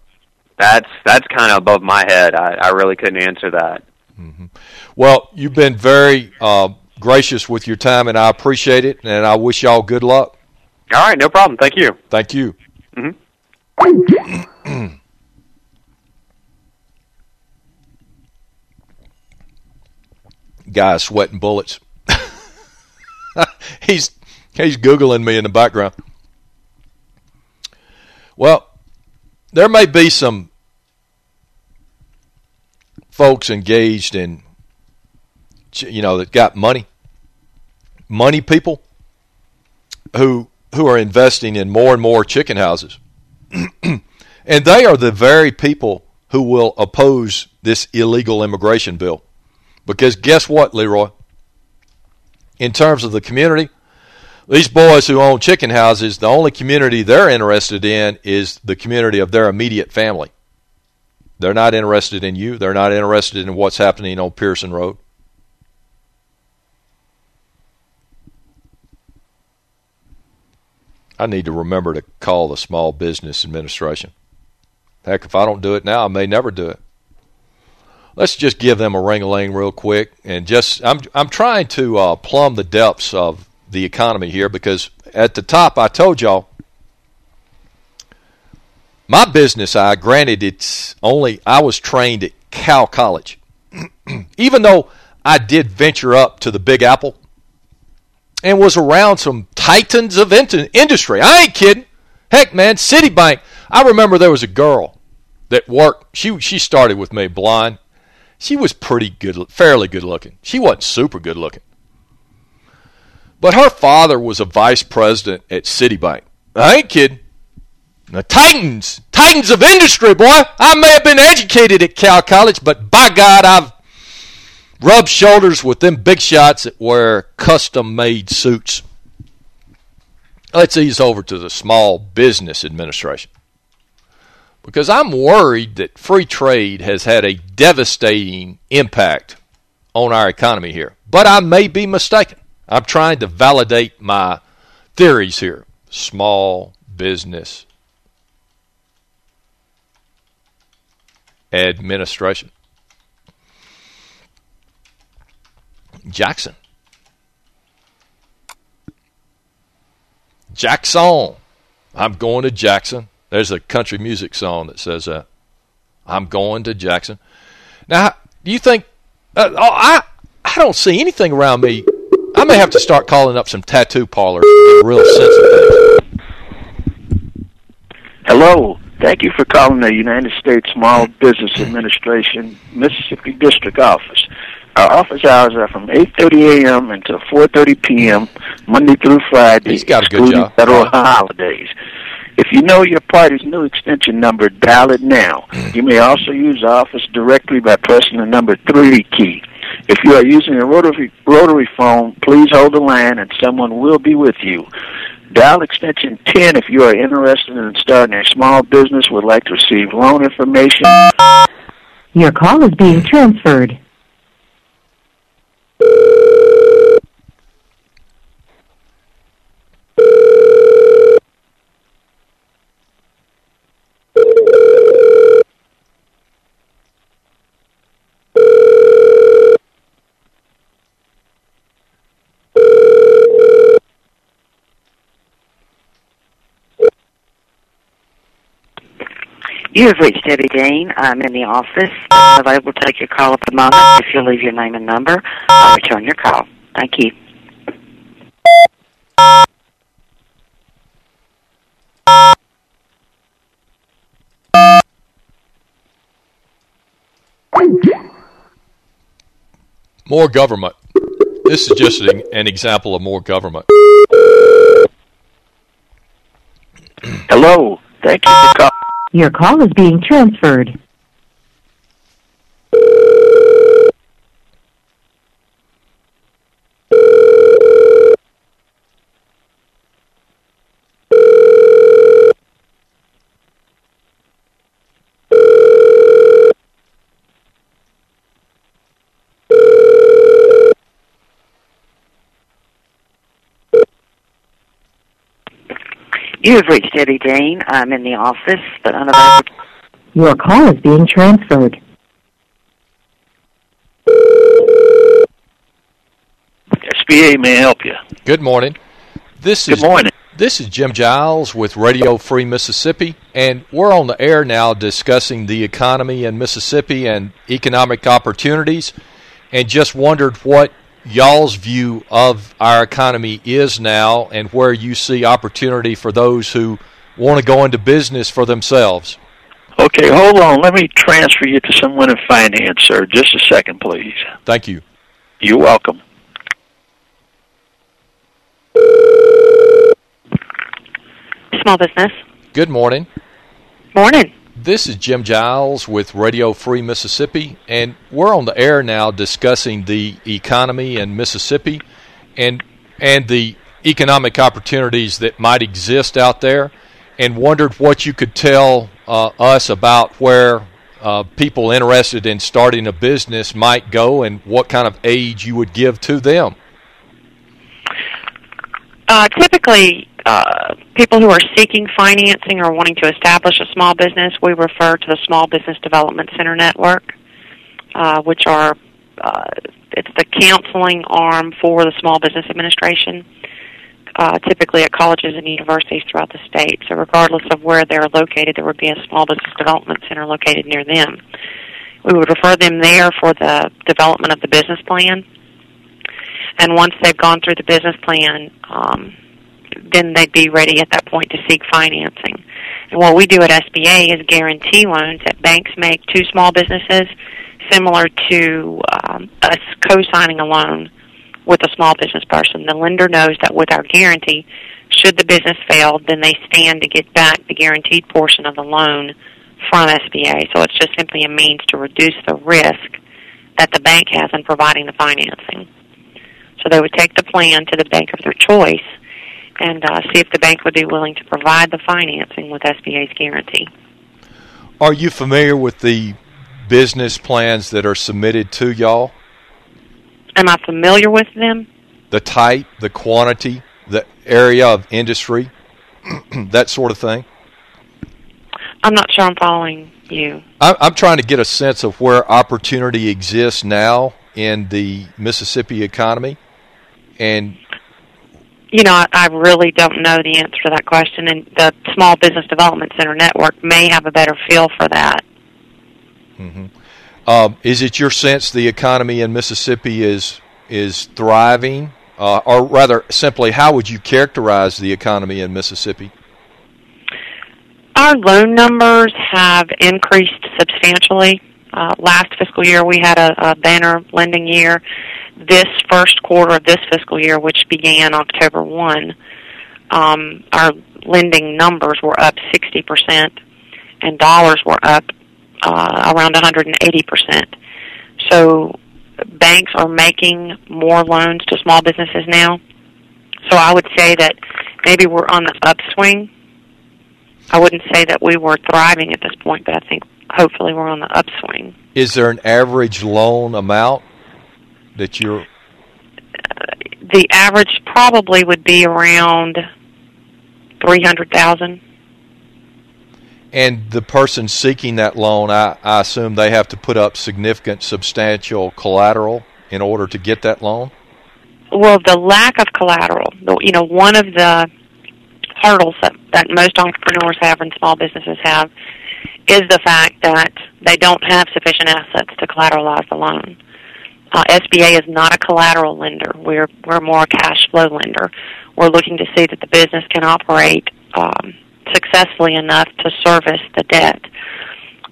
[SPEAKER 35] That's that's kind of above my head. I, I really couldn't answer that.
[SPEAKER 1] Mm-hmm. Well, you've been very uh, gracious with your time, and I appreciate it, and I wish y'all good luck.
[SPEAKER 35] All right, no problem. Thank you.
[SPEAKER 1] Thank you.
[SPEAKER 35] Mm-hmm.
[SPEAKER 1] Guy sweating bullets. he's he's googling me in the background. Well, there may be some folks engaged in, you know, that got money, money people who who are investing in more and more chicken houses. and they are the very people who will oppose this illegal immigration bill. Because guess what, Leroy? In terms of the community, these boys who own chicken houses, the only community they're interested in is the community of their immediate family. They're not interested in you. They're not interested in what's happening on Pearson Road. I need to remember to call the Small Business Administration. Heck, if I don't do it now, I may never do it. Let's just give them a ring-a-ling real quick, and just I'm I'm trying to uh, plumb the depths of the economy here because at the top I told y'all my business I granted, it's only I was trained at Cal College. Even though I did venture up to the Big Apple and was around some titans of industry. I ain't kidding. Heck, man, Citibank. I remember there was a girl that worked. She she started with me blind. She was pretty good, fairly good looking. She wasn't super good looking. But her father was a vice president at Citibank. I ain't kidding. The titans, titans of industry, boy. I may have been educated at Cal College, but by God, I've rubbed shoulders with them big shots that wear custom-made suits. let's ease over to the Small Business Administration. Because I'm worried that free trade has had a devastating impact on our economy here. But I may be mistaken. I'm trying to validate my theories here. Small business administration. Jackson. Jackson. I'm going to Jackson. There's a country music song that says that. I'm going to Jackson. Now, do you think... Uh, oh, I I don't see anything around me. I may have to start calling up some tattoo parlors to get a real sense of things.
[SPEAKER 36] Hello. Thank you for calling the United States Small Business Administration Mississippi District Office. Our office hours are from 8:30 a.m. until 4:30 p.m. Monday through Friday,
[SPEAKER 1] He's got a good
[SPEAKER 36] excluding
[SPEAKER 1] job.
[SPEAKER 36] federal holidays. If you know your party's new extension number, dial it now. You may also use the office directory by pressing the number 3 key. If you are using a rotary, rotary phone, please hold the line and someone will be with you. Dial extension 10 if you are interested in starting a small business, would like to receive loan information.
[SPEAKER 24] Your call is being transferred.
[SPEAKER 37] You have reached Debbie Dean. I'm in the office. I'm available to take your call at the moment. If you'll leave your name and number, I'll return your call. Thank you.
[SPEAKER 1] More government. This is just an, an example of more government.
[SPEAKER 36] Hello. Thank you for calling.
[SPEAKER 24] Your call is being transferred.
[SPEAKER 37] Have reached Debbie Dean. I'm in the office, but unavailable.
[SPEAKER 24] Your call is being transferred.
[SPEAKER 36] SBA may I help you.
[SPEAKER 1] Good morning. This
[SPEAKER 36] Good
[SPEAKER 1] is
[SPEAKER 36] morning.
[SPEAKER 1] This is Jim Giles with Radio Free Mississippi, and we're on the air now discussing the economy in Mississippi and economic opportunities, and just wondered what y'all's view of our economy is now and where you see opportunity for those who want to go into business for themselves.
[SPEAKER 36] Okay, hold on. Let me transfer you to someone in finance, sir. Just a second, please.
[SPEAKER 1] Thank you.
[SPEAKER 36] You're welcome.
[SPEAKER 27] Small business.
[SPEAKER 1] Good morning.
[SPEAKER 27] Morning.
[SPEAKER 1] This is Jim Giles with Radio Free Mississippi, and we're on the air now discussing the economy in Mississippi and and the economic opportunities that might exist out there, and wondered what you could tell uh, us about where uh, people interested in starting a business might go and what kind of aid you would give to them.
[SPEAKER 27] Uh, typically, uh, people who are seeking financing or wanting to establish a small business, we refer to the Small Business Development Center Network, uh, which are uh, it's the counseling arm for the Small Business Administration, uh, typically at colleges and universities throughout the state. So, regardless of where they're located, there would be a Small Business Development Center located near them. We would refer them there for the development of the business plan. And once they've gone through the business plan, um, then they'd be ready at that point to seek financing. And what we do at SBA is guarantee loans that banks make to small businesses, similar to um, us co-signing a loan with a small business person. The lender knows that with our guarantee, should the business fail, then they stand to get back the guaranteed portion of the loan from SBA. So it's just simply a means to reduce the risk that the bank has in providing the financing. So they would take the plan to the bank of their choice, and uh, see if the bank would be willing to provide the financing with SBA's guarantee.
[SPEAKER 1] Are you familiar with the business plans that are submitted to y'all?
[SPEAKER 27] Am I familiar with them?
[SPEAKER 1] The type, the quantity, the area of industry, that sort of thing?
[SPEAKER 27] I'm not sure I'm following you.
[SPEAKER 1] I- I'm trying to get a sense of where opportunity exists now in the Mississippi economy. And
[SPEAKER 27] You know, I, I really don't know the answer to that question, and the Small Business Development Center network may have a better feel for that.
[SPEAKER 1] um, is it your sense the economy in Mississippi is is thriving? Uh, or rather, simply, how would you characterize the economy in Mississippi?
[SPEAKER 27] Our loan numbers have increased substantially. Uh, last fiscal year, we had a, a banner lending year. This first quarter of this fiscal year, which began October 1, um, our lending numbers were up 60%, and dollars were up uh, around 180%. So banks are making more loans to small businesses now. So I would say that maybe we're on the upswing. I wouldn't say that we were thriving at this point, but I think hopefully we're on the upswing.
[SPEAKER 1] Is there an average loan amount that you're
[SPEAKER 27] The average probably would be around 300,000.
[SPEAKER 1] and the person seeking that loan, I, I assume they have to put up significant, substantial collateral in order to get that loan?
[SPEAKER 27] Well, the lack of collateral, you know, one of the hurdles that, that most entrepreneurs have and small businesses have is the fact that they don't have sufficient assets to collateralize the loan. Uh, SBA is not a collateral lender. We're we're more a cash flow lender. We're looking to see that the business can operate um, successfully enough to service the debt.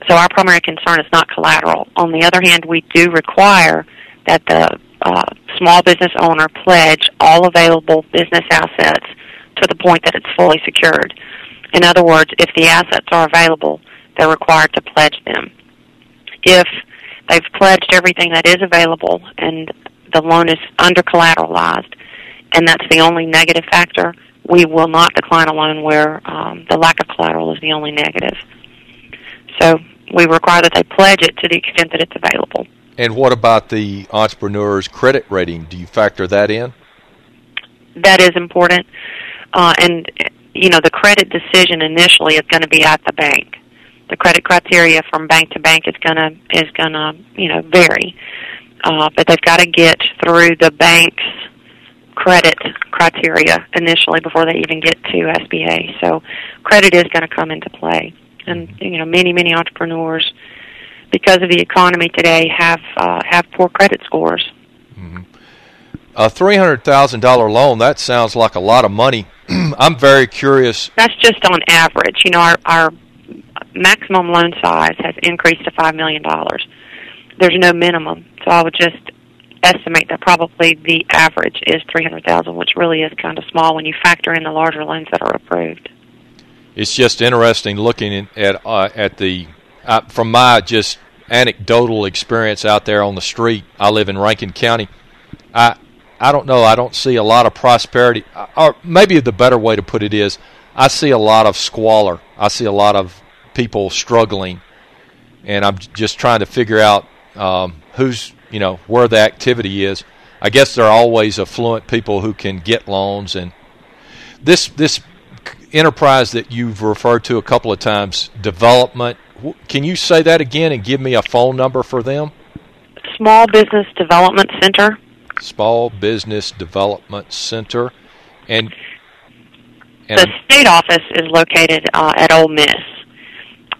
[SPEAKER 27] So our primary concern is not collateral. On the other hand, we do require that the uh, small business owner pledge all available business assets to the point that it's fully secured. In other words, if the assets are available, they're required to pledge them. If they've pledged everything that is available and the loan is under collateralized, and that's the only negative factor, we will not decline a loan where um, the lack of collateral is the only negative. So we require that they pledge it to the extent that it's available.
[SPEAKER 1] And what about the entrepreneur's credit rating? Do you factor that in?
[SPEAKER 27] That is important. Uh, and, you know, the credit decision initially is going to be at the bank. The credit criteria from bank to bank is going to, is going to, you know, vary. Uh, but they've got to get through the bank's credit criteria initially before they even get to SBA. So credit is going to come into play. And, you know, many, many entrepreneurs, because of the economy today, have, uh, have poor credit scores.
[SPEAKER 1] A $300,000 loan, that sounds like a lot of money. I'm very curious.
[SPEAKER 27] That's just on average. You know, our our maximum loan size has increased to five million dollars. There's no minimum, so I would just estimate that probably the average is three hundred thousand, which really is kind of small when you factor in the larger loans that are approved.
[SPEAKER 1] It's just interesting looking at uh, at the uh, from my just anecdotal experience out there on the street. I live in Rankin County. I I don't know. I don't see a lot of prosperity, or maybe the better way to put it is, I see a lot of squalor. I see a lot of people struggling, and I'm just trying to figure out um, who's you know where the activity is. I guess there are always affluent people who can get loans, and this this enterprise that you've referred to a couple of times, development. Can you say that again and give me a phone number for them?
[SPEAKER 27] Small Business Development Center.
[SPEAKER 1] Small Business Development Center, and and
[SPEAKER 27] The state office is located uh, at Ole Miss.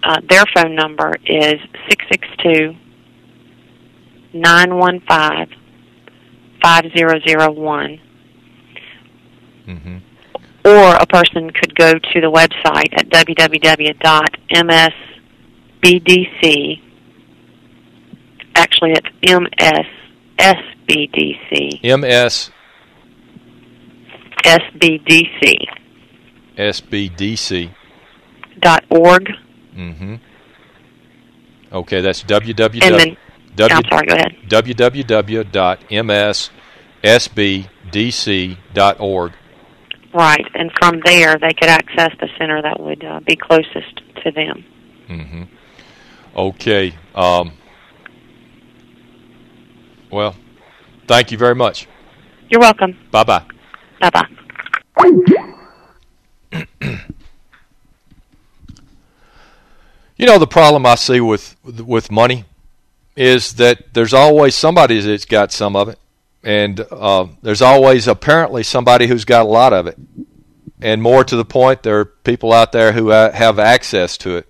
[SPEAKER 27] Uh, their phone number is six six two nine one five five zero zero one.
[SPEAKER 1] Mhm.
[SPEAKER 27] Or a person could go to the website at www.msbdc. Actually, it's MSSBDC.
[SPEAKER 1] MS
[SPEAKER 27] SBDC
[SPEAKER 1] SBDC.
[SPEAKER 27] dot org.
[SPEAKER 1] Mm-hmm. Okay, that's www.
[SPEAKER 27] And then- I'm sorry, go ahead.
[SPEAKER 1] www.mssbdc.org.
[SPEAKER 27] Right, and from there they could access the center that would uh, be closest to them.
[SPEAKER 1] Mm-hmm. Okay. Um, well, thank you very much.
[SPEAKER 27] You're welcome.
[SPEAKER 1] Bye-bye.
[SPEAKER 27] Bye-bye.
[SPEAKER 1] You know the problem I see with with money is that there's always somebody that's got some of it, and uh, there's always apparently somebody who's got a lot of it, and more to the point, there are people out there who uh, have access to it.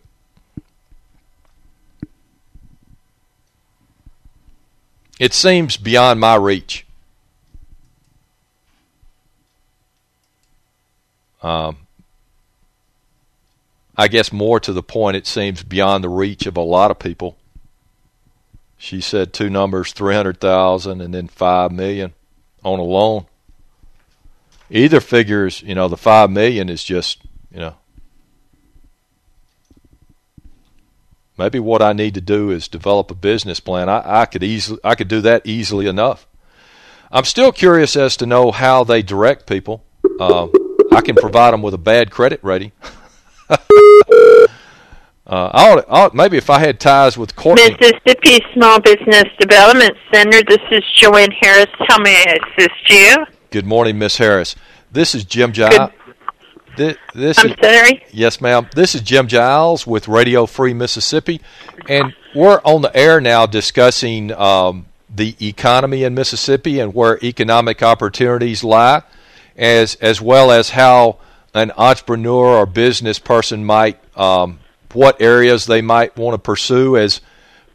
[SPEAKER 1] It seems beyond my reach. Um, I guess more to the point, it seems beyond the reach of a lot of people. She said two numbers, 300,000 and then 5 million on a loan. Either figures, you know, the 5 million is just, you know, maybe what I need to do is develop a business plan. I, I could easily I could do that easily enough. I'm still curious as to know how they direct people. Um, I can provide them with a bad credit rating. uh, I ought, I ought, maybe if I had ties with Courtney.
[SPEAKER 33] Mississippi Small Business Development Center. This is Joanne Harris. How may I assist you?
[SPEAKER 1] Good morning, Miss Harris. This is Jim Giles. This, this
[SPEAKER 33] I'm
[SPEAKER 1] is,
[SPEAKER 33] sorry?
[SPEAKER 1] Yes, ma'am. This is Jim Giles with Radio Free Mississippi, and we're on the air now discussing um, the economy in Mississippi and where economic opportunities lie, as as well as how an entrepreneur or business person might, um, what areas they might want to pursue as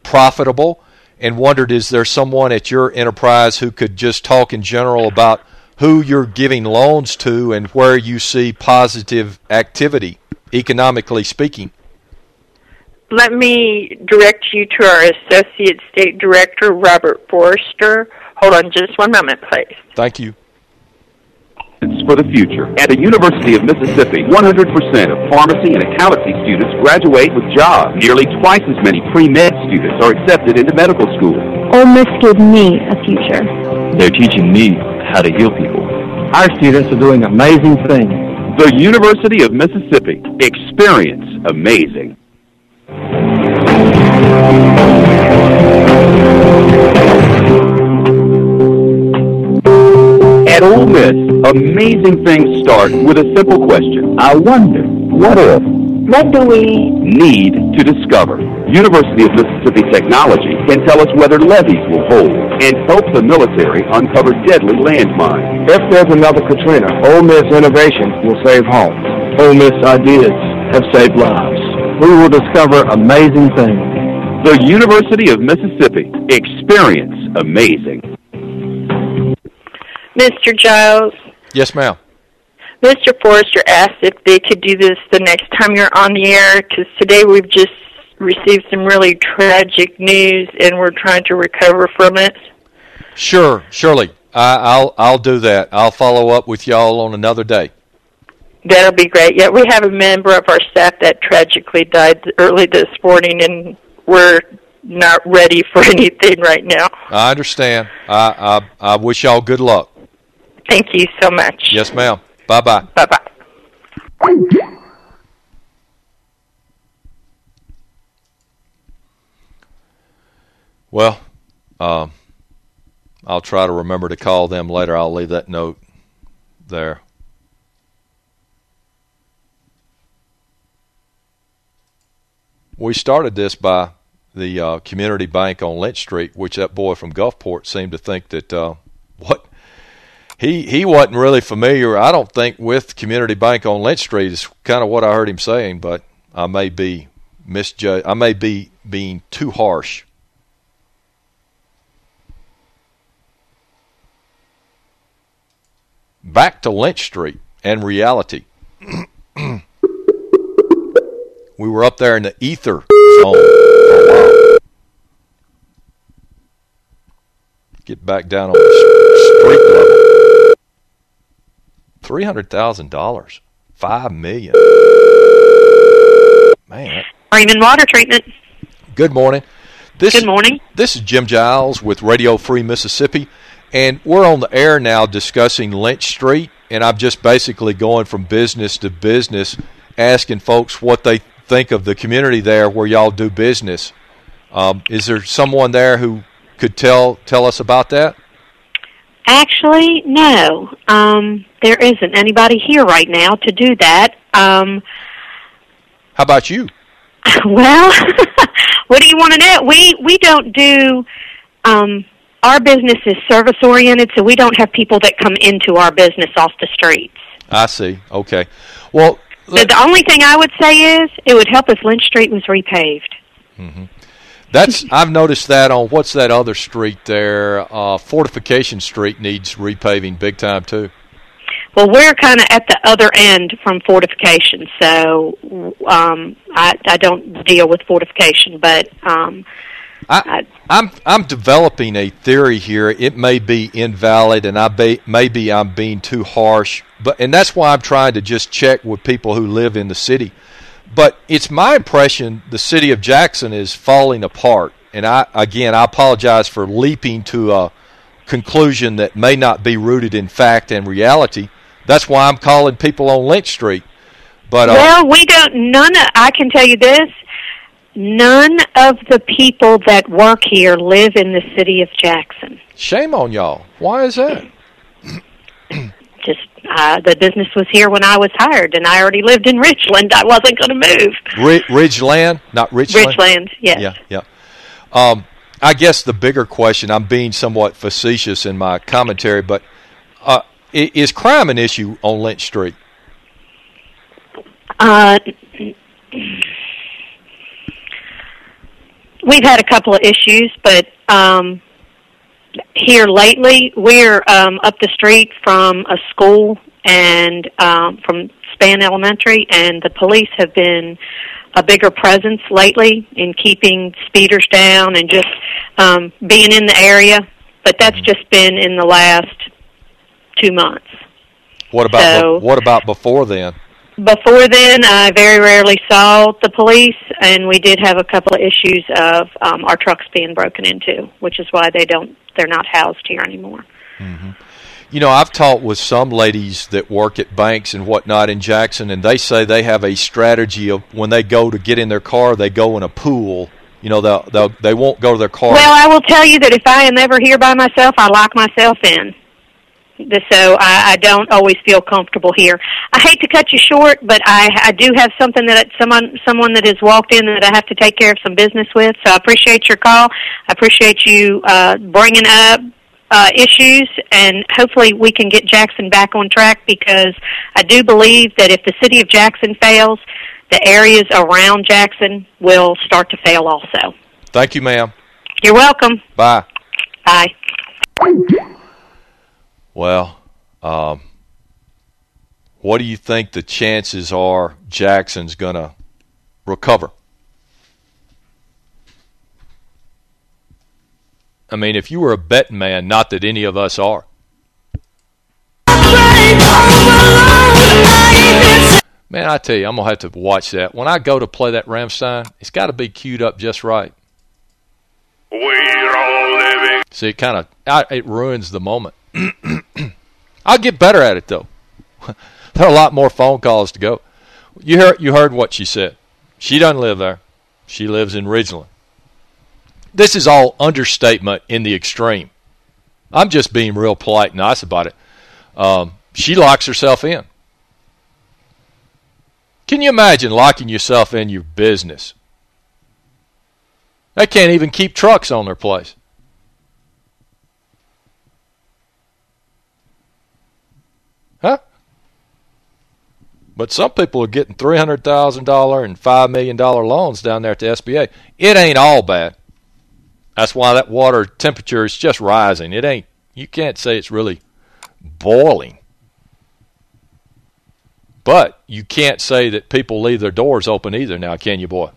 [SPEAKER 1] profitable, and wondered is there someone at your enterprise who could just talk in general about who you're giving loans to and where you see positive activity, economically speaking.
[SPEAKER 33] Let me direct you to our Associate State Director, Robert Forrester. Hold on just one moment, please.
[SPEAKER 1] Thank you.
[SPEAKER 38] For the future. At the University of Mississippi, 100% of pharmacy and accountancy students graduate with jobs. Nearly twice as many pre-med students are accepted into medical school.
[SPEAKER 39] Ole Miss gave me a future.
[SPEAKER 38] They're teaching me how to heal people. Our students are doing amazing things. The University of Mississippi. Experience amazing. At Ole Miss, amazing things start with a simple question. I wonder, what if?
[SPEAKER 39] What do we
[SPEAKER 38] Need to discover. University of Mississippi Technology can tell us whether levees will hold and help the military uncover deadly landmines.
[SPEAKER 40] If there's another Katrina, Ole Miss innovation will save homes. Ole Miss ideas have saved lives. We will discover amazing things.
[SPEAKER 38] The University of Mississippi. Experience amazing.
[SPEAKER 33] Mr. Giles,
[SPEAKER 1] Yes, ma'am.
[SPEAKER 33] Mr. Forrester asked if they could do this the next time you're on the air because today we've just received some really tragic news and we're trying to recover from it.
[SPEAKER 1] Sure, surely. I, I'll I'll do that. I'll follow up with y'all on another day.
[SPEAKER 33] That'll be great. Yeah, we have a member of our staff that tragically died early this morning and we're not ready for anything right now.
[SPEAKER 1] I understand. I I, I wish y'all good luck.
[SPEAKER 33] Thank you so much.
[SPEAKER 1] Yes, ma'am. Bye bye.
[SPEAKER 33] Bye bye.
[SPEAKER 1] Well, um, I'll try to remember to call them later. I'll leave that note there. We started this by the uh, community bank on Lynch Street, which that boy from Gulfport seemed to think that uh, what he he wasn't really familiar. I don't think with community bank on Lynch Street is kind of what I heard him saying, but I may be misjudged. I may be being too harsh. Back to Lynch Street and reality. we were up there in the ether zone. Get back down on the street level. Three hundred thousand dollars, five million. Man,
[SPEAKER 27] Raymond Water Treatment.
[SPEAKER 1] Good morning. This
[SPEAKER 27] Good morning.
[SPEAKER 1] This is Jim Giles with Radio Free Mississippi, and we're on the air now discussing Lynch Street and I'm just basically going from business to business, asking folks what they think of the community there where y'all do business. Um, is there someone there who could tell tell us about that?
[SPEAKER 33] Actually, no. Um, there isn't anybody here right now to do that. Um,
[SPEAKER 1] How about you?
[SPEAKER 33] well, what do you want to know? We we don't do. Um, our business is service oriented, so we don't have people that come into our business off the streets.
[SPEAKER 1] I see. Okay. Well,
[SPEAKER 33] The, the only thing I would say is it would help if Lynch Street was repaved.
[SPEAKER 1] That's I've noticed that on what's that other street there? Uh, Fortification Street needs repaving big time too.
[SPEAKER 33] Well, we're kind of at the other end from fortification, so um, I, I don't deal with fortification, but um,
[SPEAKER 1] I, I'm I'm developing a theory here. It may be invalid, and I be, maybe I'm being too harsh, but and that's why I'm trying to just check with people who live in the city. But it's my impression the city of Jackson is falling apart, and I again I apologize for leaping to a conclusion that may not be rooted in fact and reality. That's why I'm calling people on Lynch Street. But uh,
[SPEAKER 33] well, we don't. None. Of, I can tell you this: none of the people that work here live in the city of Jackson.
[SPEAKER 1] shame on y'all. Why is that?
[SPEAKER 33] Just uh, the business was here when I was hired, and I already lived in Richland. I wasn't going to move.
[SPEAKER 1] Ri Ridgeland, not Richland.
[SPEAKER 33] Richland, yes.
[SPEAKER 1] Yeah, yeah. Um, I guess the bigger question. I'm being somewhat facetious in my commentary, but uh, is crime an issue on Lynch Street?
[SPEAKER 33] Uh, we've had a couple of issues, but um, here lately, we're um, up the street from a school and um, from Span Elementary, and the police have been a bigger presence lately in keeping speeders down and just um, being in the area. But that's just been in the last two months.
[SPEAKER 1] What about
[SPEAKER 33] So-
[SPEAKER 1] what about before then?
[SPEAKER 33] Before then, I very rarely saw the police, and we did have a couple of issues of um, our trucks being broken into, which is why they don't they're not housed here anymore.
[SPEAKER 1] You know, I've talked with some ladies that work at banks and whatnot in Jackson, and they say they have a strategy of when they go to get in their car, they go in a pool. You know, they'll, they'll they won't go to their car.
[SPEAKER 33] Well, I will tell you that if I am ever here by myself, I lock myself in. So I, I don't always feel comfortable here. I hate to cut you short, but I, I do have something that someone someone that has walked in that I have to take care of some business with. So I appreciate your call. I appreciate you uh, bringing up uh, issues, and hopefully we can get Jackson back on track because I do believe that if the city of Jackson fails, the areas around Jackson will start to fail also.
[SPEAKER 1] Thank you, ma'am.
[SPEAKER 33] You're welcome.
[SPEAKER 1] Bye.
[SPEAKER 33] Bye.
[SPEAKER 1] Well, um, what do you think the chances are Jackson's going to recover? I mean, if you were a betting man, not that any of us are. Man, I tell you, I'm going to have to watch that. When I go to play that Rammstein, it's got to be queued up just right.
[SPEAKER 7] We're all living.
[SPEAKER 1] See, it kind of it ruins the moment. I'll get better at it though. there are a lot more phone calls to go. You heard you heard what she said. She doesn't live there. She lives in Ridgeland. This is all understatement in the extreme. I'm just being real polite and nice about it. Um, she locks herself in. Can you imagine locking yourself in your business? They can't even keep trucks on their place. Huh? But some people are getting $300,000 and $5 million loans down there at the SBA. It ain't all bad. That's why that water temperature is just rising. It ain't, you can't say it's really boiling. But you can't say that people leave their doors open either now, can you, boy?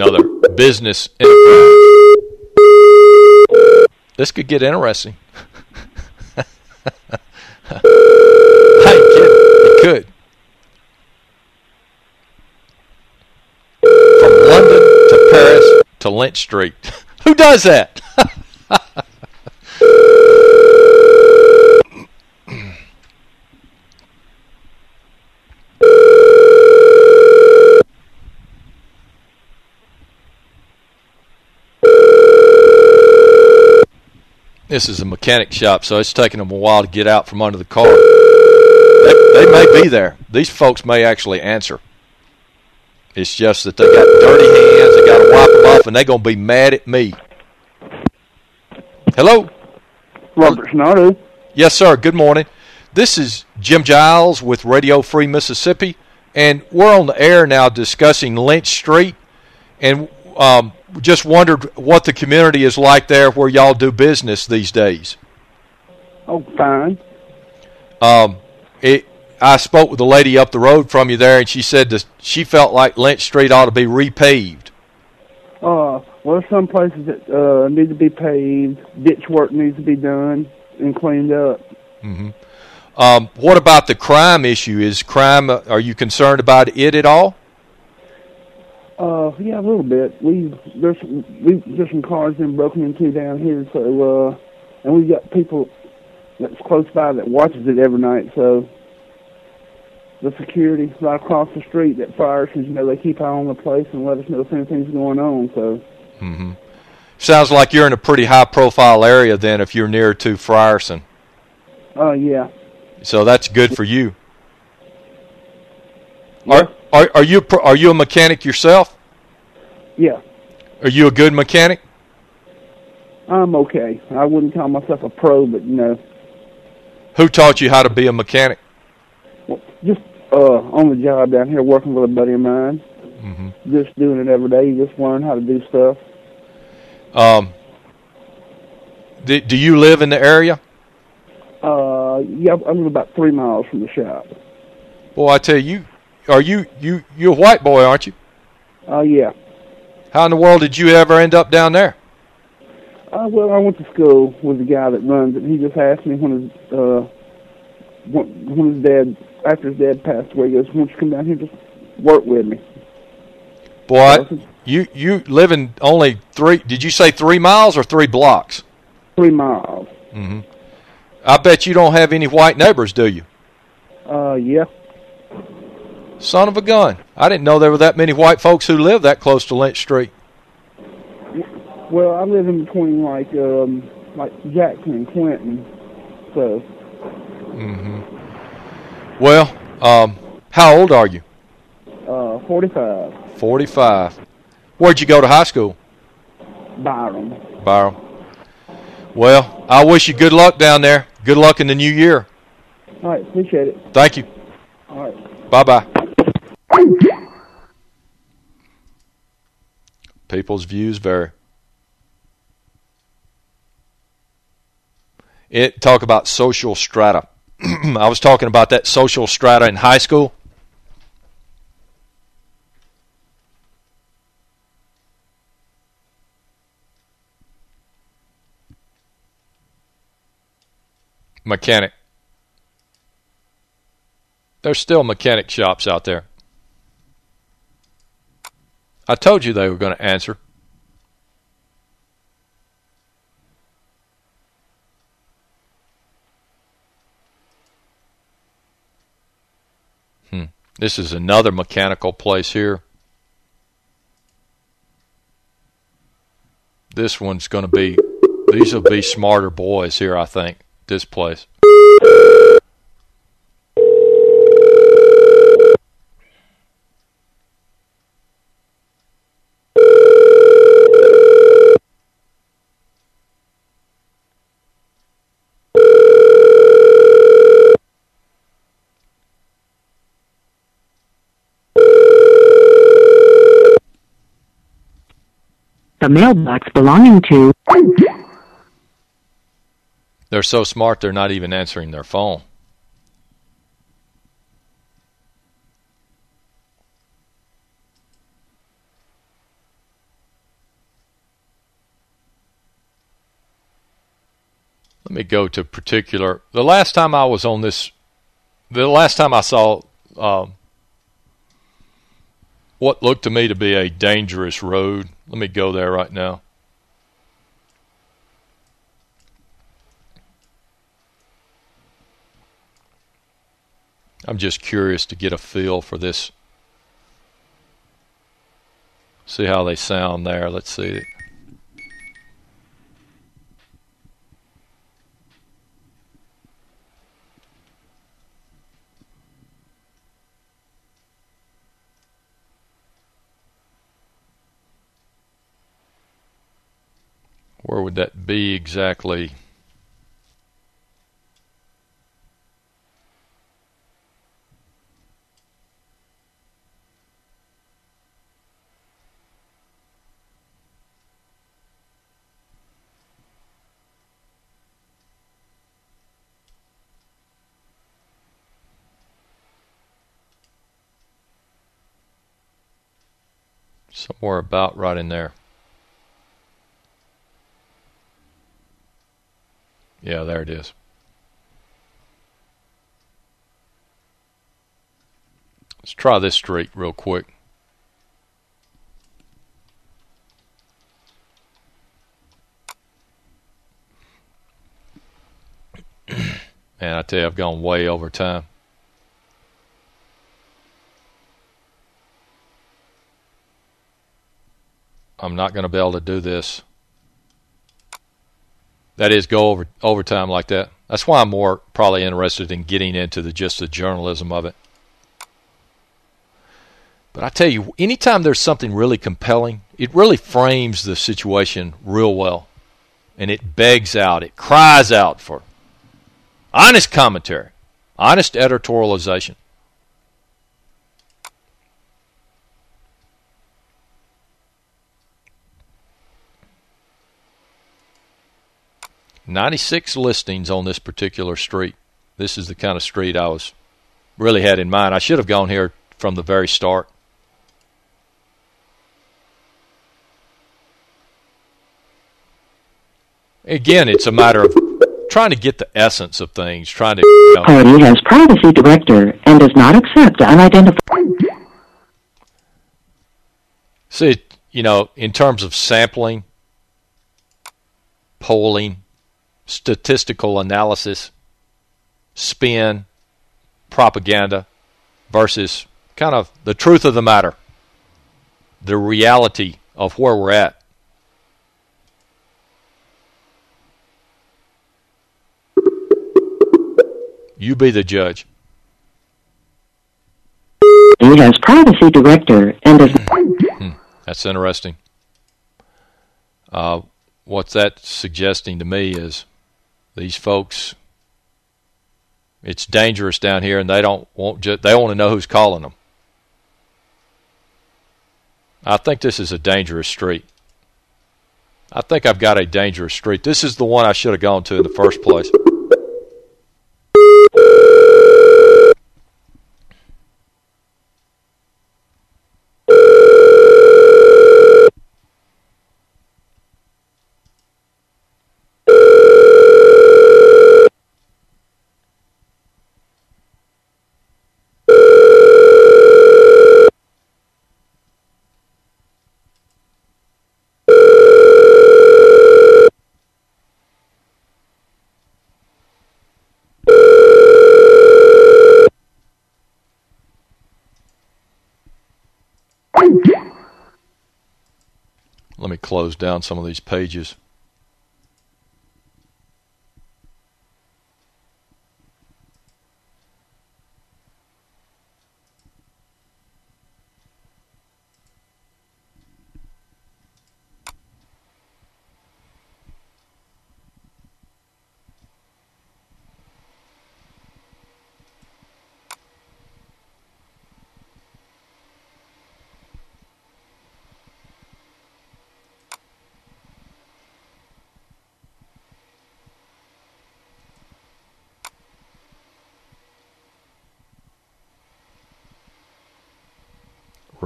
[SPEAKER 1] another business enterprise. This could get interesting. I get it. It could. From London to Paris to Lynch Street. Who does that? This is a mechanic shop, so it's taking them a while to get out from under the car. They, they may be there. These folks may actually answer. It's just that they got dirty hands. They got to wipe them off, and they're going to be mad at me. Hello?
[SPEAKER 41] Robert Snardo.
[SPEAKER 1] Yes, sir. Good morning. This is Jim Giles with Radio Free Mississippi, and we're on the air now discussing Lynch Street, and um, just wondered what the community is like there where y'all do business these days.
[SPEAKER 41] Oh, fine.
[SPEAKER 1] Um, it. I spoke with a lady up the road from you there, and she said that she felt like Lynch Street ought to be repaved.
[SPEAKER 41] Uh, well, there's some places that uh, need to be paved. Ditch work needs to be done and cleaned up.
[SPEAKER 1] Mm-hmm. Um, what about the crime issue? Is crime? Uh, are you concerned about it at all?
[SPEAKER 41] Uh, yeah, a little bit. We there's we there's some cars been broken into down here, so uh, and we've got people that's close by that watches it every night. So the security right across the street that fires, you know, they keep eye on the place and let us know if anything's going on. So
[SPEAKER 1] Mm-hmm. Sounds like you're in a pretty high-profile area then if you're near to Frierson.
[SPEAKER 41] uh, yeah,
[SPEAKER 1] So that's good for you. Are, are are you are you a mechanic yourself?
[SPEAKER 41] yeah,
[SPEAKER 1] Are you a good mechanic?
[SPEAKER 41] I'm okay. I wouldn't call myself a pro, but you know,
[SPEAKER 1] Who taught you how to be a mechanic?
[SPEAKER 41] Well, just uh on the job down here working with a buddy of mine.
[SPEAKER 1] Mm-hmm.
[SPEAKER 41] Just doing it every day. You just learn how to do stuff.
[SPEAKER 1] Um, do, do you live in the area?
[SPEAKER 41] Uh, yeah, I live about three miles from the shop.
[SPEAKER 1] Boy, I tell you, are you you you a white boy, aren't you?
[SPEAKER 41] Uh, yeah.
[SPEAKER 1] How in the world did you ever end up down there?
[SPEAKER 41] Uh, well, I went to school with the guy that runs it. He just asked me when his uh, when, his dad, after his dad passed away, he goes, "Why don't you come down here and just work with me?"
[SPEAKER 1] Boy, you you live in only three. Did you say three miles or three blocks?
[SPEAKER 41] Three miles.
[SPEAKER 1] Mm-hmm. I bet you don't have any white neighbors, do you?
[SPEAKER 41] Uh, yeah.
[SPEAKER 1] Son of a gun! I didn't know there were that many white folks who live that close to Lynch Street.
[SPEAKER 41] Well, I live in between like um like Jackson and Clinton, so
[SPEAKER 1] Mm-hmm. Well, um, how old are you?
[SPEAKER 41] uh, forty-five.
[SPEAKER 1] Forty-five. Where'd you go to high school?
[SPEAKER 41] Byram.
[SPEAKER 1] Byram. Well, I wish you good luck down there. Good luck in the new year.
[SPEAKER 41] All right, appreciate it.
[SPEAKER 1] Thank you.
[SPEAKER 41] All right.
[SPEAKER 1] Bye-bye. People's views vary. It talk about social strata. I was talking about that social strata in high school. Mechanic. There's still mechanic shops out there. I told you they were going to answer. Hmm. This is another mechanical place here. This one's going to be, these will be smarter boys here, I think, this place.
[SPEAKER 28] The mailbox belonging to
[SPEAKER 1] They're so smart they're not even answering their phone. Let me go to particular. The last time I was on this, the last time I saw um, what looked to me to be a dangerous road. Let me go there right now. I'm just curious to get a feel for this. See how they sound there. Let's see. Where would that be exactly? Somewhere about right in there. Yeah, there it is. Let's try this street real quick. Man, I tell you, I've gone way over time. I'm not going to be able to do this. That is, go over overtime like that. That's why I'm more probably interested in getting into the just the journalism of it. But I tell you, anytime there's something really compelling, it really frames the situation real well. And it begs out, it cries out for honest commentary, honest editorialization. 96 listings on this particular street. This is the kind of street I was really had in mind. I should have gone here from the very start. Again, it's a matter of trying to get the essence of things, trying to... You know,
[SPEAKER 24] Party has privacy director and does not accept unidentified...
[SPEAKER 1] See, you know, in terms of sampling, polling, statistical analysis, spin, propaganda versus kind of the truth of the matter, the reality of where we're at. You be the judge.
[SPEAKER 24] He has privacy director and does...
[SPEAKER 1] Hmm, that's interesting. Uh, what's that suggesting to me is these folks it's dangerous down here and they don't want they want to know who's calling them I think this is a dangerous street. I think I've got a dangerous street. This is the one I should have gone to in the first place down some of these pages.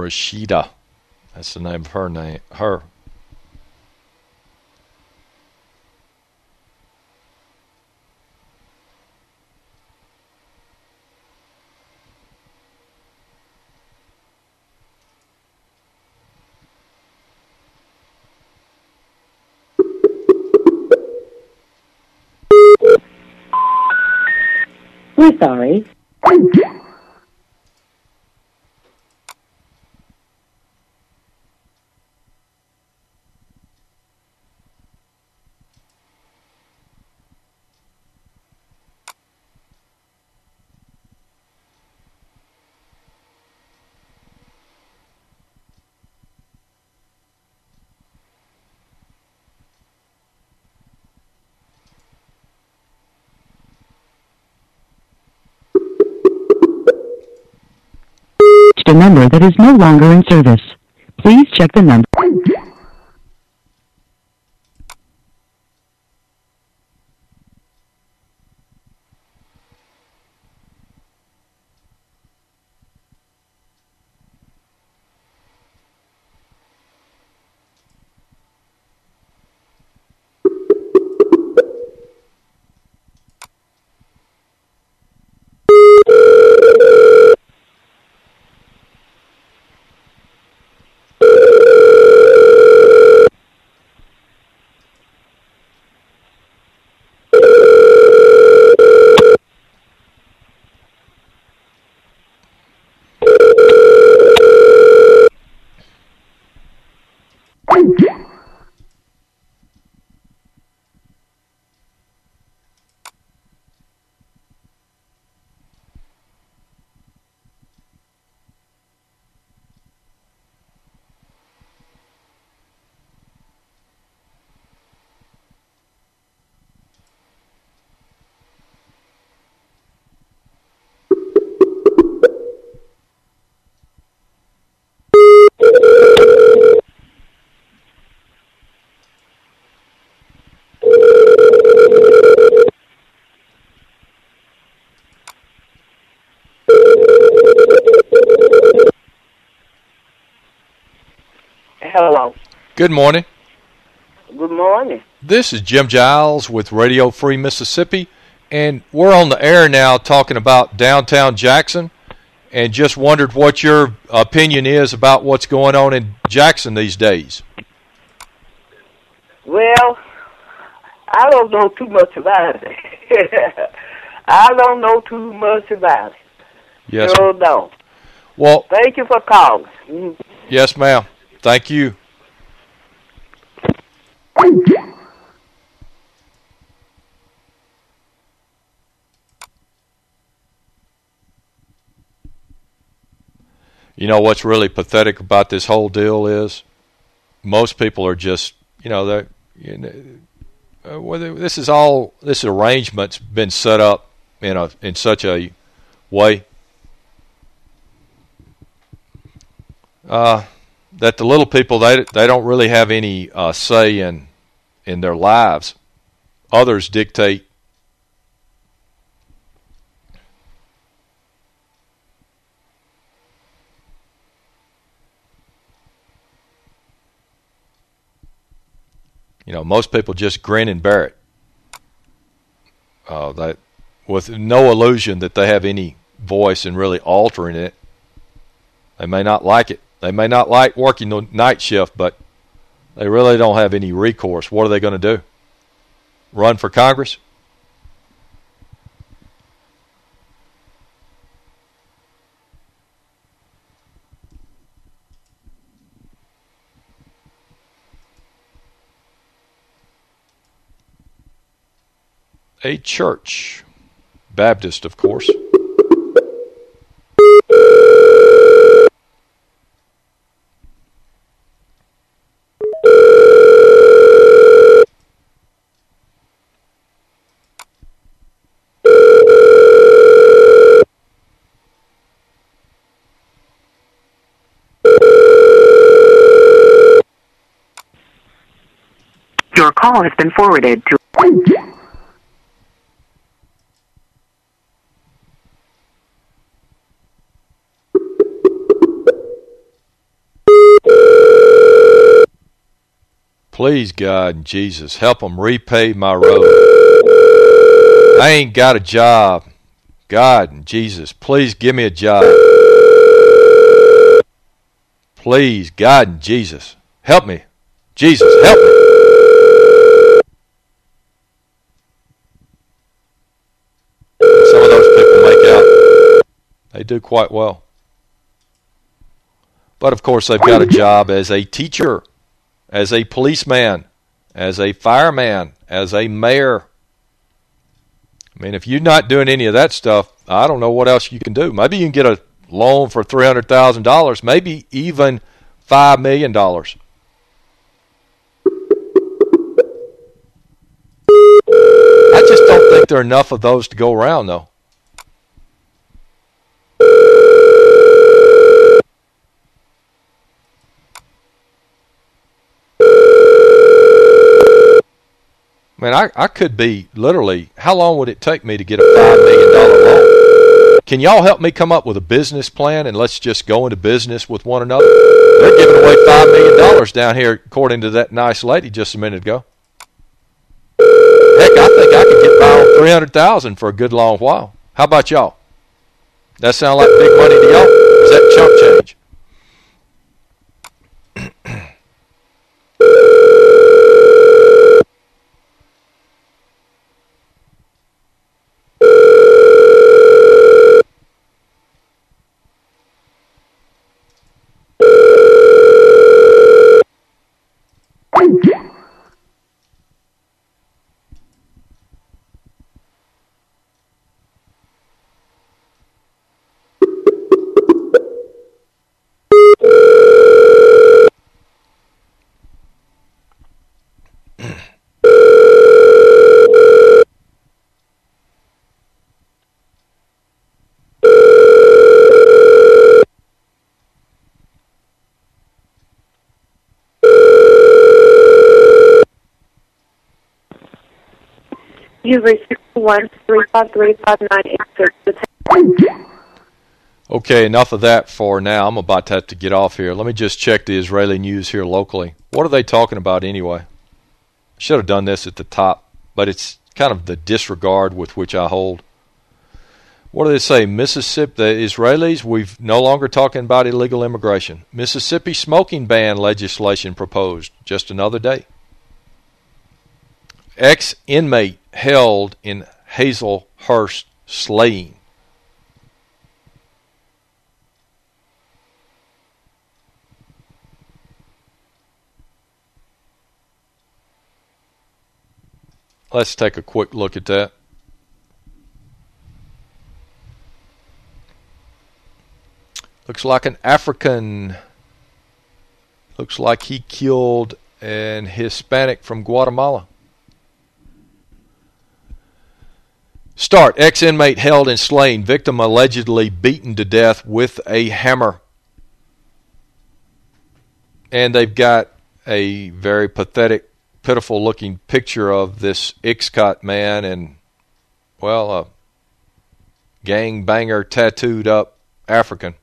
[SPEAKER 1] Rashida. That's the name of her name. Her.
[SPEAKER 24] We're sorry.
[SPEAKER 42] a number that is no longer in service. Please check the number.
[SPEAKER 1] Good morning.
[SPEAKER 43] Good morning.
[SPEAKER 1] This is Jim Giles with Radio Free Mississippi, and we're on the air now talking about downtown Jackson, and just wondered what your opinion is about what's going on in Jackson these days.
[SPEAKER 43] Well, I don't know too much about it. I don't know too much about it.
[SPEAKER 1] Yes.
[SPEAKER 43] Sure don't.
[SPEAKER 1] Well,
[SPEAKER 43] Thank you for calling. Mm.
[SPEAKER 1] yes, ma'am. Thank you. You know what's really pathetic about this whole deal is most people are just, you know, they you know, uh, whether this is all this arrangement's been set up in a in such a way. Uh, that the little people they they don't really have any uh, say in in their lives. Others dictate. You know, most people just grin and bear it. Uh, that with no illusion that they have any voice in really altering it. They may not like it. They may not like working the night shift, but they really don't have any recourse. What are they going to do? Run for Congress? A church. Baptist, of course.
[SPEAKER 37] Your call has been forwarded to.
[SPEAKER 1] Please, God and Jesus, help them repay my road. I ain't got a job. God and Jesus, please give me a job. Please, God and Jesus, help me. Jesus, help me. Some of those people do quite well. But of course, they've got a job as a teacher, as a policeman, as a fireman, as a mayor. I mean, if you're not doing any of that stuff, I don't know what else you can do. Maybe you can get a loan for $300,000, maybe even $5 million. I just don't think there are enough of those to go around, though. I mean, I, I could be literally, how long would it take me to get a $5 million loan? Can y'all help me come up with a business plan and let's just go into business with one another? They're giving away $5 million down here, according to that nice lady just a minute ago. Heck, I think I could get by on 300000 for a good long while. How about y'all? That sound like big money to y'all? Is that chump change?
[SPEAKER 44] You've reached one three five three five nine eight six.
[SPEAKER 1] Okay, enough of that for now. I'm about to have to get off here. Let me just check the Israeli news here locally. What are they talking about anyway? Should have done this at the top, but it's kind of the disregard with which I hold. What do they say? Mississippi, the Israelis, we've no longer talking about illegal immigration. Mississippi smoking ban legislation proposed. Just another day. Ex-inmate held in Hazlehurst slaying. Let's take a quick look at that. Looks like an African. Looks like he killed an Hispanic from Guatemala. Start. Ex-inmate held and slain. Victim allegedly beaten to death with a hammer. And they've got a very pathetic, pitiful looking picture of this Ixcot man and, well, a gang banger tattooed up African.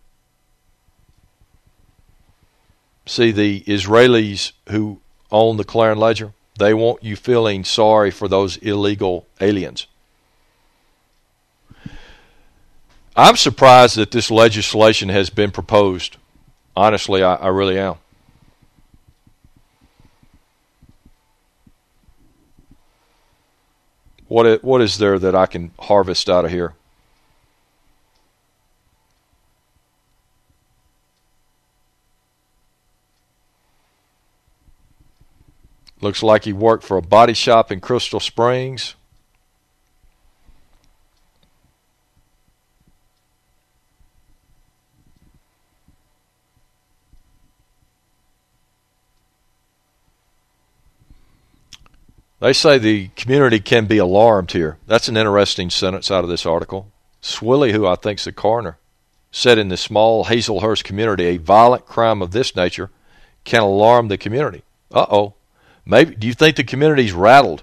[SPEAKER 1] See, the Israelis who own the Clarion Ledger, they want you feeling sorry for those illegal aliens. I'm surprised that this legislation has been proposed. Honestly, I, I really am. What what is there that I can harvest out of here? Looks like he worked for a body shop in Crystal Springs. They say the community can be alarmed here. That's an interesting sentence out of this article. Swilly, who I think's the coroner, said in the small Hazlehurst community, a violent crime of this nature can alarm the community. Uh-oh. Maybe do you think the community's rattled?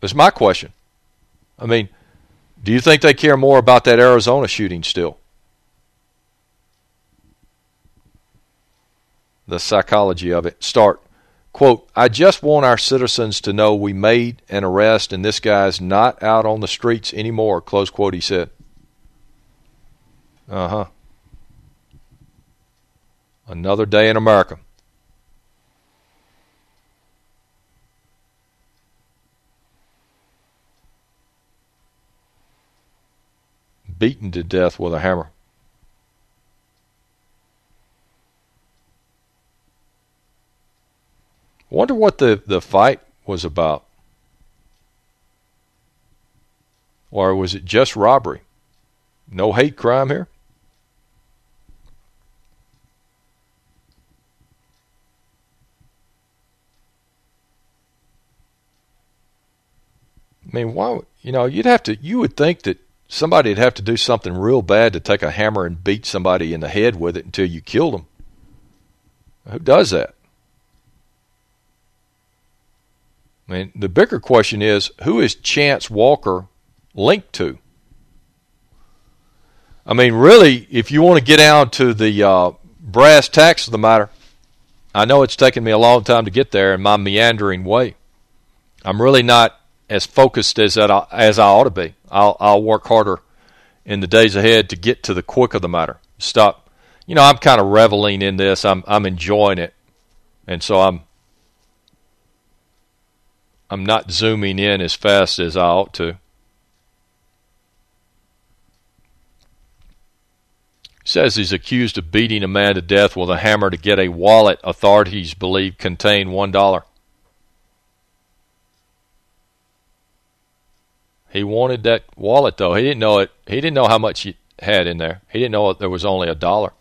[SPEAKER 1] That's my question. I mean, do you think they care more about that Arizona shooting still? The psychology of it. Start. Quote, I just want our citizens to know we made an arrest and this guy's not out on the streets anymore, close quote, he said. Uh-huh. Another day in America. Beaten to death with a hammer. Wonder what the, the fight was about. Or was it just robbery? No hate crime here? I mean, why? You know, you'd have to. You would think that somebody'd have to do something real bad to take a hammer and beat somebody in the head with it until you killed them. Who does that? I mean, the bigger question is, who is Chance Walker linked to? I mean, really, if you want to get down to the uh, brass tacks of the matter, I know it's taken me a long time to get there in my meandering way. I'm really not as focused as I, as I ought to be. I'll I'll work harder in the days ahead to get to the quick of the matter. Stop. You know, I'm kind of reveling in this. I'm I'm enjoying it, and so I'm I'm not zooming in as fast as I ought to. Says he's accused of beating a man to death with a hammer to get a wallet authorities believe contained one dollar. He wanted that wallet though. He didn't know it. He didn't know how much he had in there. He didn't know there was only a dollar.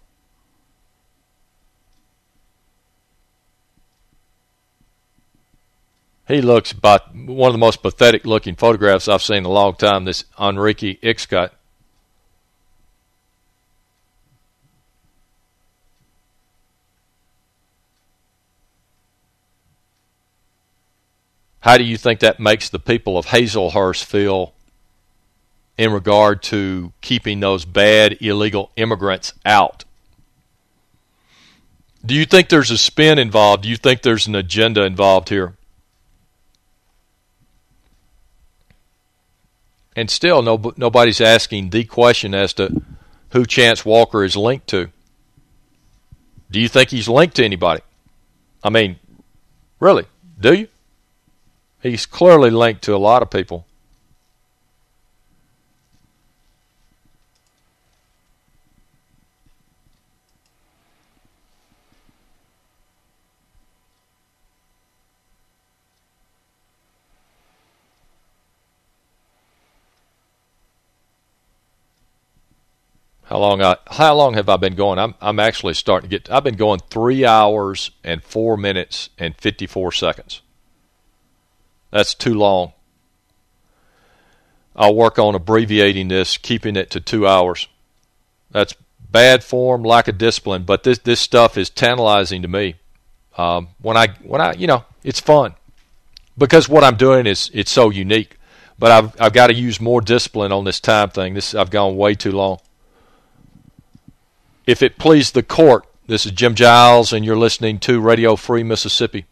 [SPEAKER 1] He looks about one of the most pathetic looking photographs I've seen in a long time. This Enrique Ixcut. How do you think that makes the people of Hazlehurst feel in regard to keeping those bad illegal immigrants out? Do you think there's a spin involved? Do you think there's an agenda involved here? And still, no, nobody's asking the question as to who Chance Walker is linked to. Do you think he's linked to anybody? I mean, really, do you? He's clearly linked to a lot of people. How long I how long have I been going? I'm I'm actually starting to get I've been going 3 hours and 4 minutes and 54 seconds. That's too long. I'll work on abbreviating this, keeping it to two hours. That's bad form, lack of discipline, but this this stuff is tantalizing to me. Um, when I when I you know it's fun because what I'm doing is it's so unique. But I've I've got to use more discipline on this time thing. This I've gone way too long. If it please the court, this is Jim Giles, and you're listening to Radio Free Mississippi.